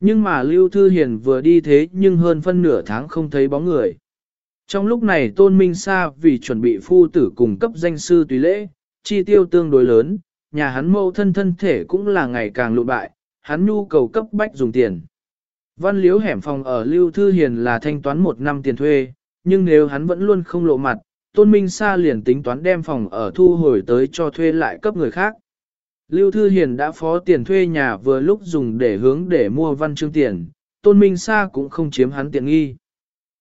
Nhưng mà Lưu Thư Hiền vừa đi thế nhưng hơn phân nửa tháng không thấy bóng người. Trong lúc này Tôn Minh Sa vì chuẩn bị phu tử cùng cấp danh sư tùy lễ, chi tiêu tương đối lớn, nhà hắn mâu thân thân thể cũng là ngày càng lụ bại, hắn nhu cầu cấp bách dùng tiền. Văn liếu hẻm phòng ở Lưu Thư Hiền là thanh toán một năm tiền thuê, nhưng nếu hắn vẫn luôn không lộ mặt, Tôn Minh Sa liền tính toán đem phòng ở thu hồi tới cho thuê lại cấp người khác. Lưu Thư Hiền đã phó tiền thuê nhà vừa lúc dùng để hướng để mua văn chương tiền, Tôn Minh Sa cũng không chiếm hắn tiện nghi.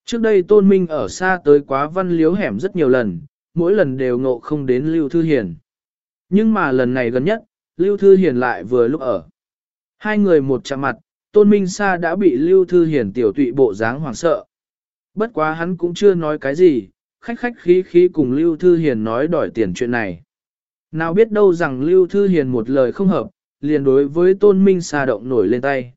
Trước đây Tôn Minh ở xa tới quá văn liếu hẻm rất nhiều lần, mỗi lần đều ngộ không đến Lưu Thư Hiền. Nhưng mà lần này gần nhất, Lưu Thư Hiền lại vừa lúc ở. Hai người một chạm mặt, Tôn Minh Sa đã bị Lưu Thư Hiền tiểu tụy bộ dáng hoảng sợ. Bất quá hắn cũng chưa nói cái gì, khách khách khí khí cùng Lưu Thư Hiền nói đòi tiền chuyện này. Nào biết đâu rằng Lưu Thư Hiền một lời không hợp, liền đối với Tôn Minh Sa động nổi lên tay.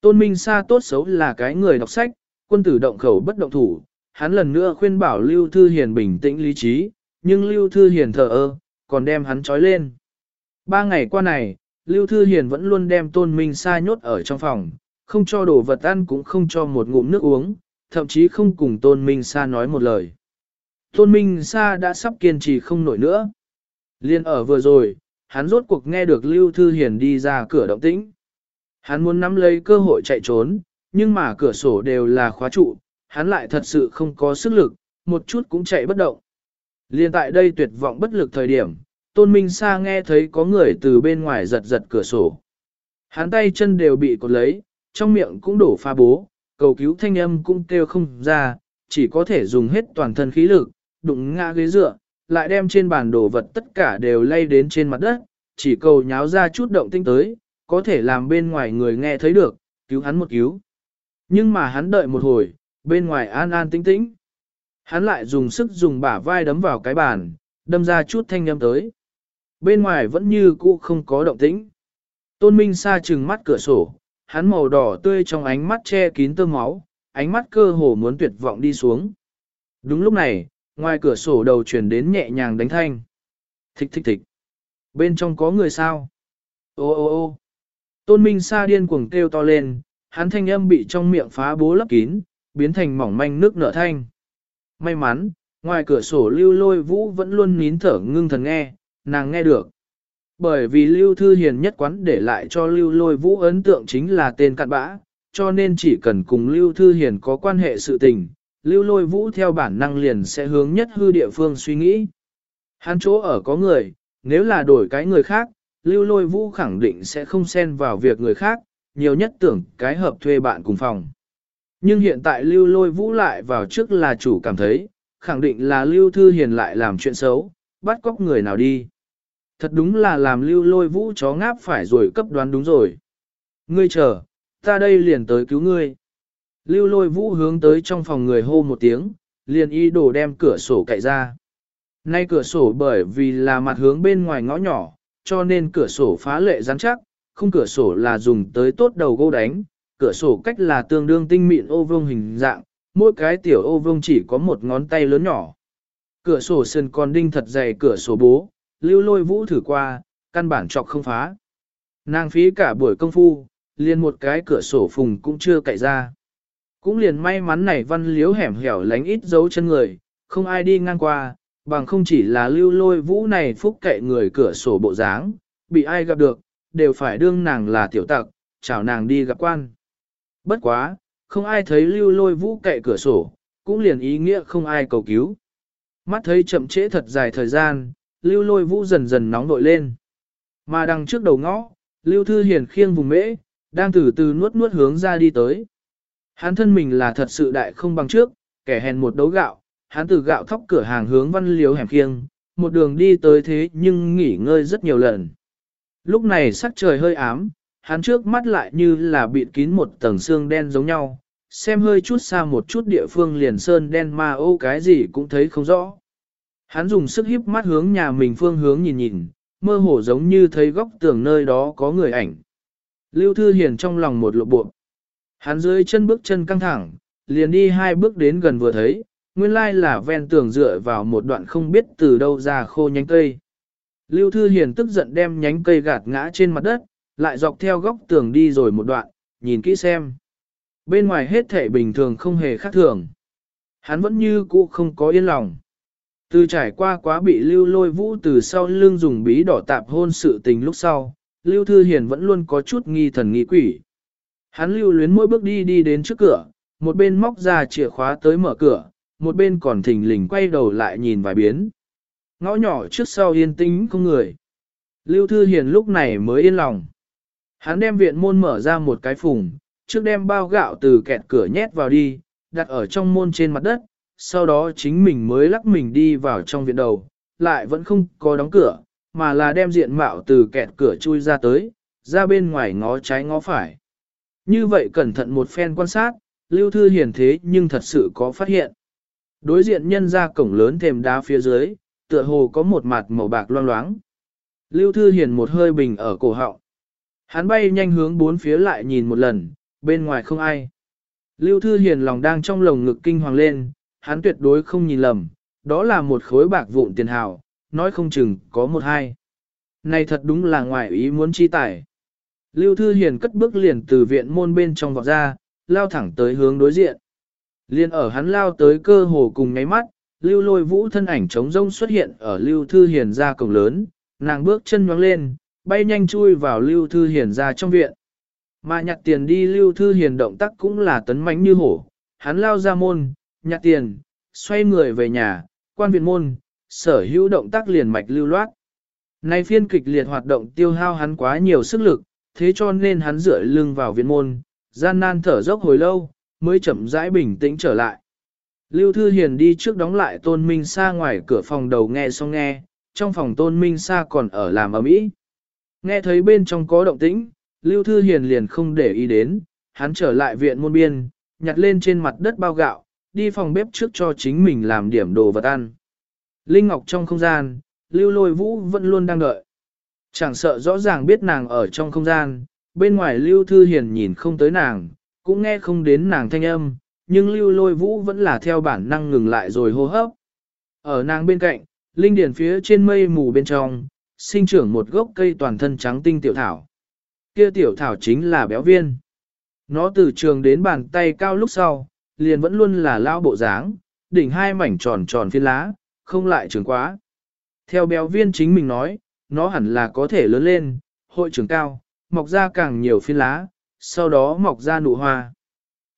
Tôn Minh Sa tốt xấu là cái người đọc sách, quân tử động khẩu bất động thủ, hắn lần nữa khuyên bảo Lưu Thư Hiền bình tĩnh lý trí, nhưng Lưu Thư Hiền thờ ơ, còn đem hắn trói lên. Ba ngày qua này, Lưu Thư Hiền vẫn luôn đem Tôn Minh Sa nhốt ở trong phòng, không cho đồ vật ăn cũng không cho một ngụm nước uống, thậm chí không cùng Tôn Minh Sa nói một lời. Tôn Minh Sa đã sắp kiên trì không nổi nữa. Liên ở vừa rồi, hắn rốt cuộc nghe được Lưu Thư Hiền đi ra cửa động tĩnh. Hắn muốn nắm lấy cơ hội chạy trốn, nhưng mà cửa sổ đều là khóa trụ, hắn lại thật sự không có sức lực, một chút cũng chạy bất động. Liên tại đây tuyệt vọng bất lực thời điểm, Tôn Minh Sa nghe thấy có người từ bên ngoài giật giật cửa sổ. Hắn tay chân đều bị cột lấy, trong miệng cũng đổ pha bố, cầu cứu thanh âm cũng kêu không ra, chỉ có thể dùng hết toàn thân khí lực, đụng ngã ghế dựa, lại đem trên bàn đồ vật tất cả đều lay đến trên mặt đất, chỉ cầu nháo ra chút động tinh tới, có thể làm bên ngoài người nghe thấy được, cứu hắn một cứu. Nhưng mà hắn đợi một hồi, bên ngoài an an tĩnh tĩnh. Hắn lại dùng sức dùng bả vai đấm vào cái bàn, đâm ra chút thanh âm tới. Bên ngoài vẫn như cũ không có động tĩnh. Tôn Minh xa trừng mắt cửa sổ, hắn màu đỏ tươi trong ánh mắt che kín tơ máu, ánh mắt cơ hồ muốn tuyệt vọng đi xuống. Đúng lúc này, ngoài cửa sổ đầu truyền đến nhẹ nhàng đánh thanh. Thích thích thích. Bên trong có người sao? Ô ô ô Tôn Minh Sa điên cuồng kêu to lên, hắn thanh âm bị trong miệng phá bố lấp kín, biến thành mỏng manh nước nở thanh. May mắn, ngoài cửa sổ lưu lôi vũ vẫn luôn nín thở ngưng thần nghe, nàng nghe được. Bởi vì lưu thư hiền nhất quán để lại cho lưu lôi vũ ấn tượng chính là tên cặn bã, cho nên chỉ cần cùng lưu thư hiền có quan hệ sự tình, lưu lôi vũ theo bản năng liền sẽ hướng nhất hư địa phương suy nghĩ. Hắn chỗ ở có người, nếu là đổi cái người khác, lưu lôi vũ khẳng định sẽ không xen vào việc người khác, nhiều nhất tưởng cái hợp thuê bạn cùng phòng. Nhưng hiện tại lưu lôi vũ lại vào trước là chủ cảm thấy, khẳng định là lưu thư hiền lại làm chuyện xấu, bắt cóc người nào đi. Thật đúng là làm lưu lôi vũ chó ngáp phải rồi cấp đoán đúng rồi. Ngươi chờ, ta đây liền tới cứu ngươi. Lưu lôi vũ hướng tới trong phòng người hô một tiếng, liền y đồ đem cửa sổ cậy ra. Nay cửa sổ bởi vì là mặt hướng bên ngoài ngõ nhỏ, cho nên cửa sổ phá lệ rắn chắc, không cửa sổ là dùng tới tốt đầu gỗ đánh, cửa sổ cách là tương đương tinh mịn ô vương hình dạng, mỗi cái tiểu ô vương chỉ có một ngón tay lớn nhỏ. Cửa sổ sơn còn đinh thật dày cửa sổ bố, lưu lôi vũ thử qua, căn bản chọc không phá. Nàng phí cả buổi công phu, liền một cái cửa sổ phùng cũng chưa cậy ra. Cũng liền may mắn này văn liếu hẻm hẻo lánh ít dấu chân người, không ai đi ngang qua, bằng không chỉ là lưu lôi vũ này phúc kệ người cửa sổ bộ dáng, bị ai gặp được, đều phải đương nàng là tiểu tặc, chào nàng đi gặp quan. Bất quá, không ai thấy lưu lôi vũ kệ cửa sổ, cũng liền ý nghĩa không ai cầu cứu. Mắt thấy chậm trễ thật dài thời gian, lưu lôi vũ dần dần nóng nổi lên. Mà đằng trước đầu ngõ, lưu thư hiền khiêng vùng mễ, đang từ từ nuốt nuốt hướng ra đi tới. Hắn thân mình là thật sự đại không bằng trước, kẻ hèn một đấu gạo, hắn từ gạo thóc cửa hàng hướng văn liếu hẻm khiêng, một đường đi tới thế nhưng nghỉ ngơi rất nhiều lần. Lúc này sắc trời hơi ám, hắn trước mắt lại như là bịt kín một tầng xương đen giống nhau, xem hơi chút xa một chút địa phương liền sơn đen ma ô cái gì cũng thấy không rõ. Hắn dùng sức híp mắt hướng nhà mình phương hướng nhìn nhìn, mơ hồ giống như thấy góc tường nơi đó có người ảnh. Lưu Thư Hiền trong lòng một lộ bộ. Hắn dưới chân bước chân căng thẳng, liền đi hai bước đến gần vừa thấy, nguyên lai là ven tường dựa vào một đoạn không biết từ đâu ra khô nhánh cây. Lưu Thư Hiền tức giận đem nhánh cây gạt ngã trên mặt đất, lại dọc theo góc tường đi rồi một đoạn, nhìn kỹ xem. Bên ngoài hết thể bình thường không hề khác thường. Hắn vẫn như cũ không có yên lòng. Từ trải qua quá bị lưu lôi vũ từ sau lưng dùng bí đỏ tạp hôn sự tình lúc sau, lưu thư hiền vẫn luôn có chút nghi thần nghi quỷ. Hắn lưu luyến mỗi bước đi đi đến trước cửa, một bên móc ra chìa khóa tới mở cửa, một bên còn thình lình quay đầu lại nhìn vài biến. Ngõ nhỏ trước sau yên tĩnh không người. Lưu Thư Hiền lúc này mới yên lòng. Hắn đem viện môn mở ra một cái phùng, trước đem bao gạo từ kẹt cửa nhét vào đi, đặt ở trong môn trên mặt đất, sau đó chính mình mới lắc mình đi vào trong viện đầu, lại vẫn không có đóng cửa, mà là đem diện mạo từ kẹt cửa chui ra tới, ra bên ngoài ngó trái ngó phải. Như vậy cẩn thận một phen quan sát, Lưu Thư Hiền thế nhưng thật sự có phát hiện. Đối diện nhân ra cổng lớn thềm đá phía dưới, tựa hồ có một mặt màu bạc loang loáng. Lưu Thư Hiền một hơi bình ở cổ họng. Hắn bay nhanh hướng bốn phía lại nhìn một lần, bên ngoài không ai. Lưu Thư Hiền lòng đang trong lồng ngực kinh hoàng lên, hắn tuyệt đối không nhìn lầm, đó là một khối bạc vụn tiền hào, nói không chừng có một hai. Này thật đúng là ngoài ý muốn chi tải. Lưu Thư Hiền cất bước liền từ viện môn bên trong vọt ra, lao thẳng tới hướng đối diện. Liên ở hắn lao tới cơ hồ cùng ngáy mắt, Lưu lôi vũ thân ảnh trống rông xuất hiện ở Lưu Thư Hiền ra cổng lớn, nàng bước chân nhoáng lên, bay nhanh chui vào Lưu Thư Hiền ra trong viện. Mà nhặt tiền đi Lưu Thư Hiền động tác cũng là tấn mãnh như hổ, hắn lao ra môn, nhặt tiền, xoay người về nhà, quan viện môn, sở hữu động tác liền mạch lưu loát. Này phiên kịch liệt hoạt động tiêu hao hắn quá nhiều sức lực, thế cho nên hắn dựa lưng vào viện môn, gian nan thở dốc hồi lâu, mới chậm rãi bình tĩnh trở lại. Lưu Thư Hiền đi trước đóng lại Tôn Minh Sa ngoài cửa phòng đầu nghe xong nghe, trong phòng Tôn Minh Sa còn ở làm ở mỹ. Nghe thấy bên trong có động tĩnh, Lưu Thư Hiền liền không để ý đến, hắn trở lại viện môn biên, nhặt lên trên mặt đất bao gạo, đi phòng bếp trước cho chính mình làm điểm đồ vật ăn. Linh Ngọc trong không gian, Lưu Lôi Vũ vẫn luôn đang đợi. Chẳng sợ rõ ràng biết nàng ở trong không gian, bên ngoài Lưu Thư Hiền nhìn không tới nàng, cũng nghe không đến nàng thanh âm, nhưng Lưu Lôi Vũ vẫn là theo bản năng ngừng lại rồi hô hấp. Ở nàng bên cạnh, linh điển phía trên mây mù bên trong, sinh trưởng một gốc cây toàn thân trắng tinh tiểu thảo. Kia tiểu thảo chính là béo viên. Nó từ trường đến bàn tay cao lúc sau, liền vẫn luôn là lao bộ dáng, đỉnh hai mảnh tròn tròn phiên lá, không lại trường quá. Theo béo viên chính mình nói, nó hẳn là có thể lớn lên, hội trưởng cao, mọc ra càng nhiều phiên lá, sau đó mọc ra nụ hoa.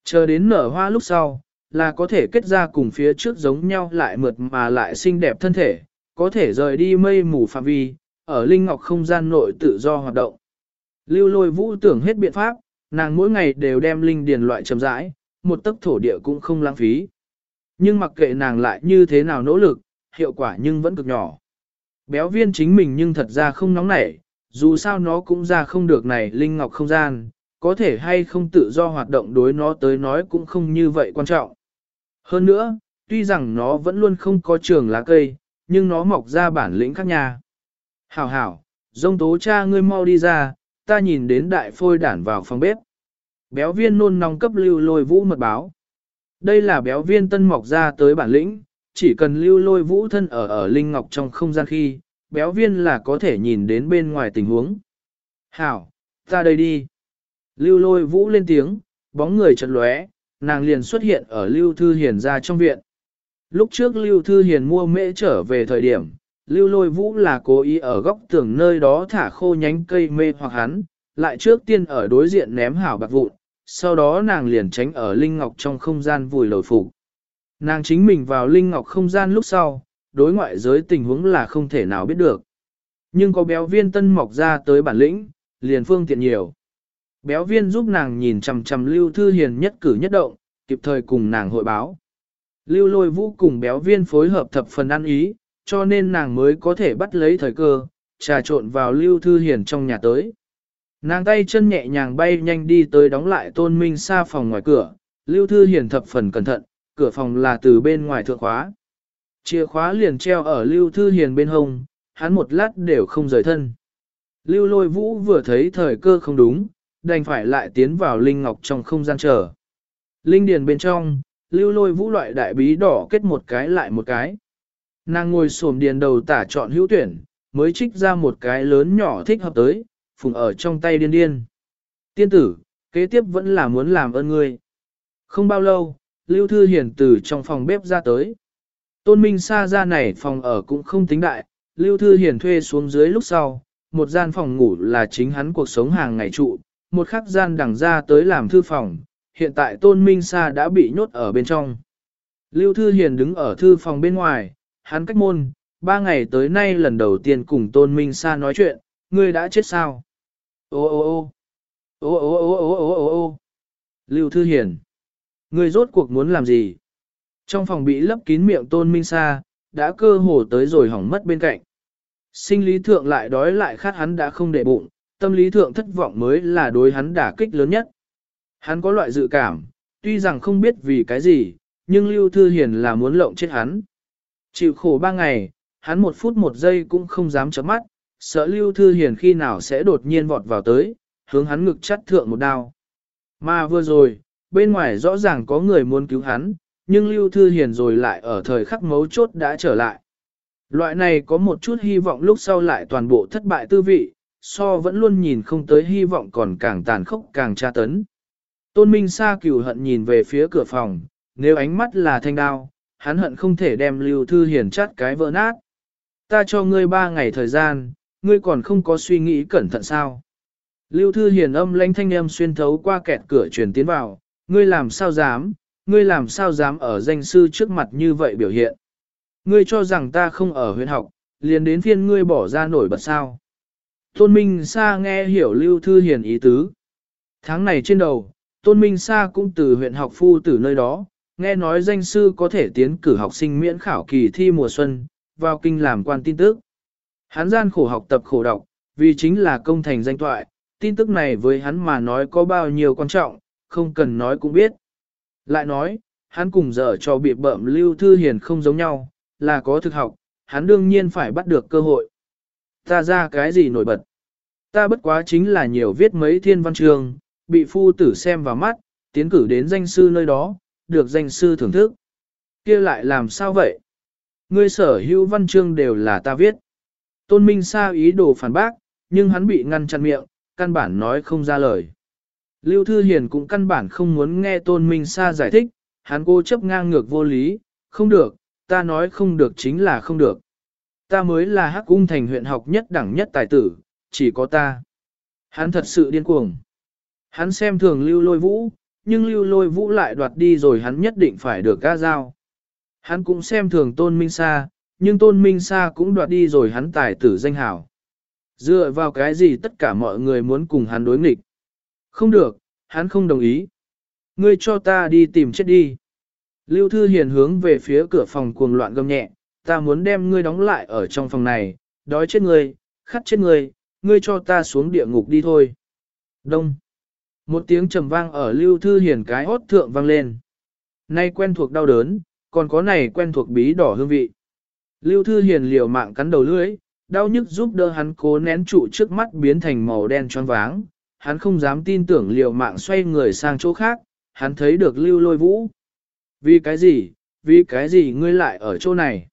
Chờ đến nở hoa lúc sau, là có thể kết ra cùng phía trước giống nhau lại mượt mà lại xinh đẹp thân thể, có thể rời đi mây mù phạm vi, ở linh ngọc không gian nội tự do hoạt động. Lưu lôi vũ tưởng hết biện pháp, nàng mỗi ngày đều đem linh điền loại chậm rãi, một tấc thổ địa cũng không lãng phí. Nhưng mặc kệ nàng lại như thế nào nỗ lực, hiệu quả nhưng vẫn cực nhỏ. Béo viên chính mình nhưng thật ra không nóng nảy, dù sao nó cũng ra không được này linh ngọc không gian, có thể hay không tự do hoạt động đối nó tới nói cũng không như vậy quan trọng. Hơn nữa, tuy rằng nó vẫn luôn không có trường lá cây, nhưng nó mọc ra bản lĩnh khác nhà. Hảo hảo, dông tố cha ngươi mau đi ra, ta nhìn đến đại phôi đản vào phòng bếp. Béo viên nôn nóng cấp lưu lôi vũ mật báo. Đây là béo viên tân mọc ra tới bản lĩnh, chỉ cần lưu lôi vũ thân ở ở Linh Ngọc trong không gian khi, béo viên là có thể nhìn đến bên ngoài tình huống. Hảo, ta đây đi. Lưu lôi vũ lên tiếng, bóng người chật lóe, nàng liền xuất hiện ở Lưu Thư Hiền ra trong viện. Lúc trước Lưu Thư Hiền mua mễ trở về thời điểm, Lưu lôi vũ là cố ý ở góc tường nơi đó thả khô nhánh cây mê hoặc hắn, lại trước tiên ở đối diện ném hảo bạc vụn, sau đó nàng liền tránh ở Linh Ngọc trong không gian vùi lồi phục. Nàng chính mình vào Linh Ngọc không gian lúc sau, đối ngoại giới tình huống là không thể nào biết được. Nhưng có béo viên tân mọc ra tới bản lĩnh, liền phương tiện nhiều. Béo viên giúp nàng nhìn chằm chằm Lưu Thư Hiền nhất cử nhất động, kịp thời cùng nàng hội báo. Lưu lôi vũ cùng béo viên phối hợp thập phần ăn ý, cho nên nàng mới có thể bắt lấy thời cơ, trà trộn vào Lưu Thư Hiền trong nhà tới. Nàng tay chân nhẹ nhàng bay nhanh đi tới đóng lại tôn minh xa phòng ngoài cửa, Lưu Thư Hiền thập phần cẩn thận, cửa phòng là từ bên ngoài thượng khóa. Chìa khóa liền treo ở Lưu Thư Hiền bên hông, hắn một lát đều không rời thân. Lưu lôi vũ vừa thấy thời cơ không đúng, đành phải lại tiến vào Linh Ngọc trong không gian chờ. Linh điền bên trong, lưu lôi vũ loại đại bí đỏ kết một cái lại một cái. Nàng ngồi xổm điền đầu tả chọn hữu tuyển, mới trích ra một cái lớn nhỏ thích hợp tới, phùng ở trong tay điên điên. Tiên tử, kế tiếp vẫn là muốn làm ơn ngươi. Không bao lâu, Lưu Thư Hiền từ trong phòng bếp ra tới. Tôn Minh xa ra này phòng ở cũng không tính đại, Lưu Thư Hiền thuê xuống dưới lúc sau, một gian phòng ngủ là chính hắn cuộc sống hàng ngày trụ, một khắc gian đằng ra tới làm thư phòng, hiện tại Tôn Minh Sa đã bị nhốt ở bên trong. Lưu Thư Hiền đứng ở thư phòng bên ngoài, hắn cách môn, ba ngày tới nay lần đầu tiên cùng Tôn Minh Sa nói chuyện, ngươi đã chết sao? Ô ô ô ô ô ô ô ô ô ô Lưu Thư Hiền, ngươi rốt cuộc muốn làm gì? Trong phòng bị lấp kín miệng Tôn Minh Sa, đã cơ hồ tới rồi hỏng mất bên cạnh. Sinh lý thượng lại đói lại khát hắn đã không để bụng, tâm lý thượng thất vọng mới là đối hắn đả kích lớn nhất. Hắn có loại dự cảm, tuy rằng không biết vì cái gì, nhưng Lưu Thư Hiền là muốn lộng chết hắn. Chịu khổ ba ngày, hắn một phút một giây cũng không dám chớp mắt, sợ Lưu Thư Hiền khi nào sẽ đột nhiên vọt vào tới, hướng hắn ngực chắt thượng một đao. Mà vừa rồi, bên ngoài rõ ràng có người muốn cứu hắn, nhưng Lưu Thư Hiền rồi lại ở thời khắc mấu chốt đã trở lại. Loại này có một chút hy vọng lúc sau lại toàn bộ thất bại tư vị, so vẫn luôn nhìn không tới hy vọng còn càng tàn khốc càng tra tấn. Tôn Minh Sa cửu hận nhìn về phía cửa phòng, nếu ánh mắt là thanh đao, hắn hận không thể đem Lưu Thư Hiền chát cái vỡ nát. Ta cho ngươi ba ngày thời gian, ngươi còn không có suy nghĩ cẩn thận sao. Lưu Thư Hiền âm lãnh thanh âm xuyên thấu qua kẹt cửa truyền tiến vào, ngươi làm sao dám, ngươi làm sao dám ở danh sư trước mặt như vậy biểu hiện. Ngươi cho rằng ta không ở huyện học, liền đến phiên ngươi bỏ ra nổi bật sao. Tôn Minh Sa nghe hiểu Lưu Thư Hiền ý tứ. Tháng này trên đầu, Tôn Minh Sa cũng từ huyện học phu từ nơi đó, nghe nói danh sư có thể tiến cử học sinh miễn khảo kỳ thi mùa xuân, vào kinh làm quan tin tức. Hắn gian khổ học tập khổ đọc, vì chính là công thành danh toại, tin tức này với hắn mà nói có bao nhiêu quan trọng, không cần nói cũng biết. Lại nói, hắn cùng dở cho bị bợm Lưu Thư Hiền không giống nhau, là có thực học, hắn đương nhiên phải bắt được cơ hội. Ta ra cái gì nổi bật? Ta bất quá chính là nhiều viết mấy thiên văn trường, bị phu tử xem vào mắt, tiến cử đến danh sư nơi đó, được danh sư thưởng thức. kia lại làm sao vậy? Ngươi sở hữu văn chương đều là ta viết. Tôn Minh Sa ý đồ phản bác, nhưng hắn bị ngăn chặn miệng, căn bản nói không ra lời. Lưu Thư Hiền cũng căn bản không muốn nghe Tôn Minh Sa giải thích, hắn cố chấp ngang ngược vô lý, không được, ta nói không được chính là không được. Ta mới là hắc cung thành huyện học nhất đẳng nhất tài tử, chỉ có ta. Hắn thật sự điên cuồng. Hắn xem thường lưu lôi vũ, nhưng lưu lôi vũ lại đoạt đi rồi hắn nhất định phải được ca giao. Hắn cũng xem thường tôn minh sa, nhưng tôn minh sa cũng đoạt đi rồi hắn tài tử danh hảo. Dựa vào cái gì tất cả mọi người muốn cùng hắn đối nghịch. Không được, hắn không đồng ý. Ngươi cho ta đi tìm chết đi. Lưu Thư Hiền hướng về phía cửa phòng cuồng loạn gầm nhẹ, ta muốn đem ngươi đóng lại ở trong phòng này, đói chết ngươi, khát chết ngươi, ngươi cho ta xuống địa ngục đi thôi. Đông. Một tiếng trầm vang ở Lưu Thư Hiền cái hốt thượng vang lên. Nay quen thuộc đau đớn, còn có này quen thuộc bí đỏ hương vị. Lưu Thư Hiền liều mạng cắn đầu lưỡi, đau nhức giúp đỡ hắn cố nén trụ trước mắt biến thành màu đen tròn váng, hắn không dám tin tưởng liều mạng xoay người sang chỗ khác, hắn thấy được Lưu Lôi Vũ. Vì cái gì, vì cái gì ngươi lại ở chỗ này?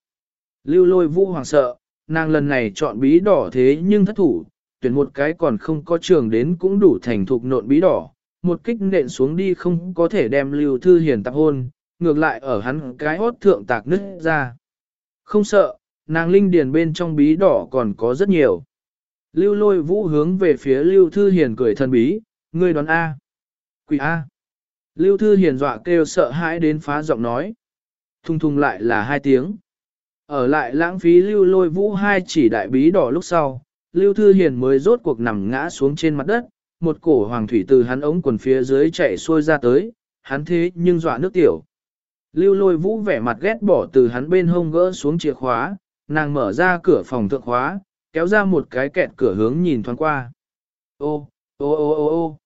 Lưu Lôi Vũ hoàng sợ, nàng lần này chọn bí đỏ thế nhưng thất thủ, tuyển một cái còn không có trường đến cũng đủ thành thục nộn bí đỏ, một kích nện xuống đi không có thể đem Lưu Thư Hiền tạp hôn, ngược lại ở hắn cái hốt thượng tạc nứt ra. Không sợ, nàng linh điền bên trong bí đỏ còn có rất nhiều. Lưu lôi vũ hướng về phía Lưu Thư Hiền cười thân bí, ngươi đoán A. Quỷ A. Lưu Thư Hiền dọa kêu sợ hãi đến phá giọng nói. Thung thung lại là hai tiếng. Ở lại lãng phí lưu lôi vũ hai chỉ đại bí đỏ lúc sau, Lưu Thư Hiền mới rốt cuộc nằm ngã xuống trên mặt đất, một cổ hoàng thủy từ hắn ống quần phía dưới chạy xuôi ra tới, hắn thế nhưng dọa nước tiểu. Lưu lôi vũ vẻ mặt ghét bỏ từ hắn bên hông gỡ xuống chìa khóa, nàng mở ra cửa phòng thượng khóa, kéo ra một cái kẹt cửa hướng nhìn thoáng qua. Ô, ô ô ô ô,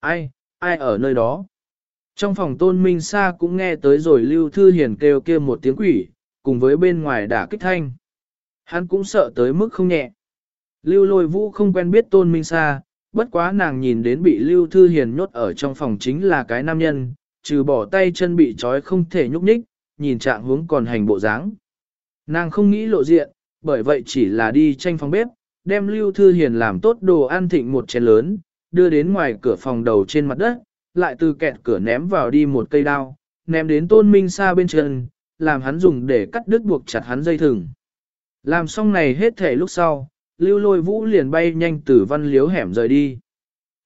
ai, ai ở nơi đó? Trong phòng tôn minh sa cũng nghe tới rồi Lưu Thư Hiền kêu kia một tiếng quỷ, cùng với bên ngoài đả kích thanh. Hắn cũng sợ tới mức không nhẹ. Lưu lôi vũ không quen biết tôn minh sa, bất quá nàng nhìn đến bị Lưu Thư Hiền nhốt ở trong phòng chính là cái nam nhân, trừ bỏ tay chân bị trói không thể nhúc nhích, nhìn trạng hướng còn hành bộ dáng. Nàng không nghĩ lộ diện, bởi vậy chỉ là đi tranh phòng bếp, đem Lưu Thư Hiền làm tốt đồ ăn thịnh một chén lớn, đưa đến ngoài cửa phòng đầu trên mặt đất, lại từ kẹt cửa ném vào đi một cây đao, ném đến tôn minh xa bên chân, làm hắn dùng để cắt đứt buộc chặt hắn dây thừng. Làm xong này hết thể lúc sau, Lưu Lôi Vũ liền bay nhanh từ văn liếu hẻm rời đi.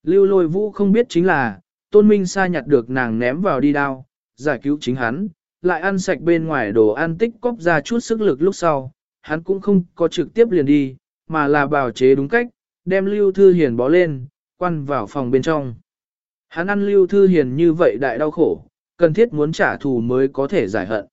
Lưu Lôi Vũ không biết chính là, Tôn Minh Sa nhặt được nàng ném vào đi đao, giải cứu chính hắn, lại ăn sạch bên ngoài đồ ăn tích cóp ra chút sức lực lúc sau, hắn cũng không có trực tiếp liền đi, mà là bào chế đúng cách, đem Lưu Thư Hiền bó lên, quăn vào phòng bên trong. Hắn ăn Lưu Thư Hiền như vậy đại đau khổ, cần thiết muốn trả thù mới có thể giải hận.